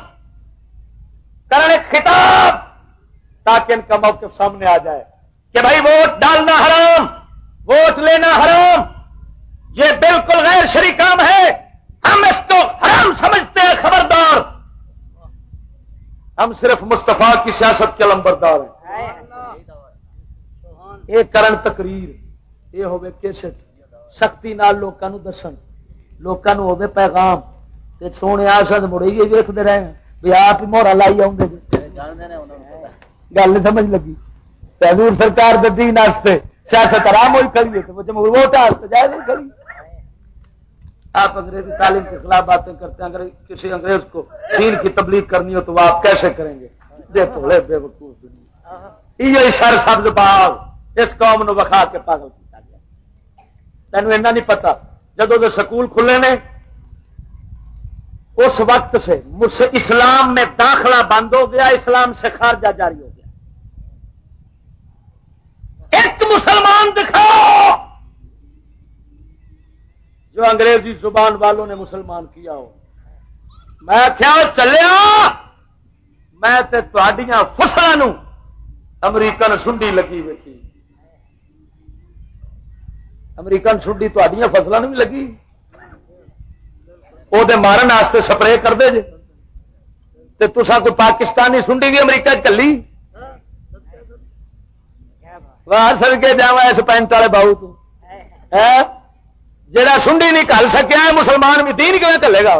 کرنے خطاب، تاکہ ان کا موقف سامنے آ جائے کہ بھائی ووٹ ڈالنا حرام، ووٹ لینا حرام۔ یہ بالکل غیر شری کام ہے۔ ہم اس کو حرام سمجھتے ہیں خبردار۔ ہم صرف مستفا کی سیاست کے لمبردار ہیں۔ یہ کرن تقریر یہ ہوگی کیسٹ۔ سختی نال لوگوں دسن لوگوں ہو پیغام۔ سونے آسد مڑے ہی ویکتے رہے بھی آپ مہرا لائی آؤں گل سمجھ لگی۔ حضور سرکار دین سیاست آرام ہوئی کھڑی ہے تو ووٹ جائز نہیں کھڑی آپ انگریزی تعلیم کے خلاف باتیں کرتے ہیں اگر کسی انگریز کو دین کی تبلیغ کرنی ہو تو وہ آپ کیسے کریں گے؟ دیکھو بے وقوف یہ سر سبز باغ اس قوم نو وکھا کے پاگل کیا گیا۔ تینوں ایسا نہیں پتا جدو سکول کھلے نے، اس وقت سے اسلام میں داخلہ بند ہو گیا، اسلام سے خارجہ جاری ہو گیا۔ ایک مسلمان دکھاؤ! جو انگریزی زبان والوں نے مسلمان کیا ہو۔ میں کیا چلیا میں فصل امریکن سنڈی لگی بیٹھی امریکن سنڈی تڈیا فصلوں بھی لگی۔ وہ مارن واسطے سپرے کر دے جی تسا کوئی پاکستانی سنڈی بھی امریکہ چلی۔ واہ سر کے جا اس پینٹ والے بہو تو۔ ہاں؟ جڑا سنڈی نہیں کل سکیا مسلمان بھی دین کیوں چلے گا؟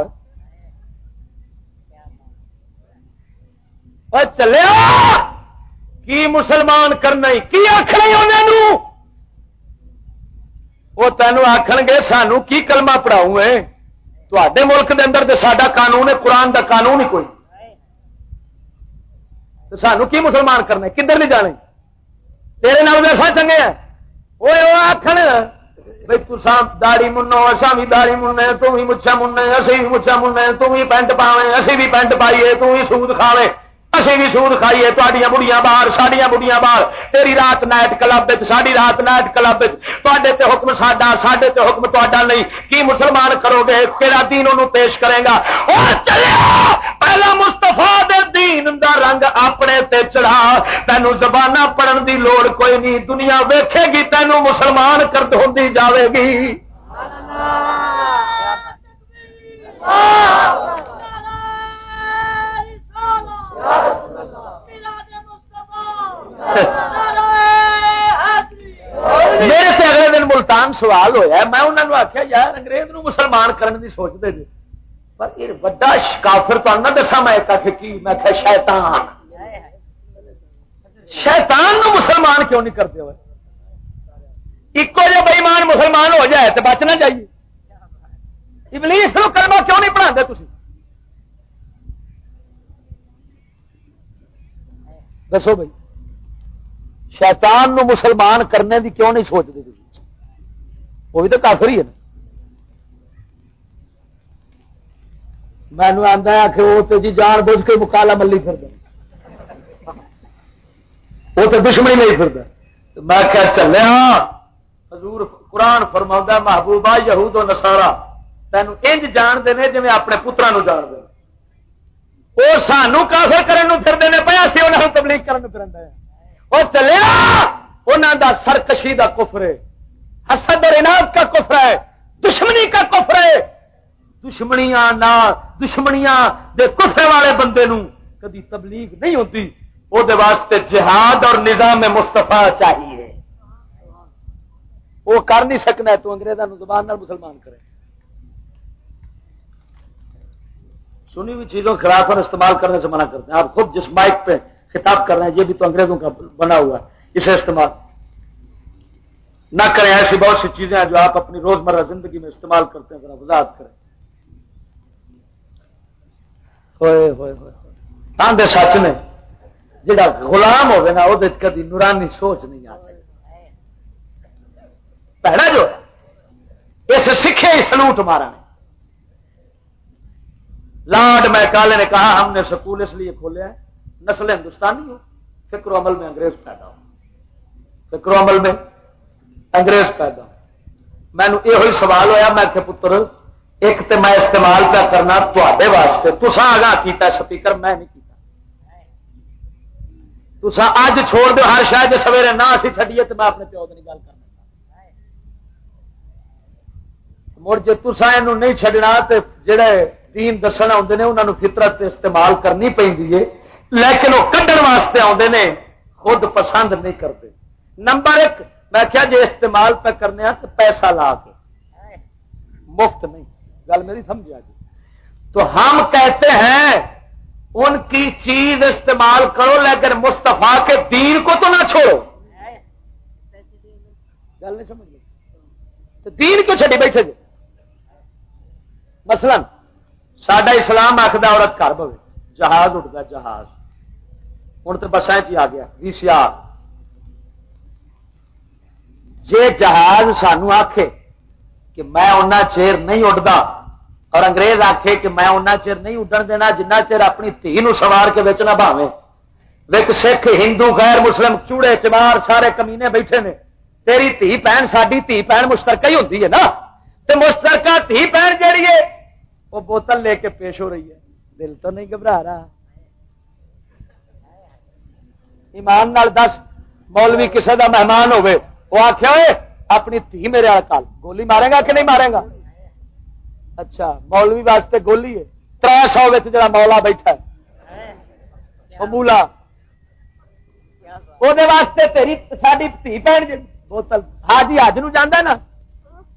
چلے کی مسلمان کرنا کی آخر انہوں وہ تینوں آخ گے سانو کی کلمہ پڑھاؤ تے ملک دے اندر تو سڈا قانون ہے، قرآن دا قانون ہی کوئی۔ تو سانو کی مسلمان کرنا کدھر نہیں جانے تیرے نال ویسا چنگے ہیں؟ وہ آخر بھائی تسا داڑی منو اصا بھی داڑی مننے توں بھی مچھا مننے اسی بھی مچھا مننے تم بھی پینٹ پاوے اسی بھی پینٹ پائیے تھی بھی سود اسی بھی سود کھائیے تھوڑی بڑیاں باہر ساڈیا بڑیاں باہر تیری رات نائٹ کلب ساری رات نائٹ کلب تے حکم ساڈا ساڈے تے حکم تا نہیں کی مسلمان کرو گے کہڑا دین انہوں پیش کرے گا چلے پہلا مستفا دین دا رنگ اپنے تے چڑھا تینوں زبانہ پڑھن دی لوڑ کوئی نہیں دنیا ویکھے گی تینوں مسلمان کرد ہوں جاوے گی اللہ میرے سے اگلے دن ملتان سوال ہوا میں انہوں نے آخیا یار انگریز نو مسلمان کرنے کی سوچتے جی پر یہ وڈا کافر تو نہ دسا میں ایک کی میں کہ شیطان۔ شیطان نو مسلمان کیوں نہیں کرتے ہوئے؟ ایک جہ بئیمان مسلمان ہو جائے تو بچنا چاہیے ابلیس نو کلمہ کیوں نہیں پڑھا تھی دسو بھائی۔ شیطان نو مسلمان کرنے دی کیوں نہیں سوچتے وہ بھی تو کافر ہی ہے نا۔ مینو آتا ہے کہ وہ تو جی جان بوجھ کے مکالا ملی پھر وہ تو دشمنی نہیں پھر میں کیا چلے ہاں۔ حضور قرآن فرما محبوبہ یہود و نسارا تینوں انج جانتے ہیں جی اپنے پترا جان دے وہ سانو کافر کرنے پھرتے ہیں پہ اسی انہوں تبلیغ کرنے پھر وہ چلیا انہوں دا سرکشی دا کفر ہے۔ حسد اور انعد کا کفر ہے، دشمنی کا کفر ہے۔ دشمنیاں نہ، دشمنیاں دے کفر والے بندے نو کدی تبلیغ نہیں ہوتی وہ واسطے جہاد اور نظام مستفا چاہیے۔ وہ کر نہیں سکنا، تو انگریزوں زبان مسلمان کرے۔ سنی ہوئی چیزوں خلاف اور استعمال کرنے سے منع کرتے ہیں۔ آپ خود جس مائک پہ خطاب کر رہے ہیں، یہ بھی تو انگریزوں کا بنا ہوا ہے، اسے استعمال۔ نہ کریں، ایسی بہت سی چیزیں ہیں جو آپ اپنی روزمرہ زندگی میں استعمال کرتے ہیں، ذرا وضاحت کریں۔ ہوئے ہوئے ہوئے سچ نے جڑا غلام ہوگا نا وہ کدی نورانی سوچ نہیں آ سکتی۔ پہلا جو، اس سکھے ہی سلوٹ مارا نے۔ لارڈ میکالے نے کہا، ہم نے سکول اس لیے کھولے ہیں نسل ہندوستانی ہو فکر و عمل میں انگریز پیدا ہو فکر و عمل میں انگریز پیدا ہو میں یہ سوال ہوا میں کہ پتر، ایک تو میں استعمال پہ کرنا تے واسطے۔ تسا آگاہ کیتا سپیکر، میں نہیں کیتا۔ تسا اج چھوڑ دو ہر شاید سویرے نہ اسی چڈیے تو میں اپنے پیو کی گل کرنا۔ مڑ جی تسا یہ نہیں چڈنا تو جڑے دین دسن آتے ہیں انہوں فطرت استعمال کرنی پہ لیکن وہ کھڈن واسطے آتے ہیں خود پسند نہیں کرتے۔ نمبر ایک، میں کیا جی استعمال پہ کرنے تو پیسہ لا کے۔ مفت نہیں۔ گل میری سمجھا جی۔ تو ہم کہتے ہیں، ان کی چیز استعمال کرو، لیکن مستفا کے دین کو تو نہ چھوڑو۔ گل نہیں سمجھ تو دین کیوں چڑی بیٹھے جی؟ مثلا سڈا اسلام آخر عورت کر پو جہاز اٹھتا جہاز۔ ہوں تو بسان چ آ گیا، وی سی آر۔ جی جہاز سانو آخے کہ میں اُنہ چیر نہیں اڈتا اور انگریز آخے کہ میں اُنہ چیر نہیں اڈن دینا، جنہ چیر اپنی تھی سوار کے بچ نہ بھاوے وچ سکھ، ہندو، غیر مسلم، چوڑے، چمار، سارے کمینے بیٹھے نے۔ تیری تھی بہن ساری تھی بہن مشترکہ ہی ہوتی ہے نا۔ تو مشترکہ تھی بہن جیڑی ہے، وہ بوتل لے کے پیش ہو رہی ہے۔ دل تو نہیں گھبرا رہا۔ ایمان نال دس مولوی کسی کا مہمان ہوئے وہ آخیا اپنی تھی میرے کال گولی مارے گا کہ نہیں مارے گا؟ اچھا مولوی واسطے گولی ہے۔ تر سو جا مولا بیٹھا ہے۔ مولا وہ تیری ساری تھی بھن جی بوتل حاجی حج نو جانا نا؟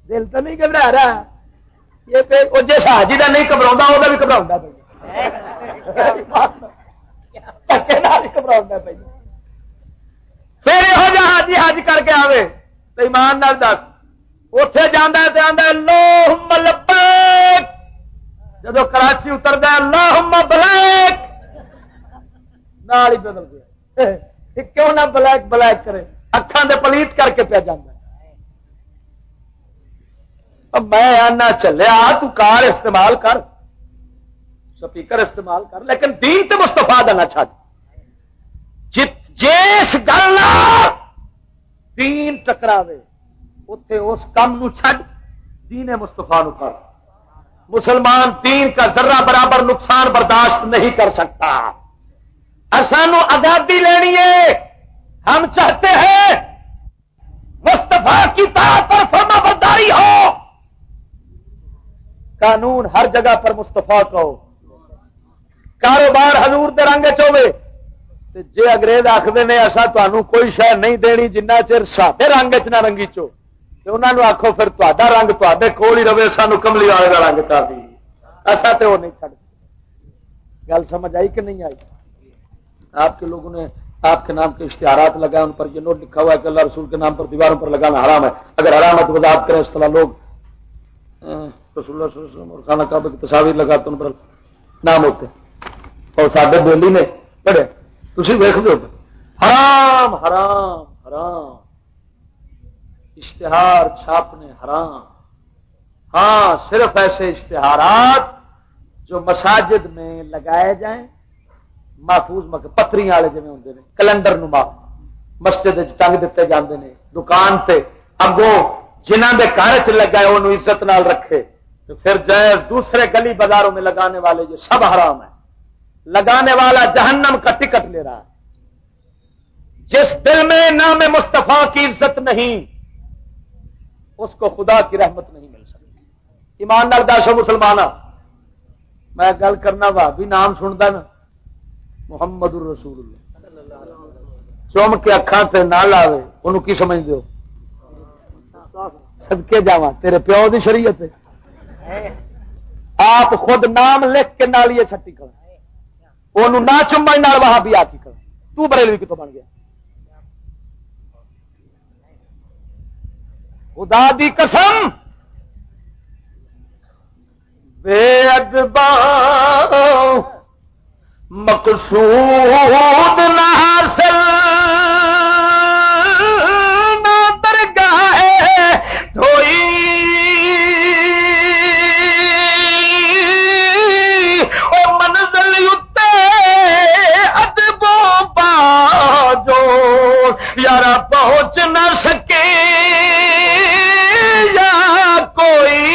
دل تو نہیں گھبرا رہا۔ یہ جس حاجی کا نہیں گھبرا وہ بھی پہ گھبرا پہ پھر یہ حاجی حج کر کے آئے تو ایمان نال دس اتے جانا تو آدھا لو لبیک جب کراچی اترتا لو بلیک نال ہی بدل گیا کیوں نہ بلیک بلیک کرے اکھان دے پلیت کر کے پیا جانا میں آنا چلیا تو کار استعمال کر سپیکر استعمال کر لیکن دین تے مستفا دینا چاہ جس گل دین ٹکراوے اتے اس کام نو چھڈ، دین مستفا نو کر مسلمان دین کا ذرہ برابر نقصان برداشت نہیں کر سکتا۔ سانو آزادی لینی ہے۔ ہم چاہتے ہیں مستفا کی طاقت پر فرما برداری ہو۔ قانون ہر جگہ پر مستفا کا ہو۔ کاروبار حضور دے رنگ چوے جی اگریز آخر نے اصا تمہوں کوئی شہ نہیں دینی جنہ چر سادے رنگ چ نہ رنگی چو انہوں آخو پھر تا رنگ تے کول ہی رہے سانو کملی والے کا رنگ کر دی۔ ایسا تو وہ نہیں چڑ گل سمجھ آئی کہ نہیں آئی؟ آپ کے لوگوں نے آپ کے نام کے اشتہارات لگائے، ان پر یہ نوٹ لکھا ہوا ہے کہ اللہ رسول کے نام پر دیواروں پر لگانا حرام ہے۔ اگر حرام ہے تو وضاحت کریں اس طرح لوگ رسول اللہ صلی اللہ علیہ وسلم اور خانہ کعبہ کی تصاویر لگاتے ان پر نام ہوتے اور سادے بولی نے، پڑھے۔ تھی ویخ دو حرام حرام حرام۔ اشتہار چھاپنے حرام۔ ہاں صرف ایسے اشتہارات جو مساجد میں لگائے جائیں۔ محفوظ مک پتری والے جی ہوں کیلنڈر نما۔ مسجد ٹنگ دیتے جاندے نے، دکان تے۔ اگوں جنہ کے گھر چ لگا ہے، انہوں عزت نال رکھے۔ تو پھر جائز دوسرے گلی بازاروں میں لگانے والے یہ سب حرام ہے لگانے والا جہنم کا ٹکٹ لے رہا ہے۔ جس دل میں نام مصطفیٰ کی عزت نہیں، اس کو خدا کی رحمت نہیں مل سکتی۔ ایمان داشو مسلمان میں گل کرنا وا بھی نام سنتا نا، محمد الرسول اللہ۔ چوم کے اکھان سے نہ لاوے، انہوں کی سمجھ دو سدکے جا تیرے پیو کی شریعت آپ خود نام لکھ کے نالیے چھٹی کر نہ چمبن وہاں بھی آ کی کر تو بریلوی کتوں بن گیا خدا دی قسم بے ادبا مقصود نہ یارا پہنچ نہ سکے یا کوئی۔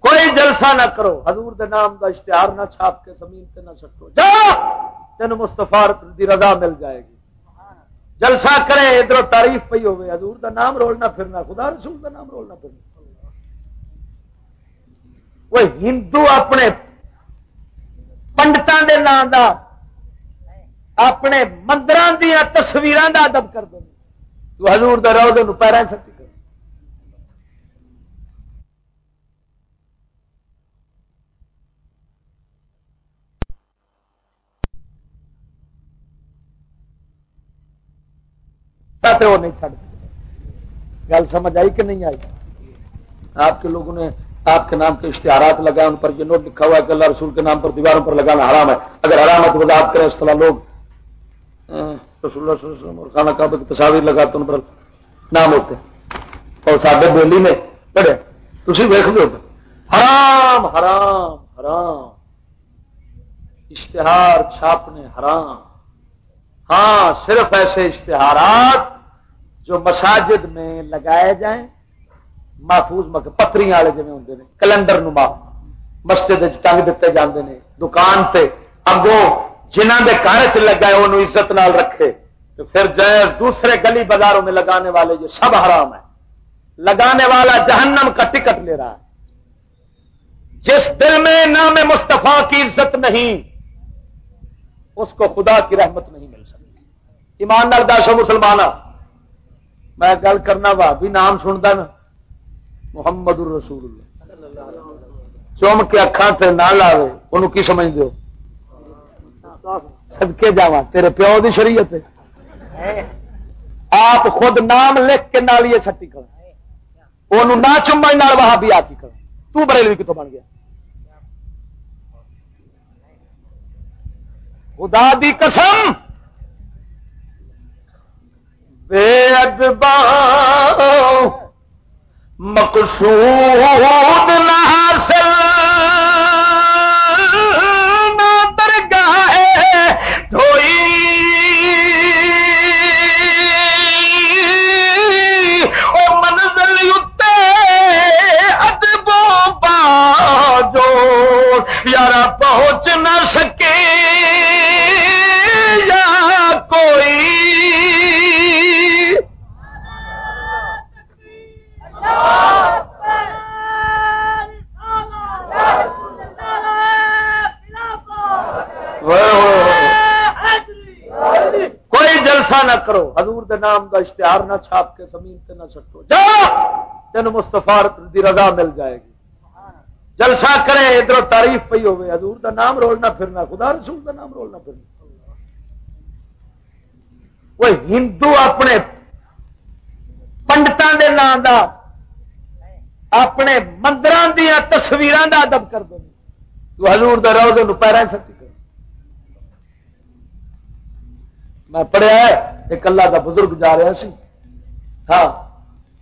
کوئی جلسہ نہ کرو۔ حضور دے نام دا اشتہار نہ چھاپ کے زمین سے نہ سکو جا! تین مستفار دی رضا مل جائے گی۔ جلسہ کرے، ادھر تعریف پی ہوے، حضور دا نام رولنا پھرنا، خدا رسول دا نام رولنا پھرنا۔ وہ ہندو اپنے پنڈتوں کے نام دا، اپنے مندر دیا تصویر کا ادب کر دیں تو حضور دا رو دن پیرا سکتی کر وہ نہیں چڑھ گل سمجھ آئی کہ نہیں آئی؟ آپ کے لوگوں نے آپ کے نام کے اشتہارات لگائے، ان پر یہ نوٹ لکھا ہوا ہے کہ اللہ رسول کے نام پر دیواروں پر لگانا حرام ہے۔ اگر حرام ہے تو وضاحت کریں اس طرح لوگ رسول اللہ صلی اللہ علیہ وسلم اور خانہ کعبہ کی تصاویر لگاتے ان پر نام ہوتے اور سادے بولی میں پڑھے تھی ویخ دو حرام حرام حرام۔ اشتہار چھاپنے حرام۔ ہاں صرف ایسے اشتہارات جو مساجد میں لگائے جائیں، محفوظ مک پتری والے جی ہوں کلنڈر نما، مسجد ٹنگ دیتے جاندے نے، دکان پہ اگوں جنہ کے گھر چ لگا ہے انہوں عزت نال رکھے، تو پھر جائز دوسرے گلی بازاروں میں لگانے والے یہ سب حرام ہے لگانے والا جہنم کا ٹکٹ لے رہا ہے۔ جس دل میں نام مصطفیٰ کی عزت نہیں، اس کو خدا کی رحمت نہیں مل سکتی۔ ایمان نال داشو مسلمان میں گل کرنا وا، بھی نام سنتا نا. محمد الرسول اللہ. چوم کے اکھان سے نہ لاوے انہوں کی سمجھ دو سدکے جا تیرے پیو دی شریعت آپ خود نام لکھ کے نال یہ چھٹی کر نہ چمبن وہاں بھی آتی کر تو بریلوی کتوں بن گیا؟ خدا دی قسم! بے ادبا مقصود نہ حاصل پہنچ نہ حضور دے نام کا اشتہار نہ چھاپ کے زمین سے نہ سٹو۔ جا! تین مستفار دی رضا مل جائے گی۔ جلسہ کرے، ادھر تعریف پی ہوے حضور دا نام رولنا پھرنا، خدا رسول دا نام رولنا پھرنا۔ وہ ہندو اپنے پنڈتوں کے نام دا، اپنے مندر دیا تصویر کا ادب کر دیں تو حضور دا رو پیرا سکتی کر میں پڑھیا ایک اللہ دا بزرگ جا رہا سی۔ ہاں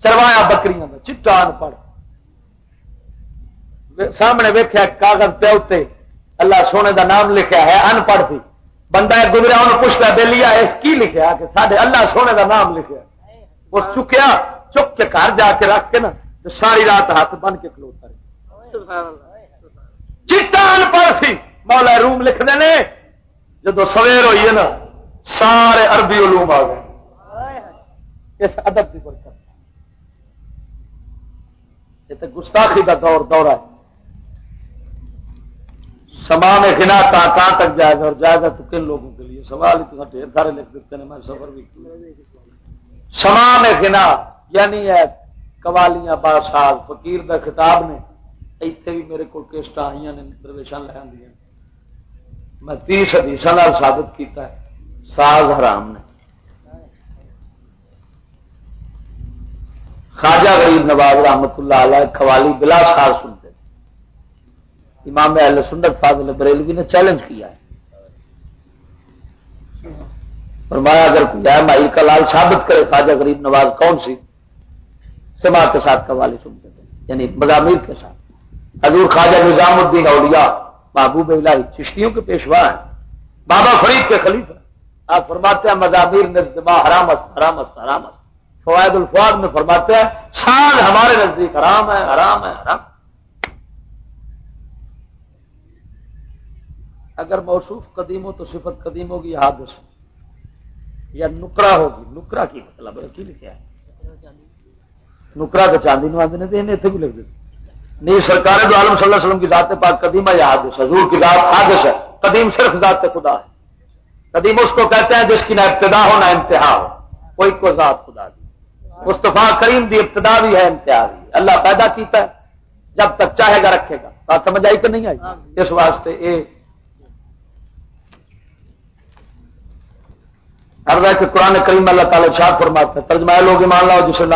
چروایا بکریاں کا چٹان پڑھ۔ سامنے ویخیا کاغذ پہ اتنے اللہ سونے دا نام لکھا ہے، ان پڑھ سی بندہ گزرا انہوں پوچھتا بے لیا، اس کی لکھا کہ سارے اللہ سونے دا نام لکھا اس چکیا، چک کے گھر جا کے رکھ کے نا ساری رات ہاتھ بن کے کھلوتا چیٹا ان پڑھ سی۔ مولا روم لکھ دے جدو سویر ہوئی ہے نا سارے عربی علوم آ گئے۔ اس ادب کی برکت۔ یہ تو گستاخی کا دور، دورہ ہے۔ سما میں خنا کہاں تک جائے گا اور جائے گا تو کن لوگوں کے لیے؟ سوال اتنا ڈھیر سارے لکھ دیتے ہیں، میں سفر بھی سما میں خنا یعنی ہے قوالیاں بادشاہ، فقیر دا خطاب نے اتنے بھی میرے کو کیسٹ آئی نے درویشان لے آدی میں تیس حدیث ثابت کیتا ہے۔ ساز حرام نے۔ خواجہ غریب نواز رحمت اللہ علیہ قوالی بلا سار سنتے امام اہل سنت فاضل بریلوی نے چیلنج کیا ہے۔ فرمایا، اگر جائے مائی کا لال ثابت کرے خواجہ غریب نواز کون سی؟ سما کے ساتھ قوالی سنتے تھے یعنی مضامیر کے ساتھ۔ حضور خواجہ نظام الدین اولیاء، محبوب الہی چشتیوں کے پیشوا ہیں۔ بابا فرید کے خلیفہ۔ آپ فرماتے ہیں مضامیر نزدما حرام حرام حرام فوائد الفواد میں فرماتے ہیں سال ہمارے نزدیک حرام ہے حرام ہے، حرام۔ اگر موصوف قدیم ہو تو صفت قدیم ہوگی، حادث یا نکرا ہوگی۔ نکرا کی مطلب ہے، کی لکھا ہے؟ نکرا تو چاندی نو آدھے اتنے بھی لکھ دیتے نہیں، سرکار دو عالم صلی اللہ علیہ وسلم کی ذات پاک قدیم ہے یا حادث؟ حضور کی ذات حادث ہے۔ قدیم صرف ذات خدا ہے۔ قدیم اس کو کہتے ہیں جس کی نہ ابتدا ہو نہ انتہا ہو۔ کوئی کو ذات خدا دی۔ مستفا کریم دی ابتدا بھی ہے انتہا بھی اللہ پیدا کیتا ہے جب تک چاہے گا رکھے گا۔ بات سمجھ آئی کہ نہیں آئی؟ اس واسطے اے۔ ہر کہ قرآن کریم اللہ تعالی شاہ فرماتے ہیں ترجمہ لوگ ایمان لاؤ جسے نہ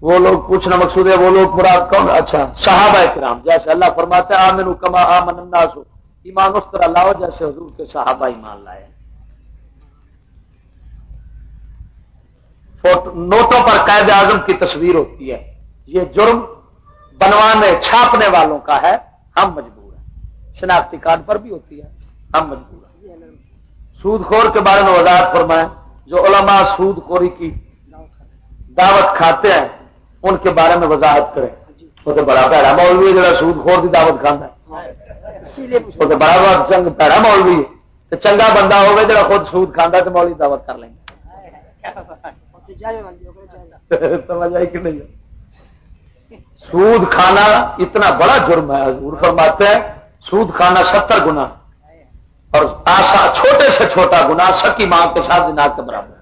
وہ لوگ پوچھنا مقصود ہے وہ لوگ مراد کون؟ اچھا صحابہ کرام جیسے اللہ فرماتے ہیں آمن کما آمن الناس۔ ایمان اس طرح لاؤ جیسے حضور کے صحابہ ایمان لائے نوٹوں پر قائد اعظم کی تصویر ہوتی ہے۔ یہ جرم بنوانے چھاپنے والوں کا ہے۔ ہم مجبور ہیں۔ شناختی کارڈ پر بھی ہوتی ہے۔ ہم مجبور ہیں۔ سود خور کے بارے میں وضاحت فرمائیں۔ جو علماء سود خوری کی دعوت کھاتے ہیں ان کے بارے میں وضاحت کریں۔ وہ تو بڑا پیڑا مولوی جا سود خور کی دعوت کھانا ہے۔ وہ تو بڑا بڑا چنگ پیڑا مولوی ہے چنگا بندہ ہوگا جا خود سود کھانا تو مولوی دعوت کر لیں گے۔ سمجھ آئی کہ نہیں؟ سود کھانا اتنا بڑا جرم ہے، حضور فرماتے ہیں، سود کھانا ستر گنا اور آسا چھوٹے سے چھوٹا گنا سکی ماں کے ساتھ دن کے برابر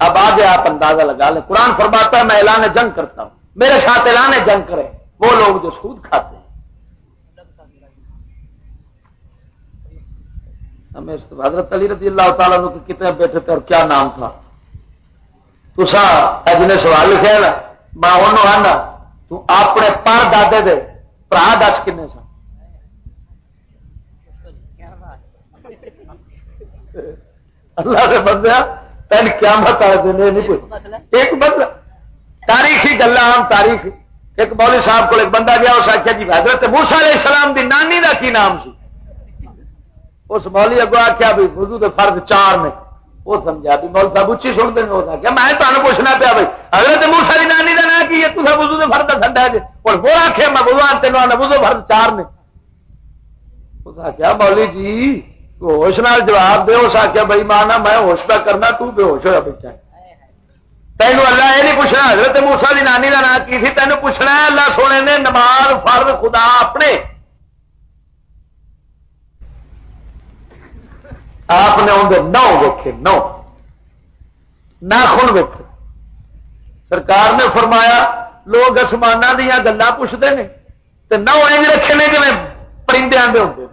اب آگے آپ اندازہ لگا لیں، قرآن فرماتا ہے، میں اعلان جنگ کرتا ہوں۔ میرے ساتھ اعلان جنگ کرے وہ لوگ جو سود کھاتے ہیں ہمیں حضرت علی رضی اللہ تعالیٰ کے کتنے بیٹھے تھے اور کیا نام تھا؟ تسا جن سوال لکھا نا، میں انہوں آنا، تو اپنے پر دادے دے برا دس کنے سن؟ اللہ کے بندے، تین کیا مت ایک بند تاریخی گلا عام تاریخ ایک مولوی صاحب کو ایک بندہ گیا، اس آخیا جی حضرت موسا علیہ السلام دی نانی دا کی نام سی؟ اس مولی اگو آخیا بھی، وضو دے فرض چار نے۔ وہ سمجھا بھی، مول صاحب اچھی سن دیں ہو سکیا میں تمہیں پوچھنا پیا بھائی اگر تو موسا کی نانی کا نام کی ہے؟ تو بزو فرد ٹھنڈا جی اور وہ آخیا میں بزو تین آنا بزو فرد چار نے۔ اس آخیا مولی جی ہوش نال جواب دے۔ اس آخیا بھائی، مانا، میں ہوش پہ کرنا، تو بے ہوش ہوا بیٹھا تینوں اللہ یہ نہیں پوچھنا، حضرت موسا کی نانی کا نام کی تینوں پوچھنا اللہ سونے نے نماز فرد خدا اپنے آپ نے اندر نو ویکے نو۔ ناخن ویکے سرکار نے فرمایا، لوگ آسمان دیا گلا پوچھتے ہیں تو نو ایج رکھے نے جی پرندے آدھے ہوتے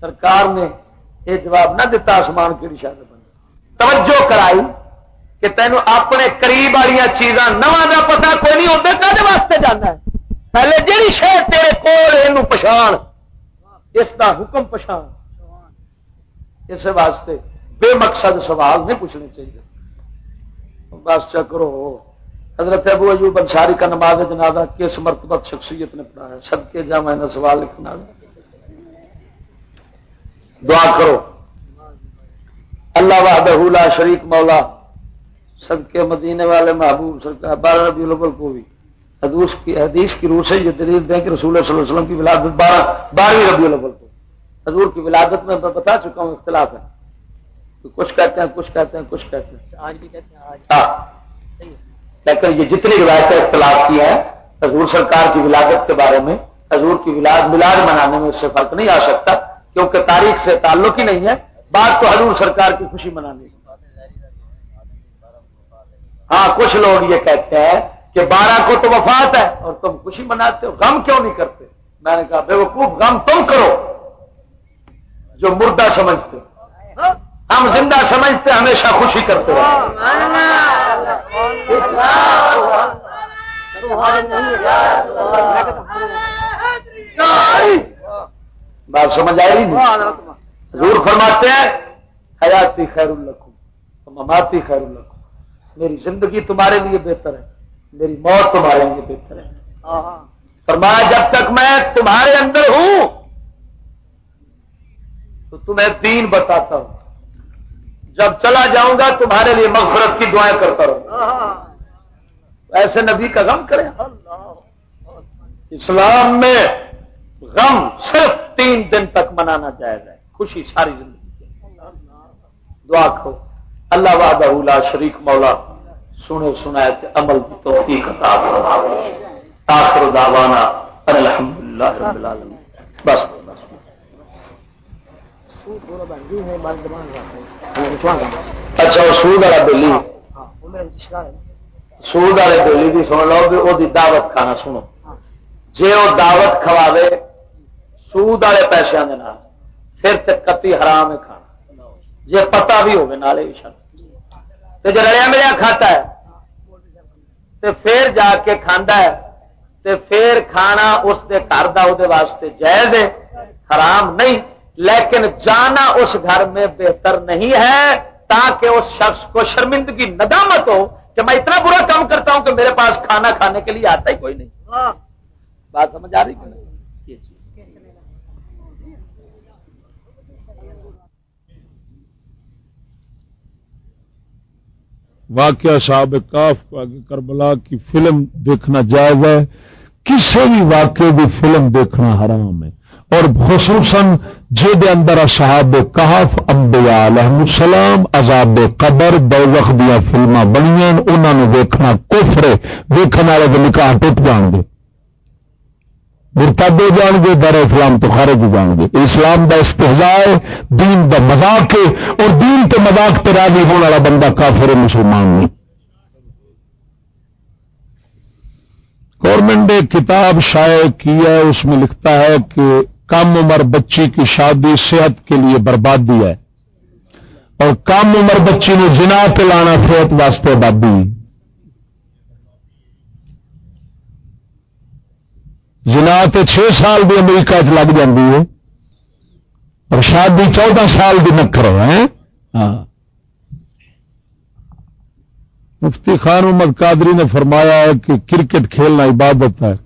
سرکار نے یہ جواب نہ دتا آسمان کی شاید بن توجہ کرائی کہ تینوں اپنے قریب والی چیزاں نواں کا پتا کوئی نہیں ہوتا کدے واسطے جانا ہے؟ پہلے جہی شہر تیرے کول یہ پچھاڑ۔ اس کا حکم پچھاڑ۔ اس واسطے بے مقصد سوال نہیں پوچھنے چاہیے۔ بس چکرو۔ حضرت ابو ایوب انصاری کا نماز جنازہ کس مرتبت شخصیت نے پڑھا سب کے جا میں نے سوال لکھنا دعا کرو۔ اللہ وحدہ لا شریک مولا سب کے مدینے والے محبوب سرکار بارہ ربی الاول کو بھی۔ حدیث کی حدیث کی روح سے یہ دلیل دیں کہ رسول صلی اللہ علیہ وسلم کی ولادت بارہ بارہویں ربی الاول کو۔ حضور کی ولادت میں میں بتا چکا ہوں اختلاف ہے۔ کچھ کہتے ہیں کچھ کہتے ہیں کچھ کہتے ہیں۔ آج بھی کہتے ہیں ہاں۔ لیکن یہ جتنی روایتیں اختلاف کی ہیں حضور سرکار کی ولادت کے بارے میں حضور کی ولاد ملاد منانے میں اس سے فرق نہیں آ سکتا کیونکہ تاریخ سے تعلق ہی نہیں ہے۔ بات تو حضور سرکار کی خوشی منانے ہاں کچھ لوگ یہ کہتے ہیں کہ بارہ کو تو وفات ہے اور تم خوشی مناتے ہو غم کیوں نہیں کرتے؟ میں نے کہا بے وقوف غم تم کرو۔ جو مردہ سمجھتے ہم زندہ سمجھتے ہمیشہ خوشی کرتے بات سمجھ آئی؟ ضرور فرماتے ہیں، حیاتی خیر الکھوں مماتی خیر الکھوں میری زندگی تمہارے لیے بہتر ہے، میری موت تمہارے لیے بہتر ہے۔ فرمایا، جب تک میں تمہارے اندر ہوں تو تمہیں دین بتاتا ہوں۔ جب چلا جاؤں گا تمہارے لیے مغفرت کی دعائیں کرتا رہوں۔ ایسے نبی کا غم کریں اسلام میں غم صرف تین دن تک منانا جائز ہے۔ خوشی ساری زندگی دعا کرو۔ اللہ وعدہ لا شریک مولا سنے سنا عمل کی توفیق عطا آخر دعوانا الحمدللہ رب العالمین۔ بس۔ اچھا سود والا بلی سود والے بلی بھی سن لو بھی وہ دعوت کھانا سنو۔ جی وہ دعوت کھواوے سود والے پیسوں کے پھر تو کتی حرام ہے کھانا۔ جی پتا بھی ہوگی نالے بھی شرط جی رلیا ملیا کھاتا ہے تو پھر جا کے کھانا ہے تو پھر کھانا اس کے گھر کا واسطے جائز ہے حرام نہیں۔ لیکن جانا اس گھر میں بہتر نہیں ہے تاکہ اس شخص کو شرمندگی ندامت ہو کہ میں اتنا برا کام کرتا ہوں کہ میرے پاس کھانا کھانے کے لیے آتا ہی کوئی نہیں۔ ہاں۔ بات سمجھ آ رہی واقعہ صاحب کاف کربلا کی فلم دیکھنا جائز ہے۔ کسی بھی واقعے کی فلم دیکھنا حرام ہے۔ اور خصوصاً جہد اندر صحاب کہف امبیا علیہ السلام، عذاب قبر دو وقت دیا فلما بنیا انہوں نے دیکھنا کفر دیکھنے والے کے نکاح ٹوٹ جان گے۔ مرتب ہو جان گے، در اسلام تو خارج ہو جان گے۔ اسلام کا استحجا ہے، دین کا مذاق ہے، اور دین کے مذاق پہ راضی ہونے والا بندہ کافر مسلمان نہیں۔ گورنمنٹ نے کتاب شائع کی ہے، اس میں لکھتا ہے کہ کم عمر بچی کی شادی صحت کے لیے بربادی ہے اور کم عمر بچی نے جنا پلانا صحت واسطے آبادی جنا تو چھ سال کی امریکہ چ لگ جاتی ہے اور شادی چودہ سال کی نکر ہے۔ ہاں۔ مفتی خان محمد قادری نے فرمایا ہے کہ کرکٹ کھیلنا عبادت ہے۔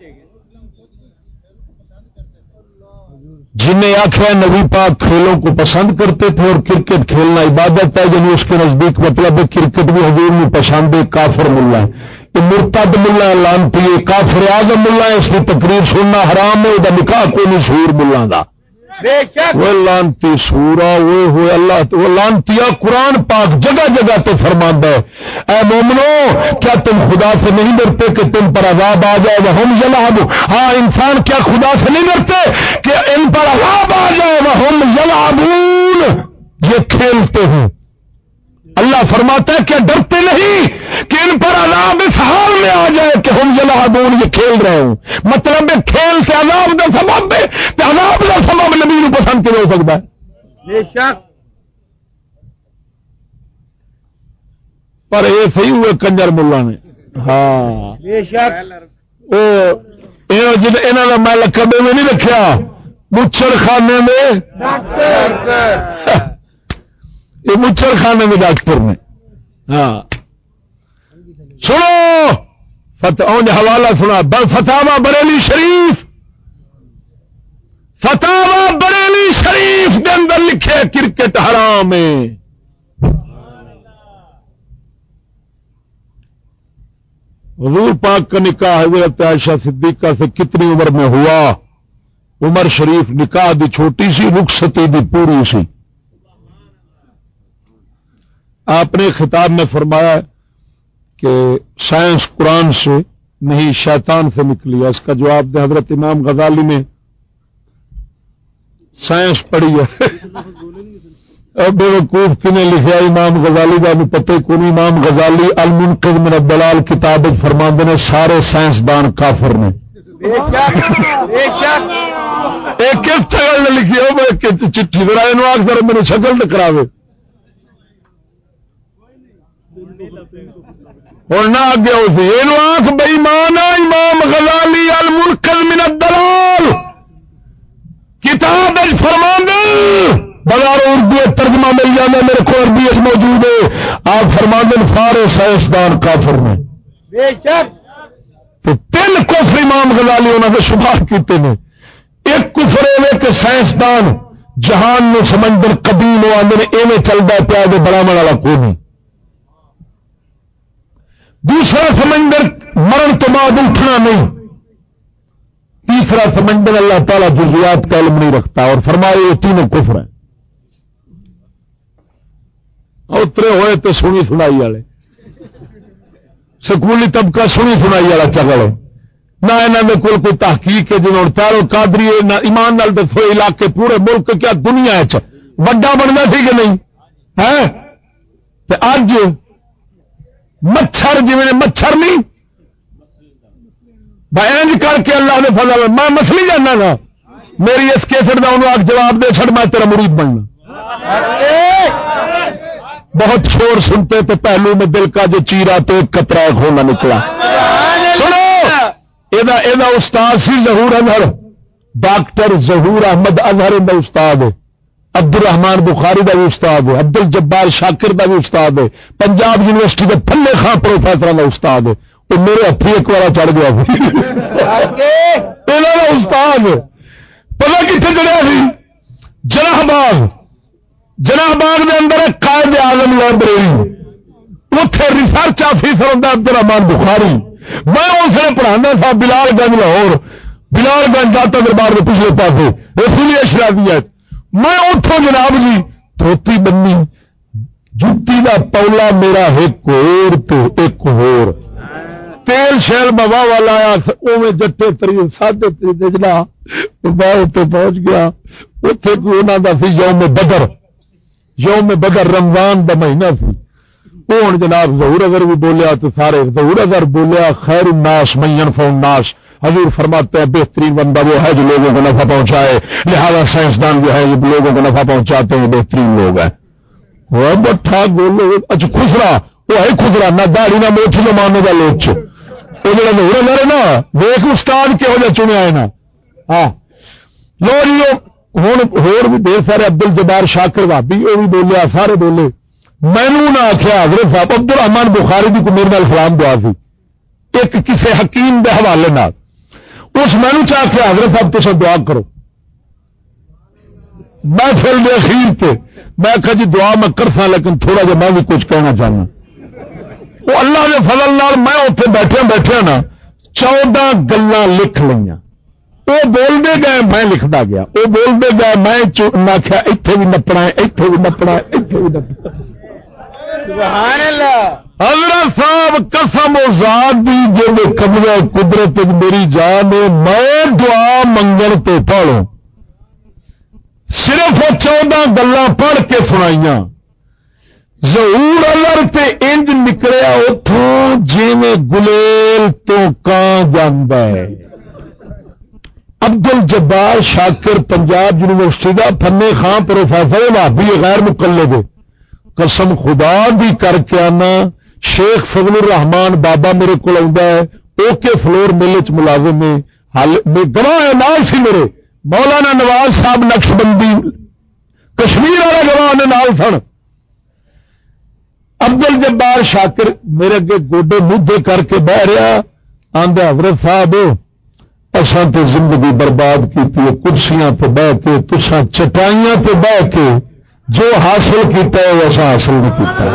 جنہیں آخر نبی پاک کھیلوں کو پسند کرتے تھے اور کرکٹ کھیلنا عبادت ہے یعنی اس کے نزدیک مطلب ہے کرکٹ بھی حضور میں پسند ہے کافر ملا ہے۔ یہ مرتد ملا لانتی ہے، کافر اعظم ملا ہے، اس کی تقریر سننا حرام ہے وہ نکاح کوئی نہیں سور ملا کا وہ لانتی سورا وہ ہوئے اللہ وہ لانتی قرآن پاک جگہ جگہ تو فرما ہے۔ اے مومنو، کیا تم خدا سے نہیں ڈرتے کہ تم پر عذاب آ جائے؟ وہ ہم جلاب ہاں انسان کیا خدا سے نہیں ڈرتے کہ ان پر عذاب آ جائے؟ وہ ہم جلابون یہ کھیلتے ہیں۔ اللہ فرماتا ہے، کیا ڈرتے نہیں کہ ان پر عذاب اس حال میں آ جائے کہ ہم جلابون یہ کھیل رہے ہوں؟ مطلب کھیل سے عذاب کا سبب ہے تو عذاب کا سبب نبی کو پسند کیوں ہو سکتا ہے؟ بے شک۔ پر یہ صحیح ہوئے کنجر ملا نے۔ ہاں۔ بے شک۔ انہوں نے میں لکبے میں نہیں رکھا مچھر خانے میں یہ مچھر خانے میں ڈاکٹر نے۔ ہاں۔ سنو فتح حوالہ سنا فتح بریلی شریف۔ فتح بریلی شریف کے اندر لکھے کرکٹ حرام ہے۔ حضور پاک کا نکاح حضرت عائشہ صدیقہ سے کتنی عمر میں ہوا؟ عمر شریف نکاح دی چھوٹی سی رخصتی دی پوری سی۔ آپ نے خطاب میں فرمایا کہ سائنس قرآن سے نہیں، شیطان سے نکلی۔ ہے اس کا جواب دے حضرت امام غزالی نے سائنس پڑھی ہے۔ بے وقوف کنے لکھا امام غزالی کا بھی پتے کون امام غزالی المنقذ من الدلال کتاب فرماند نے سارے سائنسدان کافر نے۔ شکل نے لکھی ہو چٹھی ذرا آخ سر میرے شکل ٹکراوے اور نہ اگے اسی یہ آخ بئی مانا امام غزالی المنقل من الدلال۔ کتاب فرما بازار اردو ترجمہ مل جانا میرے کو عربی موجود ہے۔ آپ فرما دن سارے سائنسدان کافر میں تو تین کفر امام غزالی انہوں نے شمار کیتے ہیں ایک کفر ہے کہ سائنسدان جہان میں سمندر قدیم آدھے ایویں چلتا پیا براہم والا کو نہیں۔ دوسرا سمندر مرن تو بعد اٹھنا نہیں۔ تیسرا سمندر اللہ تعالیٰ جزیات کا علم نہیں رکھتا اور فرمائے یہ تینوں کفر ہیں۔ اترے ہوئے تو سنی سنائی والے۔ سکولی طبقہ سنی سنائی والا چگل نہ یہاں کے کول کوئی تحقیق ہے جنہوں تارو کادری ایمان نال دسو علاقے پورے ملک کیا دنیا وڈا بننا سی کہ نہیں؟ ہے اج مچھر جی مچھر نہیں بینج کر کے اللہ نے فضل میں مسلی جانا گا میری اس کیسٹ کا انہوں جواب دے چڑ میں تیرا مرید بننا۔ بہت شور سنتے تو پہلو میں دل کا جو چیرا تو ایک کترا ہونا نکلا۔ سنو، یہ استاد سی ظہور اظہر ڈاکٹر ظہور احمد اظہر استاد عبد الرحمان بخاری کا بھی استاد ہے۔ عبد الجبار شاکر کا بھی استاد ہے۔ پنجاب یونیورسٹی کے پلے خان پروفیسر کا استاد ہے۔ میرے ہاتھی ایک بار چڑھ گیا استاد پتا کتنے چڑھیا سی جناح باغ جناح باغ کے اندر قائد آلم لائبریری اتے ریسرچ آفیسر ہوتا عبد الرحمان بخاری۔ میں اسے پڑھانا تھا بلال گنج لاہور۔ بلال گنج جاتا دربار کے پچھلے پاس اسی لیے شرابیت میں اتوں جناب جی دھوتی بنی جتی کا پولا میرا ایک اور تو ایک اور۔ تیل شیل بوا والا آیا اوے جٹے تری سادے جنا میں اتنے پہنچ گیا۔ اتے کوئی انہوں کا سی یوم بدر یوم بدر رمضان کا مہینہ سی۔ وہ ہوں جناب ظہور اگر بھی بولیا تو سارے ظہور اگر بولیا، خیر الناس مین فون ناس حضور فرماتے ہیں، بہترین بندہ وہ ہے جو لوگوں کو نفع پہنچائے۔ لہذا سائنسدان جو ہے جو لوگوں کو نفع پہنچاتے ہیں، بہترین لوگ ہیں۔ وہ بٹھا گولو اچھا خسرا وہ ہے خسرا نہ داڑھی نہ موچ نہ مانو کا لوچ وہ جڑا نور لڑے نا ویس استاد کہہو جہ چنیا ہے نا۔ ہاں۔ لو جی ہوں ہور بھی سارے ابدل جبار شاکر بھابی وہ بھی بولیا سارے بولے۔ مینو نہ آخیا حضرت صاحب عبد الرحمان بخاری کی میرے نال سلام دعا سی۔ ایک کسی حکیم کے حوالے نال۔ اس مینو چاہ کے حضرت صاحب تصا دعا کرو۔ میں پھر دے اخیر پہ میں کہا جی دعا میں کر سا لیکن تھوڑا جا میں بھی کچھ کہنا چاہنا۔ وہ اللہ کے فضل نال میں اتنے بیٹھے بیٹھے نا چودہ گلا لکھ لیا وہ بولتے گئے میں لکھتا گیا۔ وہ بولتے گئے میں آخیا اتنے بھی نپنا اتنے بھی نپنا اتنے بھی نپنا حضرت صاحب قسم ذات دی جب قبضہ قدرت میری جان میں دعا منگن تو پڑھو صرف چودہ گلا پڑھ کے سنائی ضرور الر تے انج نکلیا اتوں جی گلیل تو کان جانا ہے؟ ابدل جبار شاکر پنجاب یونیورسٹی کا فنے خان پروفیسر بھابی غیر مکلے دے قسم خدا بھی کر کے آنا، شیخ فضل الرحمان بابا میرے کو اوکے فلور میلے چ ملازم گواہ نال سی میرے، مولانا نواز صاحب نقش بندی کشمیر والے گواہ نے نال سن۔ ابدل جبار شاکر میرے اگے گوڈے مدے کر کے بہ رہا آدھا حضرت صاحب اصل تو زندگی برباد کی کرسیاں پہ بہ کے تسا چٹائیاں پہ بہ کے جو حاصل کیتا ہے ایسا حاصل نہیں کیتا۔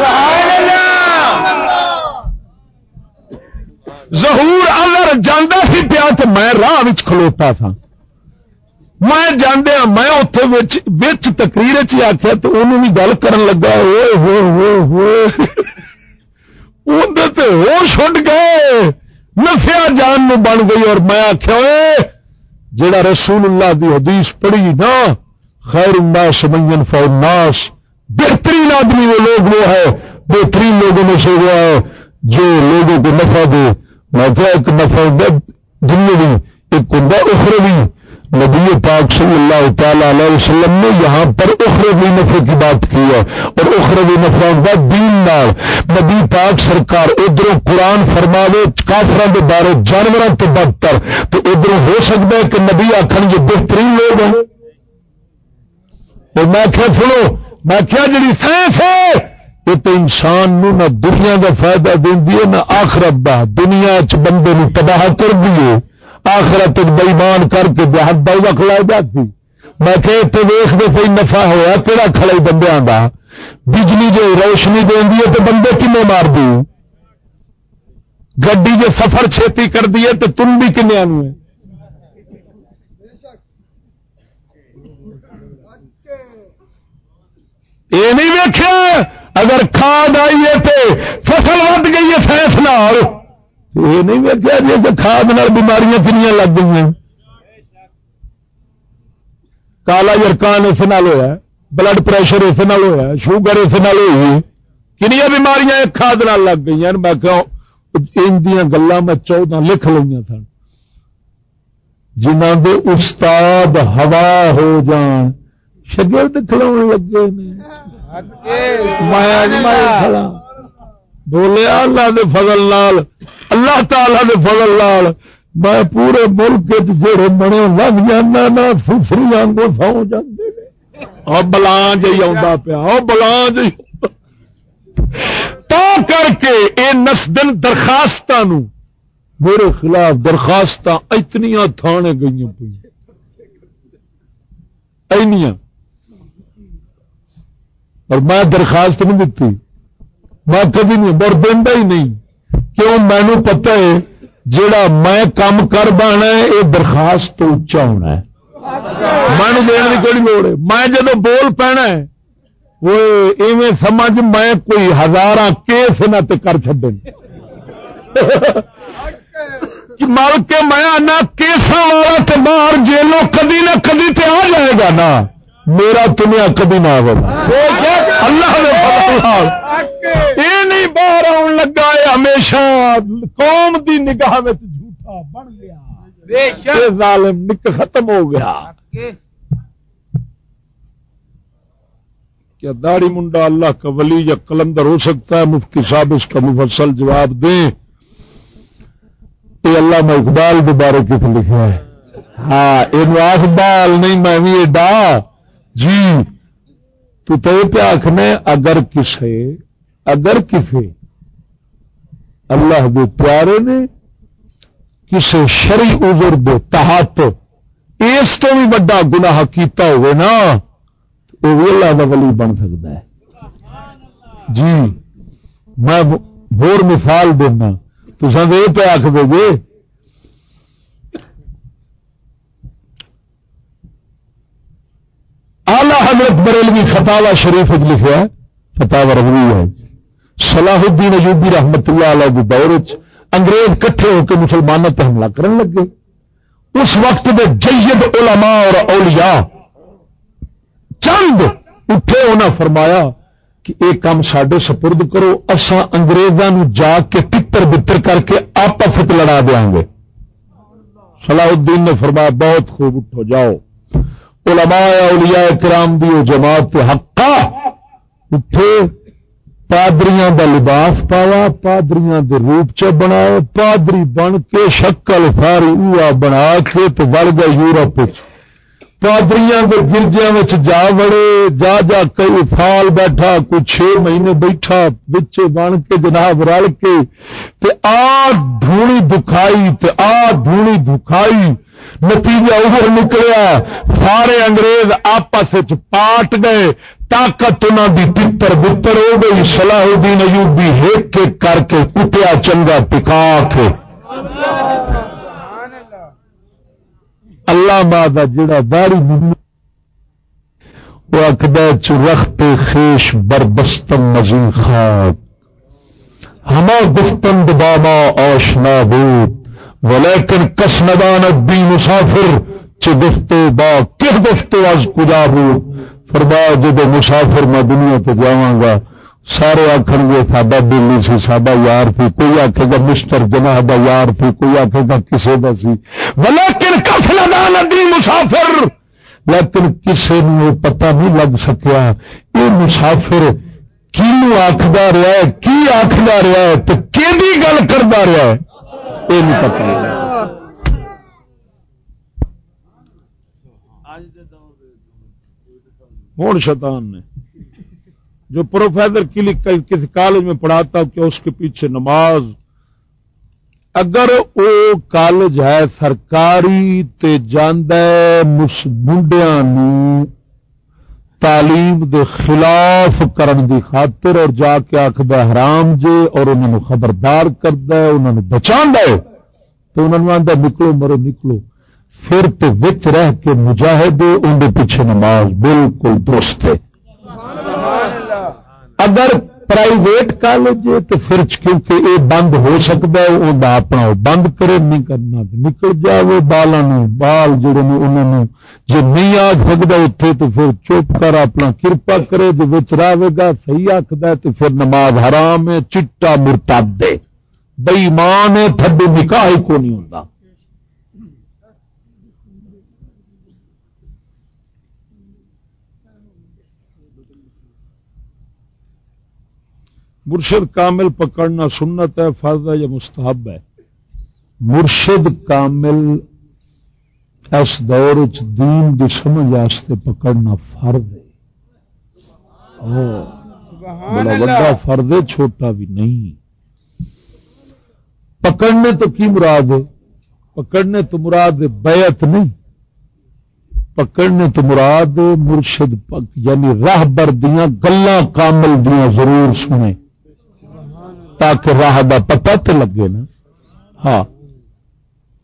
ظہور اگر جانا سی پیا تو میں راہ کھلوتا تھا میں جانا میں اتنے تقریر چ آخیا تو انہوں بھی گل کر لگا ہو ہوش گئے نفیا جان نو بن گئی اور میں آخیا جڑا رسول اللہ دی حدیث پڑھی نا خیر الناس من فالناس بہترین آدمی وہ لوگ وہ ہے بہترین لوگوں میں سے وہ ہے جو لوگوں کو نفع دے میں کیا ایک نفع دنیا ایک ہوں اخروی نبی پاک صلی اللہ تعالی علیہ وسلم نے یہاں پر اخروی نفع کی بات کی ہے اور اخروی نفع ہوتا دین نال نبی پاک سرکار ادھر قرآن فرما دے کافر کے بارے جانوروں تو بدتر تو ادھر ہو سکتا ہے کہ نبی آخر جو بہترین لوگ ہیں؟ اور میں کیا سنو، میں کیا جی سائنس ہے، یہ تو انسان نو نہ دنیا کا فائدہ دینی ہے، نہ آخرت کا دنیا چ بندے نو تباہ کر دیے آخرت بئیمان کر کے دیہات بہت کھلائی جاتی۔ میں کہ اتنے ویخ دے کوئی نفع ہوا کہڑا کھڑے بندے کا بجلی جو روشنی دینی ہے تو بندے کنے مار دی گڈی جو سفر چھتی کر دی ہے تو تم بھی کنیا یہ نہیں ویکیا اگر کھاد آئی ہے تو فصل ود گئی ہے سائنس نال یہ نہیں ویکیا جی کہ کھاد نال بیماریاں کنیاں لگ گئی کالا جرکان اس نال ہوا بلڈ پریشر اس نال ہوا شوگر اس نال ہوئی کنیا بیماریاں کھاد نال لگ گئی میں ان گلا میں چودہ لکھ لیا سن۔ جنہ دے استاد ہوا ہو جان۔ شگرد کھلو لگے بولیا اللہ دے فضل لال اللہ تعالی دے فضل لال میں پورے ملک جڑے بنے لگ جانا نہ ففری آنگو سو جاتے اور بلان جی آ پیا وہ بلان جی تا کر کے اے نس دن درخواست میرے خلاف درخواست اتنیا تھانے گئی پہ اور میں درخواست نہیں دیتی، میں کبھی نہیں بر دینا ہی نہیں۔ کیوں مینو پتا ہے جڑا میں کام کر بانا ہے، یہ درخواست تو اچا ہونا ہے۔ من دن کی کوئی لوڑ ہے۔ میں جب بول پینا ہے، وہ ایویں سمجھ میں کوئی ہزار کیس نہ کر چڈ مل کے میں آنا کیسا والا تو باہر جیلوں کدی نہ کدی تے آ جائے گا نا۔ میرا تمیا کبھی نہ اللہ یہ نہیں باہر آن لگا ہمیشہ قوم دی نگاہ جھوٹا بن گیا۔ ظالم نک ختم ہو گیا۔ کیا داڑی منڈا اللہ کا ولی یا کلندر ہو سکتا ہے؟ مفتی صاحب اس کا مفصل جواب دیں۔ یہ اللہ میں اقبال دوبارے کت لکھا ہے؟ ہاں یہ بال نہیں میں بھی ڈا۔ جی تو تو پہ آخنے اگر کسے اگر کسے اللہ دے پیارے نے کسے شری ازر دے تحت اس تو بھی بڑا گناہ کیتا ہوئے نا وہ اللہ کا ولی بن سکتا ہے۔ جی میں ہور مثال دینا۔ تو سب یہ پہ آخ دے گے جی، آلہ حضرت بریلوی فتوا شریف لکھا فتوا ربوی ہے۔ صلاح الدین ایوبی رحمت اللہ علیہ دور انگریز کٹھے ہو کے مسلمانوں پہ حملہ کرنے لگے۔ اس وقت میں جید علماء اور اولیاء چند اٹھے انہیں فرمایا کہ یہ کام سڈے سپرد کرو اصا اگریزوں جا کے پتر بتر کر کے آپس لڑا دیا گے۔ صلاح الدین نے فرمایا، بہت خوب اٹھو جاؤ۔ علماء اولیاء کرام دی جماعت حقا اٹھے پادریاں دا لباس پایا، پادریاں دے روپ چ بنا پادری بن کے شکل ساری اوہ بنا کے تو بڑھ گئے یورپ پادریاں کے گرجیا جا وڑے، جا جا کئی فال بیٹھا، کوئی چھ مہینے بیٹھا بچے بن کے جناب رل کے تے آ دھونی دکھائی، تے آ دھونی دکھائی۔ نتیجہ ادھر نکلیا، سارے انگریز آپس پاٹ گئے، طاقت انہوں کی پتر بتر ہو گئی سلاح الدین ایوبی ہیک کے کر کے کٹیا چنگا پکا کے۔ اللہ ماں جڑا داری وہ اکد چرخت خیش بربستم مزید خاک۔ ہما گفتند باما آشنا بود ولیکن کس ندان ادی مسافر چ گفتو با کس گفتو از کجا بود فرمایا جب مسافر میں دنیا پہ جاگا سارے آخر گے سڈا دلی سی سڈا یار تھی، کوئی آخے گا مسٹر جناح دا یار تھی، کوئی آخے گا کسی کا سی۔ لیکن کس لگا ندی مسافر، لیکن کسی نے پتا نہیں لگ سکیا یہ مسافر کی آخر رہا ہے، کی آخر رہا ہے تو کہ گل کرتا رہا ہے؟ یہ نہیں پتا ہوں شیطان نے۔ جو پروفیسر کسی کالج میں پڑھاتا کہ اس کے پیچھے نماز۔ اگر وہ کالج ہے سرکاری تے منڈیا تعلیم دے خلاف کرن دی خاطر اور جا کے آخد حرام جے اور انہوں نے خبردار کرد انہوں نے بچا ہے۔ تو انہوں نے آدھا نکلو مرو نکلو۔ پھر تو وچ رہ کے مجاہدے اندر پیچھے نماز بالکل درست ہے۔ اگر پرائیویٹ کالج ہے تو پھر کیونکہ یہ بند ہو سکتا ہے، وہ اپنا بند کرے نہیں کرنا نکل جائے بالوں بال جڑے نے انہوں نے جی نہیں آ سکتا اتنے تو پھر چپ کر اپنا کرپا کرے، جو رہے گا، صحیح آخد تو پھر نماز حرام ہے، چٹا مرتا دے بئی ماں نے تھڈو نکاح ہی کو نہیں ہوتا مرشد کامل پکڑنا سنت ہے فرض ہے یا مستحب ہے؟ مرشد کامل اس دور دین دی سمجھ واسطے پکڑنا فرض ہے۔ بڑا فرد ہے چھوٹا بھی نہیں۔ پکڑنے تو کی مراد ہے؟ پکڑنے تو مراد بیعت نہیں۔ پکڑنے تو مراد مرشد یعنی راہ بر دیا گلا کامل دیا ضرور سنیں۔ تاکہ راہ دا پتہ تے لگے نا۔ ہاں۔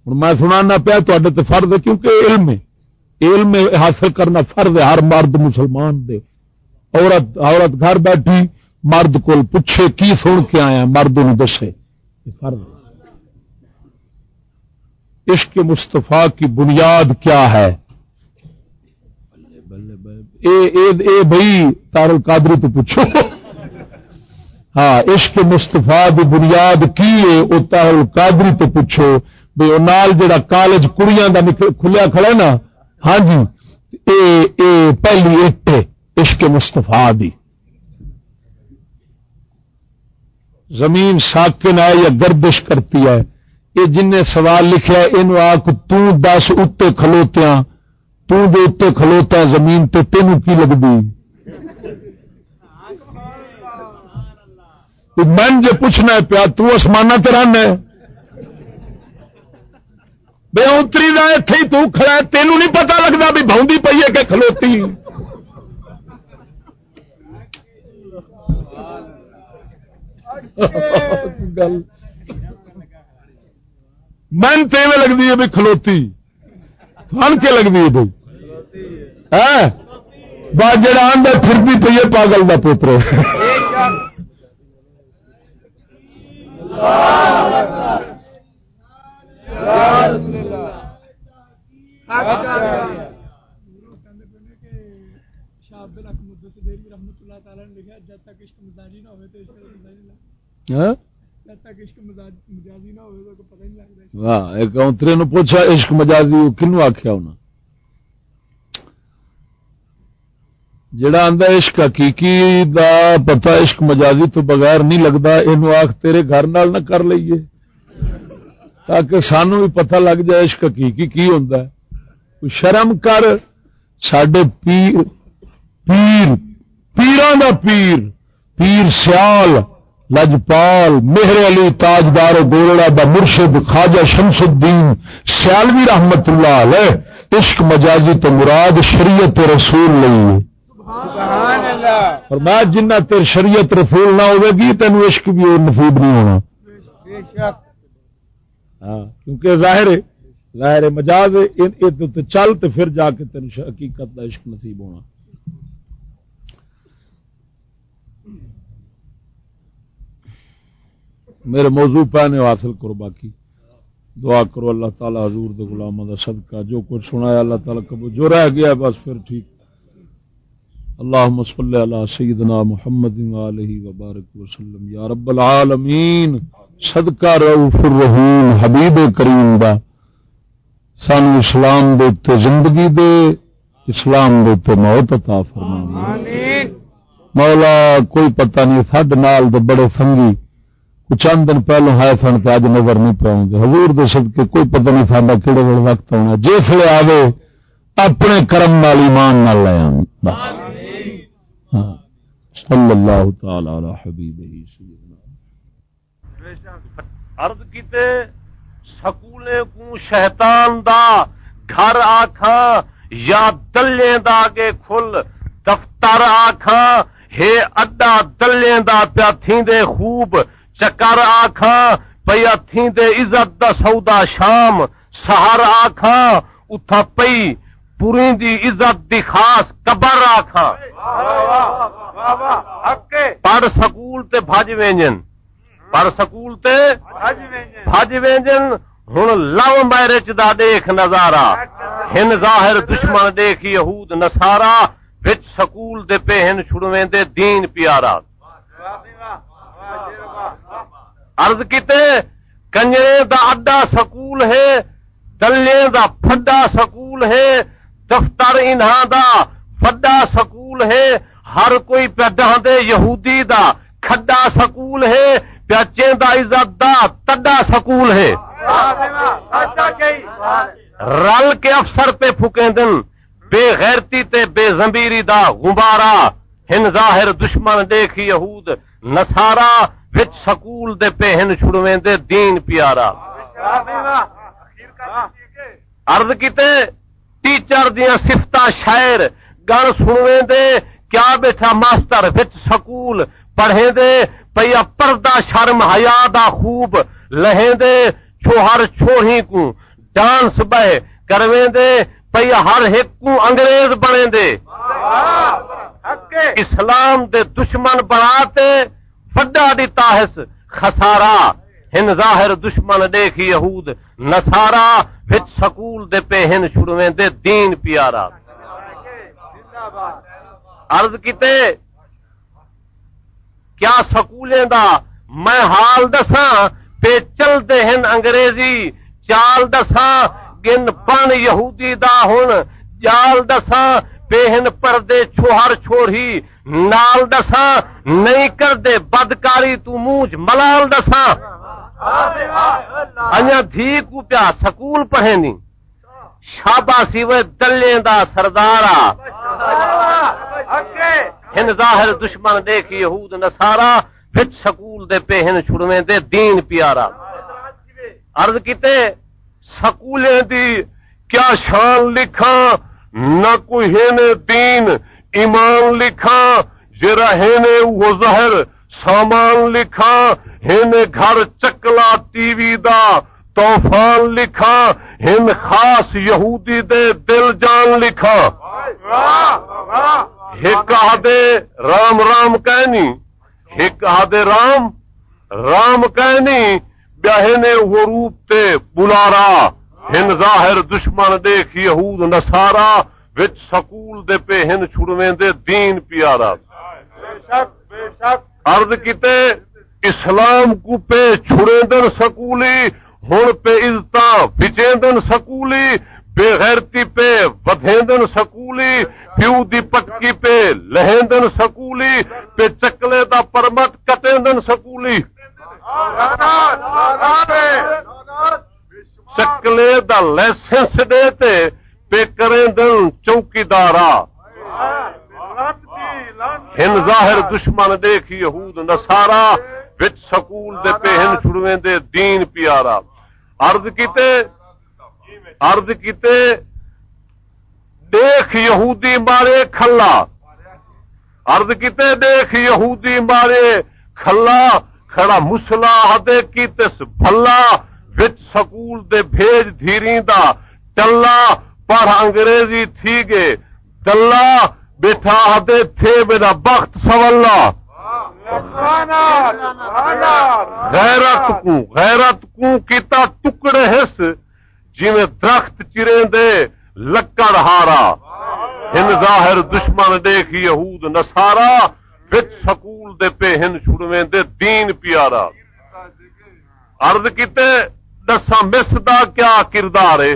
ہوں میں سنا پیا تے فرد کیونکہ علم ہے۔ علم حاصل کرنا فرد ہے، ہر مرد مسلمان دے۔ عورت عورت گھر بیٹھی، مرد کو پوچھے، کی سن کے آیا؟ مرد ان دسے۔ فرد عشق مستفا کی بنیاد کیا ہے؟ اے اے اے بھائی تارل قادری تو پوچھو۔ ہاں عشق مستفا دی بنیاد کی ہے، وہ تاہل قادری تو پوچھو۔ بھائی نال جڑا کالج کڑیاں دا کھلیا کھڑا نا؟ ہاں جی اے اے پہلی اٹ عشق مستفا دی۔ زمین ساکن ہے یا گردش کرتی ہے؟ یہ جن نے سوال لکھا ہے یہ آخ تس اتنے کھلوتیا تے کھلوتا زمین تے تینوں کی لگتی من جی پوچھنا پیا تسمان ترانا بے اتری کا اتے ہی تڑا تینوں نہیں پتا لگتا بھی بہنی پی ہے کہ کھلوتی۔ گل۔ من تو لگتی ہے بھی کھلوتی۔ من کے لگتی ہے بھائی ہاں؟ جڑا آدھا پھرتی پی ہے، پاگل کا پوتر واہ ایک اترے نو پوچھا عشق مجازی کنو آخیا انہیں جڑا آدھا عشق حقیقی دا پتا عشق مجازی تو بغیر نہیں لگتا یہ آخ تیرے گھر نال نہ کر لیے تاکہ سانو بھی پتہ لگ جائے عشق حقیقی کی ہوتا ہے۔ شرم کر سڈے پیر پیر، پیران دا پیر پیر سیال، لجپال، مہر علی، تاجدار گولڑا دا مرشد خواجہ شمس الدین سیالوی رحمت اللہ علیہ، عشق مجازی تو مراد شریعت رسول اور بعد جنہ تیر شریعت رسول نہ ہوے گی تین عشق بھی نصیب نہیں ہونا۔ ہاں کیونکہ ظاہر ہے ظاہر مجاز چل تو پھر جا کے تین حقیقت کا عشق نصیب ہونا۔ میرے موضوع پہنے حاصل کرو باقی۔ دعا کرو اللہ تعالی حضور دے غلام دا صدقہ۔ جو کچھ سنایا اللہ تعالی کبو جو رہ گیا بس پھر ٹھیک۔ اللہ صلی علی سیدنا محمد علیہ وبارک وسلم. یا رب العالمین صدقہ رؤوف الرحیم حبیب کریم دا. سانو اسلام دے تے زندگی دے اسلام دے تے موت عطا فرما مولا کوئی پتہ نہیں سڈ نال دے بڑے سنگی چند دن پہلو ہے سن تو اج نظر نہیں پاؤں گے حضور دے کے کوئی پتہ نہیں سا کہڑے ویل وقت آنا جس لے آوے اپنے کرم والی مان نہ لے ہاں صلی اللہ تعالی علی حبیب سیدنا عرض کیتے سکولے کو شیطان دا گھر آکھاں یا دلے دا کے کھل، دفتر آکھاں، ہے اڈا دلے دا پیا تھیندے خوب، چکر آکھاں، پیا تھیندے عزت دا سودا شام، سہر آکھاں، اتھا پئی پوری دی عزت دی خاص قبر آکھاں پڑھ سکول تے بھج وینجن۔ پڑھ سکول تے بھج وینجن۔ ہن لو میرج دا دیکھ نظارہ۔ ہن ظاہر دشمن دیکھ یہود نصارا وچ سکول دے پہ ہن چھڑویں دے دین پیارا۔ عرض کیتے، کنجرے دا اڈا سکول ہے، دلے دا پھڈا سکول ہے۔ دفتر انہاں دا فڈا سکول ہے، ہر کوئی پیڈا دے یہودی دا کھڈا سکول ہے، پیچے دا عزت دا تڈا سکول ہے۔ رل کے افسر پہ پھکیں دن، بے غیرتی تے بے زمبیری دا غبارا ہن ظاہر دشمن دیکھ یہود نسارا وچ سکول دے پہ ہن چھڑویں دے دین پیارا۔ عرض کیتے ٹیچر دیا سفتا شاعر گن سنویں دے کیا بیٹھا ماسٹر وچ سکول پڑھیں دے پیا پردہ شرم حیا دا خوب لہیں دے چھوہر چھوہی کو ڈانس بہ کرویں دے پیا ہر ایک کو انگریز بنے دے اسلام دے دشمن بناتے فڈا دی تاہس خسارا ہن ظاہر دشمن دیکھ یہود نسارا وچ سکول دے پہ ہن چھڑویں دے دین پیارا۔ عرض کیتے، کیا سکولیں دا میں حال دساں؟ پہ چل دے ہن انگریزی، چال دساں، گن پن یہودی دا ہن۔ جال دساں پہ ہن پردے چھوہر چھوڑی۔ نال دساں، نہیں کر دے بدکاری تو موج ملال دساں۔ دھی کو پیا سکول پڑھے نی شاباسی وہ دلے دا سردارا ہن ظاہر دشمن دیکھ یہود نصارا وچ سکول دے پہ ہن چھڑویں دے دین پیارا۔ عرض کیتے، سکولیں دی کیا شان لکھا نہ کوئی ہن دین، ایمان لکھا جرا ہن وہ ظاہر سامان لکھا، ہن گھر چکلا ٹی وی دا، طوفان لکھا، ہن خاص یہودی دے دل جان لکھا۔ ایک آدھے رام رام کہنی ایک آدھے رام رام کہنی، بیاہنے وہ روپ تے بلارا۔ ہن ظاہر دشمن دیکھ یہود نسارا وچ سکول دے پہ ہن چھڑویں دے دین پیارا۔ عرض کیتے، اسلام کو پہ چھڑے دن سکولی، ہن پہ عزت بچے دن سکولی، بے غیرتی پہ ودھیندن سکولی، پیو دی پٹکی پہ لہندن سکولی، پہ چکلے دا پرمٹ کٹیندن سکولی۔ چکلے دا لائسنس دے تے پہ کریں دن چوکی دارا ہن ظاہر دشمن دیکھ یہود نسارا وچ سکول دے پہ ہن چھڑویں دے دین پیارا۔ عرض کیتے عرض کیتے، دیکھ یہودی مارے کھلا۔ عرض کیتے، دیکھ یہودی مارے کھلا۔ کھڑا مسلا ہدے کیتس بھلا وچ سکول دے بھیج دھیری دا ٹلا پڑھ انگریزی تھی گے دلہ بیٹھا تھے میرا بخت سولا غیرت کو غیرت کو کیتا ٹکڑے حص جی درخت چرے دے لکڑ ہارا ہن ظاہر دشمن دیکھ یہود نسارا وچ سکول دے پہ ہن چھڑویں دے دین پیارا عرض کیتے دسا مس دا کیا کردار ہے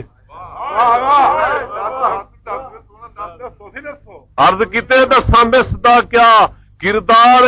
عرض کیتے دساں مس دا کیا کردار